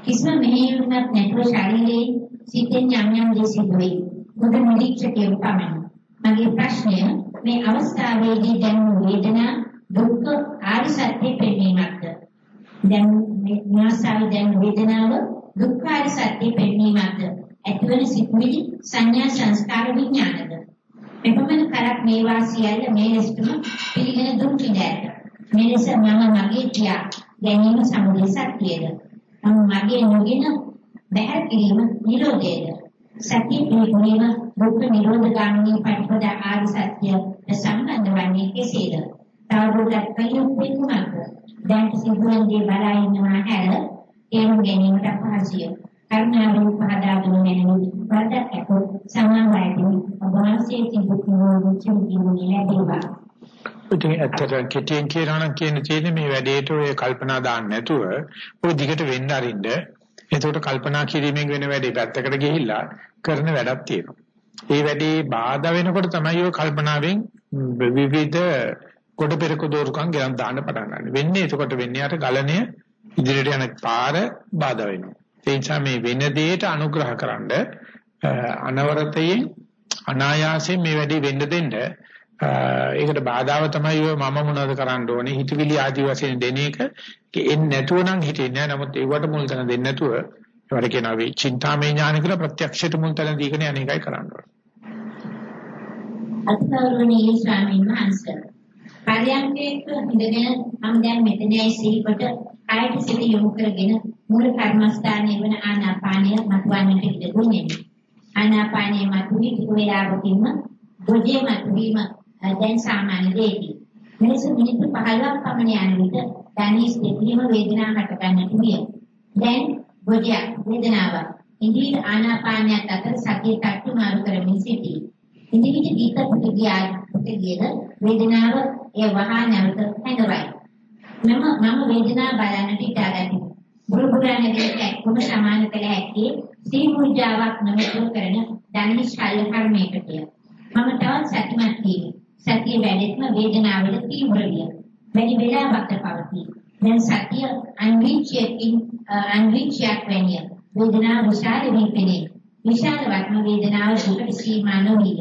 කිසිම මෙහෙයුමක් නැතුව ශරීරයේ සිතෙන් යම් යම් දේ සිදුවේ. බුදු නිරීක්ෂකයෙකු පමණි. මගේ ප්‍රශ්නය මේ අවස්ථාවේදී දැනුණු වේදනා දුක්ඛ ආර්ය සත්‍ය පෙන්වීමක්ද? දැන් මේ න්‍යාසාවේ දැන් වේදනාව දුක්ඛ ආර්ය සත්‍ය පෙන්වීමක්ද? ඇතිවන සිත්මිලි සංඥා සංස්කාර විඥානද? එපමණ කරක් මේවා සියල්ල මේ ලෙසටම පිළිගෙන දුක් විඳෑත. මේ ලෙස මම මගේ කියා ගැනීම සමුදය සත්‍යයද? මම මගේ නොගෙන බැහැ කිරීම නිරෝධයද? සත්‍ය පිළිගැනීම දුක්ඛ නිරෝධ ගාමිනී පටිපදා ආර්ය සත්‍ය සම්බන්ධ වන්නේ කෙසේද? තවදුරටත් කලියුත්තේ කුමක්ද? දැන් සිදුවන දේ බලා ඉන්නවා හැර තේරුම් ගැනීමට අපහසුය. කරුණාවෙන් පහදා දුන්න නැණි වරදක් ඇතොත් සමාන වයදී ඔබවහන්සේ තිබුණු දුක්ඛ ජීවනය ලැබේවා. ඉතින් ඇත්තට කෙටියෙන් කියනවා නම් කියන තියෙන්නේ මේ වැඩේට ඔය කල්පනා දාන්න නැතුව ඔය දිගට වෙන්න අරින්න. එතකොට කල්පනා කිරීමෙන් වෙන වැඩේ පැත්තකට ගිහිල්ලා කරන වැඩක් තියෙනවා. ඒ වැඩේ බාධා වෙනකොට තමයි ඔය කල්පනාවෙන් විවිධ කොට පෙරක දෝරුකම් ගෙනත් දාන්න පටන් ගන්න. වෙන්නේ එතකොට වෙන්නේ අර ගලණය ඉදිරියට යන පාර බාධා වෙනවා. ඒ නිසා මේ වෙන දෙයට අනුග්‍රහකරනද අනවරතයෙන් අනායාසයෙන් මේ වැඩේ වෙන්න දෙන්න ඒකට බාධාව තමයි ඔය මම මොනවද කරන්න ඕනේ හිතවිලි ආදි වශයෙන් දෙන එක එන්නේ නැතුව නම් හිතෙන්නේ නැහැ. නමුත් ඒවට මුල් තැන දෙන්නේ නැතුව ඒවට කියනවා වේ චින්තාමය ඥාන කියලා ප්‍රත්‍යක්ෂයට මුල් තැන දීගෙන අනේකයි කරන්න ඕනේ. අත්කරුණී ස්වාමීන් වහන්සේ පරයන්කේක ඉඳගෙන මම දැන් මෙතනයි සිහිකොට කායට සිත යොමු කරගෙන මූල කර්මස්ථානයේ වන ආනාපානය මතුවන්නට ඉඩ දුන්නේ. ආනාපානයේ මතුවී ටික වේලාවකින්ම ගොජේ මතුවීම දැන් සාමාන්‍ය දෙයකි. මෙලෙස මිනිත්තු 15ක් පමණ යන විට දැනීස් දෙකීම වේදනාවක් හට ගන්නට විය. දැන් ගොජයක් වේදනාවක්. ඉන්ද්‍රිය ආනාපානයත් අතර සතිය තට්ටු මාරු කරමින් සිටී. ඉන්ද්‍රිය දීක පිට ගියා පිට ගියද වේදනාව ඒ වහා නැවත හැඟවයි. මම මම වේදනාව බලන්නට ඉඩාගatti. බුරුබුරන්නේ දෙයක් සමාන කළ හැකි සී මුජාවක් නමතුව කරන ධනි ශල්‍ය කර්මයකටය. මම තවත් සතිමත් වී සතිය වැඩිත්ම වේදනාවල තීව්‍ර විය. වැඩි වේලාවක් පවතී. දැන් සතිය අන්විච්‍යකින් අන්විච්‍යයක් වෙනිය. වේදනාව විශාල වී පෙනේ. විශාල වත්ම වේදනාව දුකට සීමා නොවිය.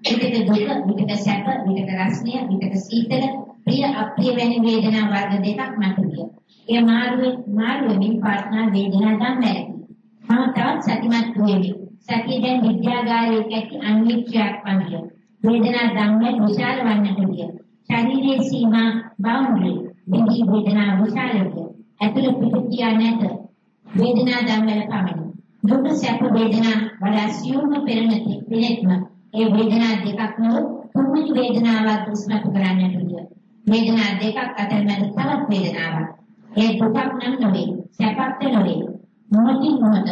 විතක දුක, විතක සැප, විතක රසණය, විතක සීතල, ප්‍රිය අප්‍රිය වැනි වේදනා වර්ග දෙකක් මතුවිය. ඒ මාරුවේ මාරුවෙමින් පාටනා වේදනා ගම් වැරදි. මම තවත් සතිමත් වෙමි. සතිය දැන් විද්‍යාගාරයේ ඇති අන්වික්ෂයක් වගේ. වේදනා ධම්ම විශාල වන්නට විය. ශරීරයේ සීමා බවුන්ඩරි විදි වේදනා විශාලය. ඇතුළ පිටිය නැත. වේදනා ධම්මල පමණි. දුක සැප වේදනා වඩා සියුම්ව පෙරණති පිනෙත්ම ඒ වේදනා දෙකක් නොව තුන්වෙනි වේදනාවක් උස්මතු කරන්නට විය. වේදනා දෙකක් අතර මැද තවත් වේදනාවක්. ඒ දුකක් නම් නොවේ. සැපක් නොවේ. මොහොතින් මොහොත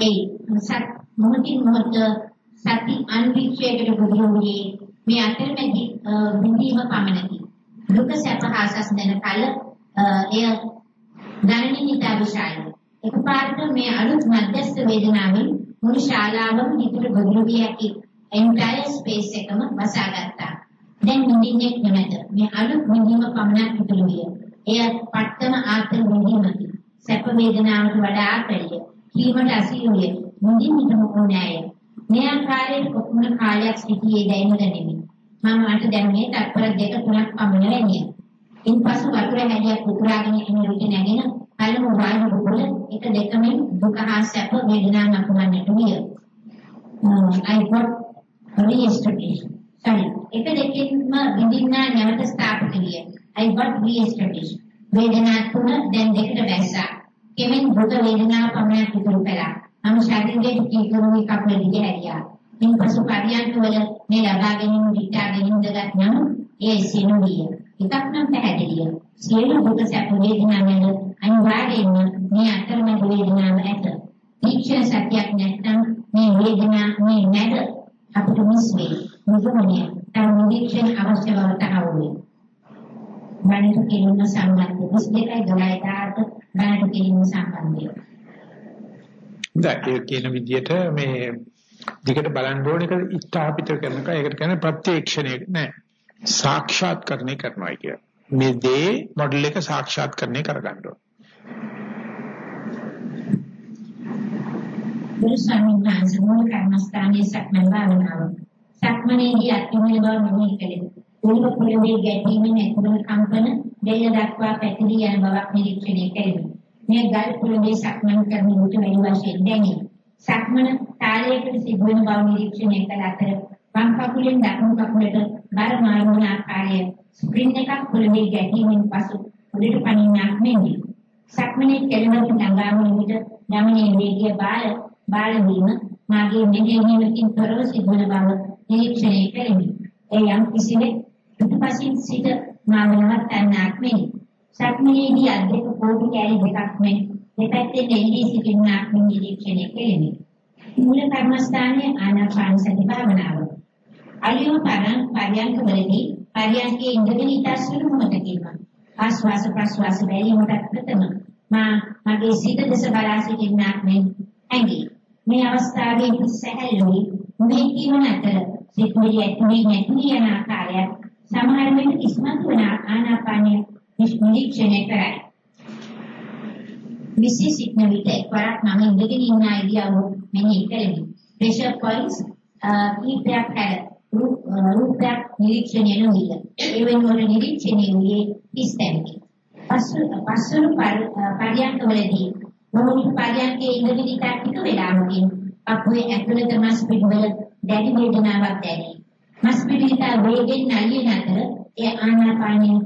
ඒ සත් මොහොතින් මොහොත සති අන්වික්ෂයකට ගොදුරුවේ මේ අතරමැදි බිඳීම පමණකි. දුක සැප හාසස් දෙන කල එය ගණනිත විශාලයි. එකපාරට මේ අලුත් මධ්‍යස්ථ වේදනාවෙන් මුළු ශාලාවම නිතර ගොදුරු වී ඇති එන්ටයර් ස්පේස් එකම වසාගත්තා. දැන් නිදින්නේ නැමෙත. මේ අලුත් නිදීම පමණක් ඉතුරු විය. එය පට්ටම ආත්ම නිදීමකි. සැප වේදනාවට වඩා ආතල්‍ය. කීමට අසීරුය. නිදින්නටම ඕනෑය. මේ ආකාරයෙන් කොපමණ කාලයක් සිටියේ දැනෙන්න නෙමෙයි. මම මට දැනුනේ තත්පර දෙක තුනක් පමණ වැනිය. ඉන්පසු වතුර හැදියක් උතුරාගෙන එන විට නැගෙන පළමු වායු බුබුල එක දෙකමින් දුක හා සැප වේදනා නපුරන්නට විය. I got re-established. sorry එක දෙකින්ම විඳින්නා නැවත ස්ථාපිත විය. I got re-established. වේදනා තුන දැන් දෙකට බැස්සා. කෙමෙන් දුක වේදනාව පමණක් ඉතුරු කළා. මම ශරීරයේ කීකරුවි කපල දිග හැරියා. ඉන්පසු පරියන්ක වල මේ ලබා ගැනීම විචාර ගැනීම දගත් නම් ඒ සිනුවිය. එකක් නම් පැහැදිලිය. සියලු දුක සැප වේදනා වල අනිවාර්යයෙන්ම මේ අතරමැද වේදනාව ඇත. තීක්ෂණ සත්‍යයක් නැත්නම් මේ වේදනා මේ නැද අපිට මිස් වෙයි. මුදුනේ තම නිරීක්ෂණ අවශ්‍ය බව තහවුරු වෙයි. මනිත කිරීම සම්බන්ධ 22යි 12ට මනිත කිරීම සම්බන්ධය. දැන් ඒ කියන විදිහට මේ දිගට බලන්න ඕන එක ඉස්ථාපිත කරන එක ඒකට කියන්නේ ප්‍රත්‍යක්ෂණය නෑ සාක්ෂාත්කරණය කරනවා කිය. මේ දේ මොඩල් එක සාක්ෂාත්කරණය කරගන්න ඕන. ගුරු ස්වාමීන් වහන්සේ මූල කර්මස්ථානයේ සක්මන් භාවනාව. සක්මනේදී අත්විඳින බව මෙහි කළේ. උල්ප පොළවේ ගැටීමෙන් ඇතිවන කම්පන දෙය දක්වා පැතිරී යන බවක් නිරීක්ෂණය කෙරෙමි. මේ ගල් පොළවේ සක්මන් කරන විට වැඩි වශයෙන් දැනේ. සක්මන තාලයකට සිදුවන බව නිරීක්ෂණය කළ අතර වම් කකුලෙන් දකුණු කකුලට බර මාරුවන ආකාරය ස්ප්‍රින්ට් එකක් පොළවේ ගැටීමෙන් පසු උඩට පනින්නක් මෙන්නේ. සක්මනේ කෙළවරට ළඟාවන විට ගමනේ වේගය බාල බාල වීම මාගේ මෙහෙයීමකින් තොරව සිදුවන බව නිරීක්ෂණය කෙරෙමි. ඒ යම් කිසිවෙක් පිටපසින් සිට මානවත් තැන්නක් මෙනි. සක්මනේදී අධික කෝටි කැලි දෙකක් මෙන් දෙපැත්තේ දෙන්නේ සිටින්නක් මෙන් නිරීක්ෂණය කෙරෙමි. මූල කර්මස්ථානයේ ආනාපාන සති භාවනාව. අලියෝ පරණ පරියන්ක වලදී පරියන්කේ ඉඳගෙන ඉතස්සුළු මොහොතකින්ම ආස්වාස ප්‍රස්වාස බැලීමට ප්‍රථම මා මගේ සිත දෙස බලා සිටින්නක් මෙන් ඇඟි. මේ අවස්ථාවේ සැහැල්ලුයි මේ කියවන අතර සිතුවිලි ඇතුලේ නැති යන ආකාරය සමහර වෙලට ඉස්මතු වන ආනාපානය නිරීක්ෂණය කරයි. විශේෂ සිටන විට එක්වරක් මම ඉඳගෙන ඉන්න අයිඩියාව මෙහි කෙරෙමි. ප්‍රෙෂර් පොයින්ට්ස් කීපයක් හැර රූපයක් නිරීක්ෂණය නොවිය. ඒ වෙනුවට නිරීක්ෂණය වූයේ ඉස්තැමකි. පසු පසුරු පරියන්ක වලදී මොහොත පරියන්කේ ඉඳගෙන ඉතා ටික වෙලාවකින් අපේ ඇතුළත මස් පිටවල දැඩි වේදනාවක් දැනේ. මස් පිටිත වේගෙන් නැලියන අතර ඒ ආනාපානිය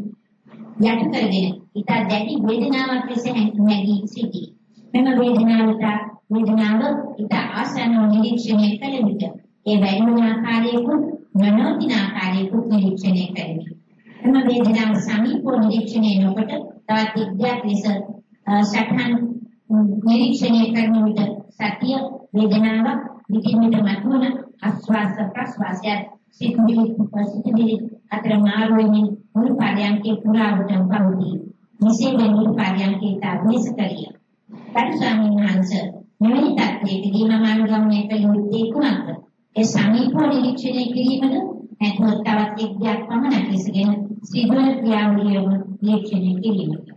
යට කරගෙන ඉතා දැඩි වේදනාවක් ලෙස නැගී සිටී. මෙම වේදනාවට වේදනාව ඉතා ආසන්නව නිරීක්ෂණය කළ විට ඒ වැයුන ආකාරයකුත් නොනොතින ආකාරයකුත් නිරීක්ෂණය කරමි. එම වේදනාව සමීපව නිරීක්ෂණය නොකොට තවත් විද්‍යාවක් ලෙස සටහන් නිරීක්ෂණය කරන විට සතිය වේදනාව විකින්නට මතුවන ආස්වාස ප්‍රස්වාසය සිතුවිලි සිතුවිලි අතර මාරුවෙමින් මුළු පරයන්කේ පුරාවටම පවතී. මෙසේ වෙනුල් පරයන්කේ තාපේස කරිය. පරිසාමින් හංස මෙවැනි තත්ත්වයකදී මම අනුගමනය කළ යුත්තේ කුමක්ද? ඒ සමීපව නිරීක්ෂණය කිරීමද නැත්නම් තවත් එක් දෙයක් පමණක් ලෙසගෙන සිදුවන ක්‍රියාවලියම නිරීක්ෂණය කිරීමද?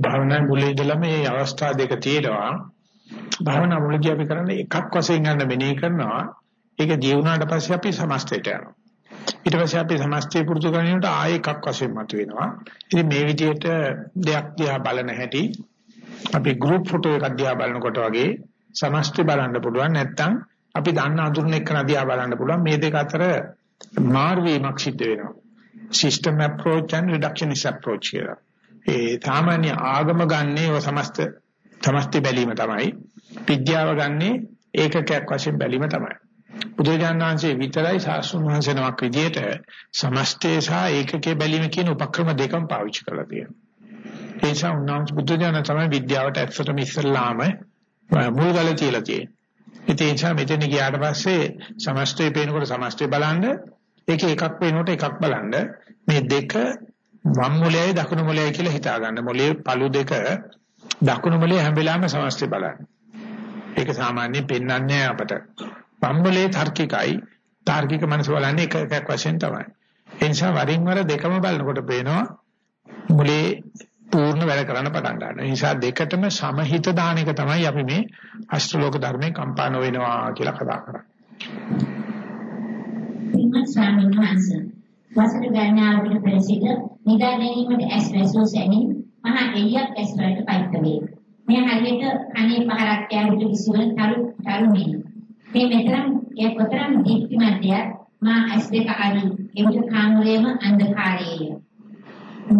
භාවනා මුලේ ඉඳලා මේ අවස්ථා දෙක තියෙනවා. භාවනා මුලදී අපි කරන්නේ එකක් වශයෙන් ගන්න මෙනෙහි කරනවා. ඒක ජීවුණාට පස්සේ අපි සමස්තයට යනවා. ඊට පස්සේ අපි සමස්තය පුරුදු කරනකොට ආයෙ එකක් වශයෙන් මතුවෙනවා. ඉතින් මේ විදිහට දෙයක් දිහා බලන හැටි අපි group photo එකක් දිහා බලනකොට වගේ සමස්ත බලන්න පුළුවන් නැත්නම් අපි දන්න අඳුරන එක දිහා බලන්න පුළුවන් මේ දෙක අතර මාර්වීමක් සිද්ධ වෙනවා system approach and reductionist approach කියලා. ඒ සාමාන්‍ය ආගම ගන්නේ ඔය සමස්ත සමස්ත බැලීම තමයි. විද්‍යාව ගන්නේ ඒකකයක් වශයෙන් බැලීම තමයි. බුදුජානනාංශයේ විතරයි සාස්ෘණ වහන්සේනමක් විදියට සමස්තේ සහ ඒකකයේ බැලීම කියන උපක්‍රම දෙකම පාවිච්චි කරලා තියෙනවා. ඒ නිසා උන්වහන්සේ බුදුජානන තමයි විද්‍යාවට ඇත්තටම ඉස්සල්ලාම මුල්ගල තියලා තියෙන්නේ. ඒ නිසා මෙතන ගියාට පස්සේ සමස්තේ පේනකොට සමස්තේ බලන්න ඒකේ එකක් වෙනකොට එකක් බලන්න මේ දෙක වම් මොලේයි දකුණු මොලේයි කියලා හිතා ගන්න. මොලේ පළු දෙක දකුණු මොලේ හැම වෙලාවෙම සමස්තය බලන්න. ඒක සාමාන්‍යයෙන් පෙන්වන්නේ අපට. වම් මොලේ තාර්කිකයි. තාර්කික මනස බලන්නේ එක එකක් වශයෙන් තමයි. ඒ නිසා වරින් වර දෙකම බලනකොට පේනවා මොලේ පූර්ණ වැඩ කරන්න පටන් ගන්නවා. ඒ නිසා දෙකටම සමහිත දාන එක තමයි අපි මේ අෂ්ටලෝක ධර්මයේ කම්පාන වෙනවා කියලා කතා කරන්නේ. පින්වත් ස්වාමීන් වහන්සේ වසර ගණනාවකට පෙර සිට නිදා ගැනීමට ඇස් වැසූ සැනින් මහා එළියක් ඇස් වලට පයිත් වේ. මේ හරියට කනේ පහරක් කෑමට කිසිවල තරු තරුමේ. මේ මෙතරම් ඒ කොතරම් දීප්තිමත්ය මා ඇස් දෙක අරි එවිට කාමරේම අන්ධකාරයේය.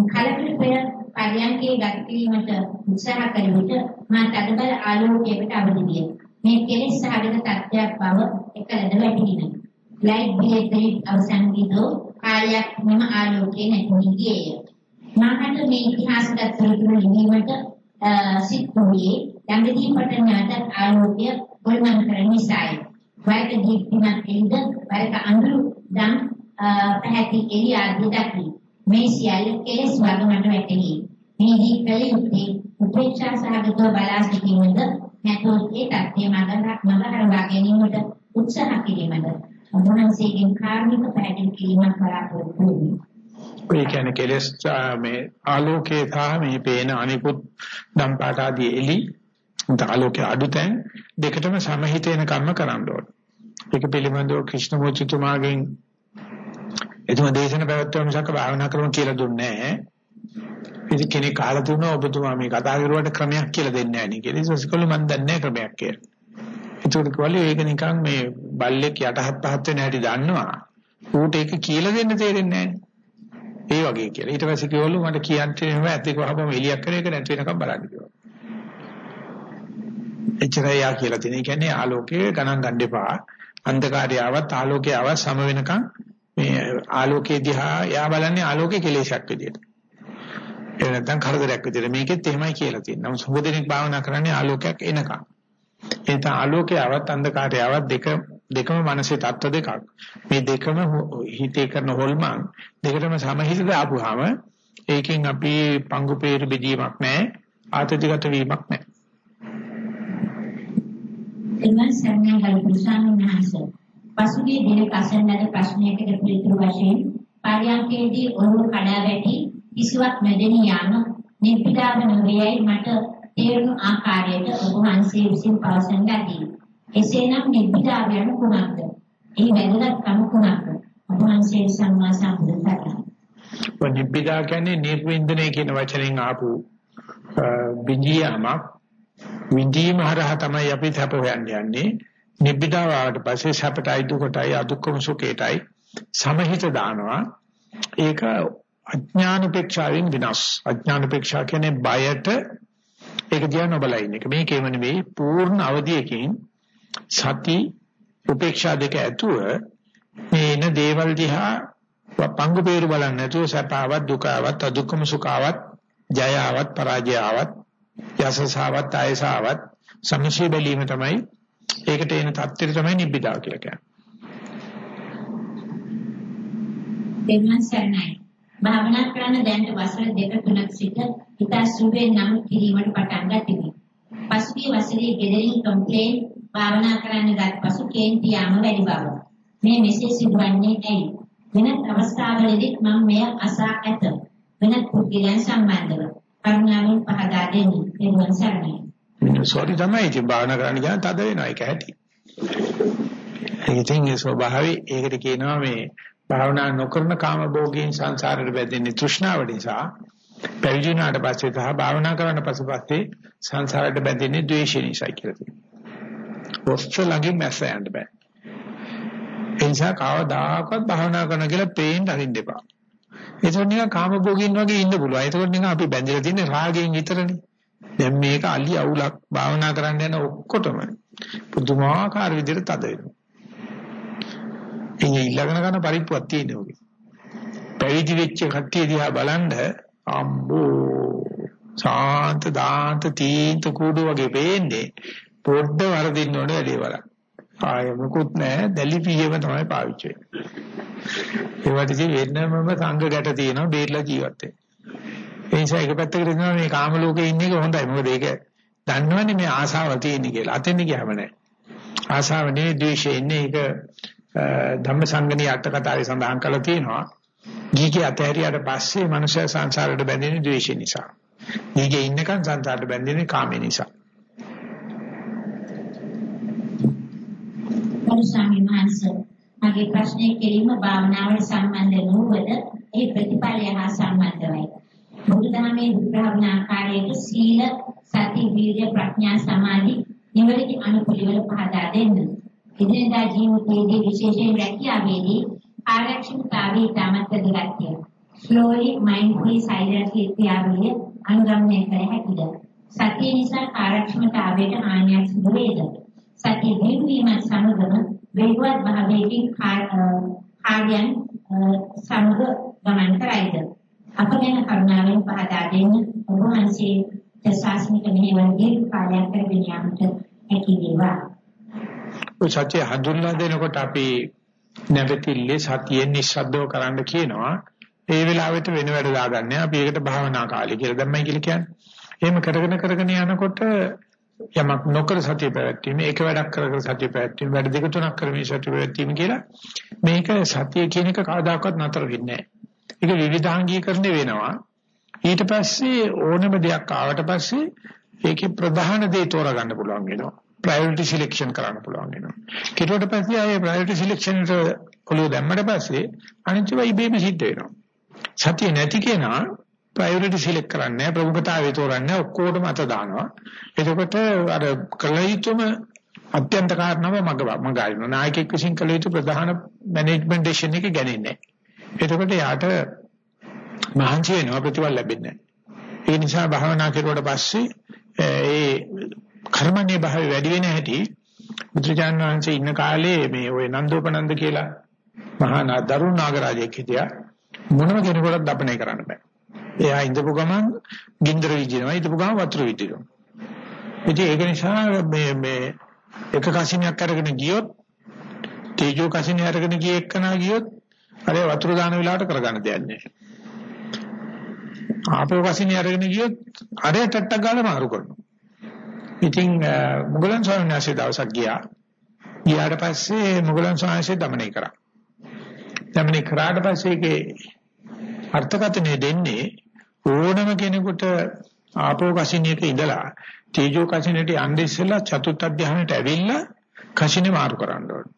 කලකට පෙර පරියන්කේ ගත කිරීමට උත්සාහ කළ විට මා තදබල ආලෝකයකට අවදි විය. මේ කෙලෙස් සහගත තත්ත්වයක් බව එකලද වැටහිණ. ලයිට් බිලෙතරි අවසන් වීදෝ කාලයක් මෙම ආලෝකයේ නැති ගියේය. මාකට මේ ඉතිහාසගත තොරතුරු ලිවීමට සිත් වූයේ ළඟදී පටන් ගන්නත් ආලෝකය පොල්මන් කරන නිසායි. වරක දීප්තිමත් එළිද වරක අඳුරු දම් පැහැති එළි ආදී දකි. මේ සියල්ල කෙලස් වර්ගමට වැටෙහි. මේ දී කල යුත්තේ උපේක්ෂා සහගතව බලා සිටීමද නැතොත් ඒ தත්ත්වය මඟ මඟ හරවා ගැනීමට උත්සාහ කිරීමද උන්වහන්සේගෙන් කාර්මික පැහැදිලි කිරීමක් බලාපොරොත්තු වෙමි. ඒ කියන්නේ කෙලස් මේ ආලෝකයේ සහ මේ පේන අනිකුත් දම්පාට ආදී එලි ආලෝකයේ අඩුතෙන් දෙකටම සමහිත වෙන කර්ම කරන්න ඕන. ඒක පිළිබඳව ක්‍රිෂ්ණමූර්තිතුමාගෙන් එතුමා දේශන පැවැත්වුවා මිසක භාවනා කරමු කියලා දුන්නේ නැහැ. ඉතින් කෙනෙක් අහලා දුන්නා ඔබතුමා මේ කතා කරුවට ක්‍රමයක් කියලා දෙන්නේ නැහැ නේ කියලා. ඒක ඉස්කෝලේ මම දන්නේ නැහැ ක්‍රමයක් කියලා. ඒකට කිව්වලු ඒක නිකන් මේ බල්ලෙක් යටහත් පහත් වෙන හැටි දන්නවා. ඌට ඒක කියලා දෙන්න තේරෙන්නේ ඒ වගේ කියලා. ඊට පස්සේ කිව්වලු මට කියන්න තියෙනවා ඇත්තක වහපම එලියක් කරේ ඒක නැති වෙනකම් බලන්න කිව්වා. එච්චරයි යා කියලා තියෙන. ඒ කියන්නේ ආලෝකයේ ගණන් ගන්න එපා. අන්ධකාරය ආවත් ආලෝකය ආවත් සම වෙනකම් මේ ආලෝකයේ දිහා යා බලන්නේ ආලෝකයේ කෙලෙසක් විදියට. ඒ නැත්නම් කරදරයක් විදියට මේකෙත් එහෙමයි කියලා තියෙනවා. නමුත් සුබ දෙනෙක් භාවනා කරන්නේ ආලෝකයක් එනකම්. එතන ආලෝකයවත් අන්ධකාරයවත් දෙක දෙකම මනසේ தত্ত্ব දෙකක්. මේ දෙකම හිතේ කරන හොල්මන් දෙකටම සමහිත දාපුවාම ඒකෙන් අපි පංගු peer බෙදීමක් නැහැ, ආතතිගත වීමක් නැහැ. දෙවන් සරණ ගරු ස්වාමීන් වහන්සේ. පසුගිය දිනක අසන්නද ප්‍රශ්නයකට පිළිතුරු වශයෙන් පරියන්කේදී ඔරුව කඩා වැටි කිසිවක් මැදෙන යාම නිපිඩාව නොවේයි මට තේරුණු ආකාරයට ඔබ වහන්සේ විසින් පවසන ලදී. එසේනම් නිබ්බිදා යන කුමක්ද? ඒ වැදගත්කම කුමක්ද? ඔබ වහන්සේ සම්මා සම්බුද්ධ නිබ්බිදා කියන්නේ නිර්වින්දනය කියන වචනෙන් ආපු විඤ්ඤාමක් විඳීම හරහා තමයි අපි තප හොයන්නේ. නිබ්බිදාව ආවට පස්සේ සැපටයි දුකටයි අදුක්කම සුඛයටයි සමහිත දානවා. ඒක අඥානුපේක්ෂාවෙන් විනාශ. අඥානුපේක්ෂා කියන්නේ බයට ඒක දිහා නොබලා ඉන්න එක. මේකේම නෙවෙයි පූර්ණ අවධියකින් සති උපේක්ෂා දෙක ඇතුව මේ එන දේවල් දිහා පංගු peeru බලන්නේ නැතුව සැපාවත් දුකාවත් අදුක්කම සුඛාවත් ජයාවත් පරාජයාවත් යසසාවත් ආයසාවත් සම්සිය බැලීම තමයි ඒකට එන தත්ත්වය තමයි නිබ්බිදා කියලා කියන්නේ. දෙමන් සර්ණයි භාවනා කරන දැනට වසර දෙක තුනක් සිට ඉතා සුවේ නම් කිරීමට පටන් ගතිමි. පසුගිය වසරේ ගෙදරින් කම්ප්ලේන් භාවනා කරන්න ගත් පසු කේන්ති යාම වැඩි බව. මේ මෙසේ සිදුවන්නේ ඇයි? වෙනත් අවස්ථාවලදී මම මෙය අසා ඇත. වෙනත් පුද්ගලයන් සම්බන්ධව. කරුණාවෙන් පහදා දෙන්න. දෙවන් සරණයි. සෝරි තමයි ඉතින් භාවනා කරන්න ගියාම තද වෙනවා ඒක ඇති. ඉතින් ඒ ස්වභාවය ඒකට කියනවා මේ භාවනා නොකරන කාම භෝගීන් සංසාරයට බැඳෙන්නේ තෘෂ්ණාව නිසා පැවිදි වුණාට පස්සේ සහ භාවනා කරන පස්සේ සංසාරයට බැඳෙන්නේ ද්වේෂය නිසා කියලා තියෙනවා. ඔස්ස ළඟින් මැස්ස යන්න බෑ. ඒ නිසා කවදාකවත් භාවනා කරන කියලා පේන්න අරින්න එපා. ඒකෝ නිකන් කාමභෝගින් වගේ ඉන්න පුළුවන්. ඒකෝ නිකන් අපි බැඳලා තියෙන්නේ රාගයෙන් විතරනේ. දැන් මේක අලි අවුලක් භාවනා කරන්න යන ඔක්කොටම පුදුමාකාර විදිහට තද වෙනවා. එන්නේ ඊළඟන කරන පරිප්පුවක් තියෙනවා ඔගේ. පැවිදි වෙච්ච කට්ටිය දිහා බලන්න අම්බෝ සාන්ත දාන්ත තීන්ත කුඩු වගේ වෙන්නේ පොඩ්ඩ වරදින්න ඕනේ වැඩි වරක්. ආය මොකුත් නැහැ දැලිපියම තමයි පාවිච්චි වෙන්නේ. ඒවට ඉතින් වෙනමම සංඝ ගැට තියෙනවා බේරලා ජීවත් වෙන්න. ඒ නිසා එක පැත්තකට ඉන්නවා මේ කාම ලෝකේ ඉන්න එක හොඳයි. මොකද ඒක දන්නවනේ මේ ආසාව තියෙන කියලා. අතෙන් ගියාම නැහැ. ආසාව නෙවෙයි ද්වේෂය ඉන්නේ ඒක ධම්මසංගණී අට කතාවේ සඳහන් කරලා තියෙනවා. ගීගේ අතහැරියාට පස්සේ මනුෂ්‍ය සංසාරයට බැඳෙන්නේ ද්වේෂය නිසා. ගීගේ ඉන්නකන් සංසාරයට බැඳෙන්නේ කාමේ නිසා. ස්වාමීන් වහන්සේ මගේ ප්‍රශ්නේ කෙලින්ම භාවනාවට සම්බන්ධ නොවද ඒ ප්‍රතිපලය හා සම්බන්ධයි. බුදුදහමේ විග්‍රහ වන ආකාරයට සීල, සති, වීර්ය, ප්‍රඥා, සමාධි නිවැරදි අනුපිළිවෙල පහදා දෙන්න. ඉදිරියදා ජීවිතයේදී විශේෂයෙන් රැකියාවේදී ආරක්ෂිතතාවී තමත් දෙගත්ය. slowly mindfully silently ක්‍රියාවලිය අනුගමනය කර හැකිද? සතිය නිසා ආරක්ෂිතතාවයට හානියක් සිදු වේද? සතිය දියුණුවීමත් සමගම වේගවත් භාවයකින් කාර්යයන් සමග ගමන් කරයිද අප ගැන කරුණාවෙන් පහදා දෙන්න ඔබ වහන්සේ ශාසනික මෙහෙවර දීර්ඝ කාලයක් කරගෙන යාමට හැකි වේවා. ඔය සත්‍ය හඳුන්වා දෙනකොට අපි නැවතිල්ලේ සතියෙන් නිස්සද්දව කරන්න කියනවා. ඒ වෙලාවට වෙන වැඩ දාගන්නේ අපි ඒකට භාවනා කාලය කියලා දැම්මයි කියලා කියන්නේ. එහෙම කරගෙන කරගෙන යනකොට යමක් නොකර සතිය පැවැත්වීම ඒක වැඩක් කර කර සතිය පැවැත්වීම වැඩ දෙක තුනක් කරමින් සතිය පැවැත්වීම කියලා මේක සතිය කියන එක කවදාකවත් නතර වෙන්නේ නැහැ. ඒක විවිධාංගීකරණය වෙනවා. ඊට පස්සේ ඕනම දෙයක් ආවට පස්සේ ඒකේ ප්‍රධාන දේ තෝරගන්න පුළුවන් වෙනවා. ප්‍රයොරිටි සිලෙක්ෂන් කරන්න පුළුවන් වෙනවා. ඊට පස්සේ ආයේ ප්‍රයොරිටි සිලෙක්ෂන් එකට ඔළුව දැම්මට පස්සේ අනිත් ඒවා ඉබේම සිද්ධ වෙනවා. සතිය නැති කෙනා ප්‍රයොරිටි සිලෙක්ට් කරන්නේ ප්‍රමුඛතාවය තෝරන්නේ ඔක්කොටම අත දානවා. එතකොට අර කලියුතුම අත්‍යන්ත කාරණාව මග මග අරිනවා. නායකයෙක් විසින් කළ යුතු ප්‍රධාන මැනේජ්මන්ට් ඩිසිෂන් එක ගන්නේ එතකොට යාට මහන්සි වෙනවා ප්‍රතිඵල ලැබෙන්නේ ඒ නිසා භාවනා කරුවට පස්සේ ඒ කර්මන්නේ භාවය වැඩි වෙන හැටි බුදුචාන් වහන්සේ ඉන්න කාලේ මේ ওই නන්දෝපනන්ද කියලා මහා දරුණු නාගරාජයෙක් හිටියා මොනම කෙනෙකුටත් දපණය කරන්න බෑ. එයා ඉඳපු ගමන් ගින්දර විදිනවා ඉඳපු ගමන් වතුර විදිනවා. ඉතින් ඒක නිසා මේ මේ එක කසිනියක් අරගෙන ගියොත් තේජෝ කසිනිය අරගෙන ගිය එක්කනා ගියොත් අර වතුර දාන වෙලාවට කරගන්න දෙයක් නැහැ. ආපෝ කසිනිය අරගෙන ගියොත් අරේ ටට්ටක් ගාලා මාරු කරනවා. ඉතින් මුගලන් ස්වාමීන් වහන්සේ දවසක් ගියා. ගියාට පස්සේ මුගලන් ස්වාමීන් වහන්සේ দমনය කරා. দমনය කරාට පස්සේ ඒකේ අර්ථකථනය දෙන්නේ ඕනම කෙනෙකුට ආපෝ කසිනියක ඉඳලා තේජෝ කසිනියට යන්න ඉස්සෙල්ලා චතුත් අධ්‍යාහනයට ඇවිල්ලා කසිනේ මාරු කරන්න ඕනේ.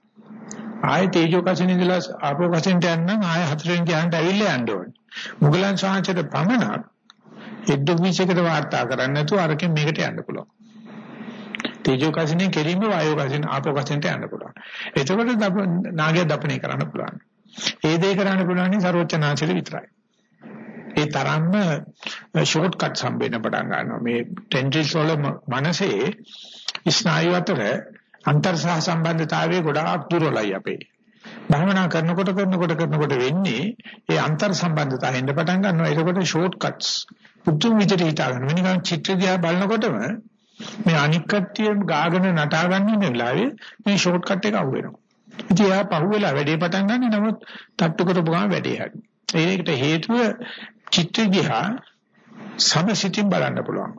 ආයේ තේජෝ කසිනේ ඉඳලා ආපෝ කසිනට යන්න ආයේ හතරෙන් ධ්‍යානට ඇවිල්ලා යන්න ඕනේ. මුගලන් ස්වාමීන් වහන්සේට පමණක් එද්දොමිසයකට වාර්තා කරන්න නැතුව අරකින් මේකට යන්න පුළුවන්. තේජෝ කසිනේ කෙලින්ම වායෝ කසින ආපෝ කසිනට යන්න පුළුවන්. එතකොට නාගය දපණය කරන්න පුළුවන්. ඒ දේ කරන්න පුළුවන් නේ ਸਰවචනාංශෙට විතරයි. ඒ තරම්ම ෂෝට් කට්ස් හම්බෙන්න පටන් ගන්නවා. මේ ටෙන්ඩ්‍රිල්ස් වල මනසේ ස්නායු අතර අන්තර් සහ සම්බන්ධතාවයේ ගොඩාක් දුරලයි අපේ. භාවනා කරනකොට කරනකොට කරනකොට වෙන්නේ ඒ අන්තර් සම්බන්ධතාවය එන්න පටන් ගන්නවා. ඒකකොට ෂෝට් කට්ස් පුදුම විදිහට හිතා ගන්න. වෙනිකන් චිත්‍ර දිහා බලනකොටම මේ අනික් කට්ටිය ගාගෙන නටා ගන්න ඉන්න වෙලාවේ මේ ෂෝට් කට් එක අහු වෙනවා. ඉතින් එයා පහුවෙලා වැඩේ පටන් ගන්න නමුත් තට්ටු කරපු ගමන් වැඩේ හරි. ඒකට හේතුව චිත්ත දිහා සමසිතින් බලන්න පුළුවන්.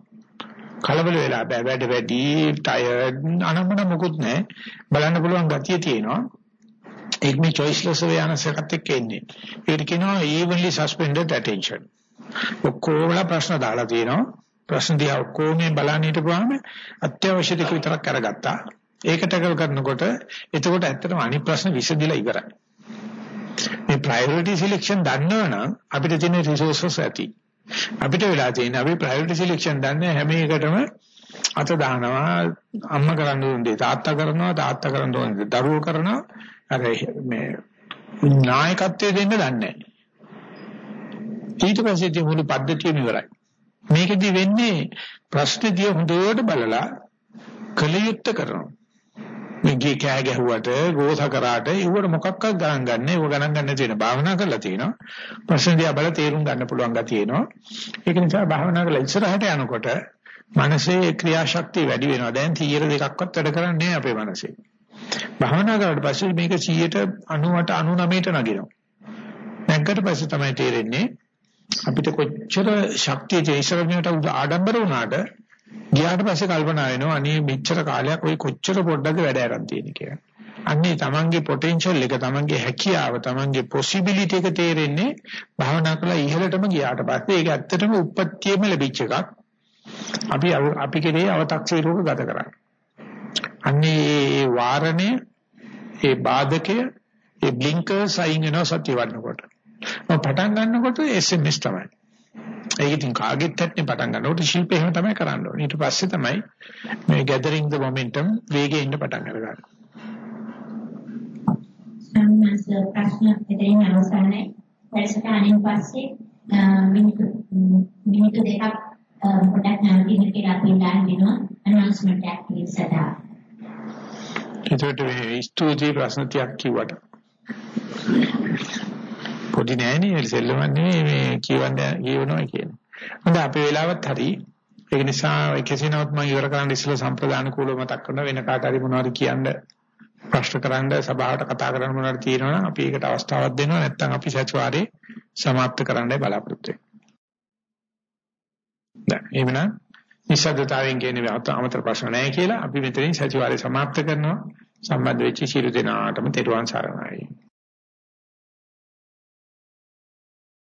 කලබල වෙලා බෑ වැඩ වැඩි ටයර්ඩ් අනම්මන මොකුත් නැහැ. බලන්න පුළුවන් ගතිය තියෙනවා. ඒක මේ choiceless awareness එකත් එක්ක එන්නේ. ඒකට කියනවා evenly suspended attention. ඔක්කොම ප්‍රශ්න දාලා තියෙනවා. ප්‍රශ්න දිහා ඔක්කොම බලන්න හිටපුවාම අත්‍යවශ්‍ය දෙක විතරක් අරගත්තා. ඒකට කරනකොට එතකොට ඇත්තටම අනිත් ප්‍රශ්න විසදිලා ඉවරයි. මේ priority selection දන්නවනම් අපිට තියෙන resources ඇති. අපිට වෙලා තියෙන අපි ප්‍රයොරිටි සිලෙක්ෂන් දන්නේ හැම එකටම අත දානවා අම්මා කරන්න ඕනේ තාත්තා කරනවා තාත්තා කරන්න ඕනේ දරුවෝ කරනවා අර මේ නායකත්වයේ දෙන්න දන්නේ නැහැ. ඊට පස්සේ ඉතින් මුළු පද්ධතියම ඉවරයි. මේකෙදි වෙන්නේ ප්‍රශ්නේදී හොඳට බලලා කලියුත්ත කරනවා. මේ කෑ ගැහුවට ගෝස කරාට ඉවර මොකක්වත් ගණන් ගන්න. ඒව ගණන් ගන්න තියෙන භාවනා කරලා තියෙනවා. ප්‍රශ්න දිහා බලලා තේරුම් ගන්න පුළුවන් ගතිය එනවා. ඒක නිසා භාවනා කරලා ඉස්සරහට යනකොට මනසේ ක්‍රියාශක්තිය වැඩි වෙනවා. දැන් 100 දෙකක්වත් වැඩ කරන්නේ නැහැ අපේ මනසේ. භාවනා කරලා පස්සේ මේක 100ට 90ට 99ට නගිනවා. නැග්ගට පස්සේ තමයි තේරෙන්නේ අපිට කොච්චර ශක්තිය ජීසරණයට ආඩම්බර වුණාට ගියාට පස්සේ කල්පනා වෙනවා අනේ මෙච්චර කාලයක් ওই කොච්චර පොඩ්ඩක්ද වැඩ ආරම්භ තියෙන්නේ කියලා. අන්නේ තමන්ගේ පොටෙන්ෂල් එක තමන්ගේ හැකියාව තමන්ගේ පොසිබිලිටි එක තේරෙන්නේ භාවනා කරලා ඉහළටම ගියාට පස්සේ ඒක ඇත්තටම උපත්තියෙම ලැබිච්ච එකක්. අපි අපි කෙරේ අව탁සීරුව ගත කරන්නේ. අන්නේ වාරණය ඒ බාධකය ඒ බ්ලින්කර්ස් අයින් වෙනවා සත්‍ය වඩනකොට. මම පටන් ගන්නකොට SMS තමයි. ඒක ඉතින් කාගෙත් හැටනේ පටන් ගන්නකොට ශිල්පේ එහෙම තමයි කරන්න ඕනේ. ඊට පස්සේ තමයි මේ gathering the momentum වේගයෙන් ඉන්න පටන් අරගන්නේ. සම්මාස ප්‍රශ්න දෙකෙන් අවසానයි. වැඩසටහනින් පස්සේ මිනිත්තු මිනිත්තු දෙකක් පොඩක් නැවතින කියලා අපි ඉල්ලන් දෙනවා announcement එකක් සදා. ඒකට මේ ස්තුති ප්‍රශ්න තියක් කිව්වට. පොඩි නෑනේ සෙල්ලමක් නෙමෙයි මේ කියවන්නේ කියවනවා කියන්නේ. හොඳ අපේ වෙලාවත් හරි ඒ නිසා ඒ කෙසේනවත් මම ඉවර කරන්න ඉස්සෙල්ලා සම්ප්‍රදාන කූලව මතක් කරන වෙන කාට හරි මොනවද කියන්න ප්‍රශ්න කරන්න සභාවට කතා කරන්න මොනවද තියෙනවනම් අපි ඒකට අවස්ථාවක් දෙනවා නැත්නම් අපි සතිವಾರේ સમાપ્ત කරන්නයි බලාපොරොත්තු වෙන්නේ. දැන් නිසද්දතාවයෙන් කියන්නේ අමතර ප්‍රශ්න නැහැ කියලා අපි මෙතනින් සතිವಾರේ સમાપ્ત කරනවා. සම්බන්ධ වෙච්ච සියලු දෙනාටම තෙරුවන් සරණයි.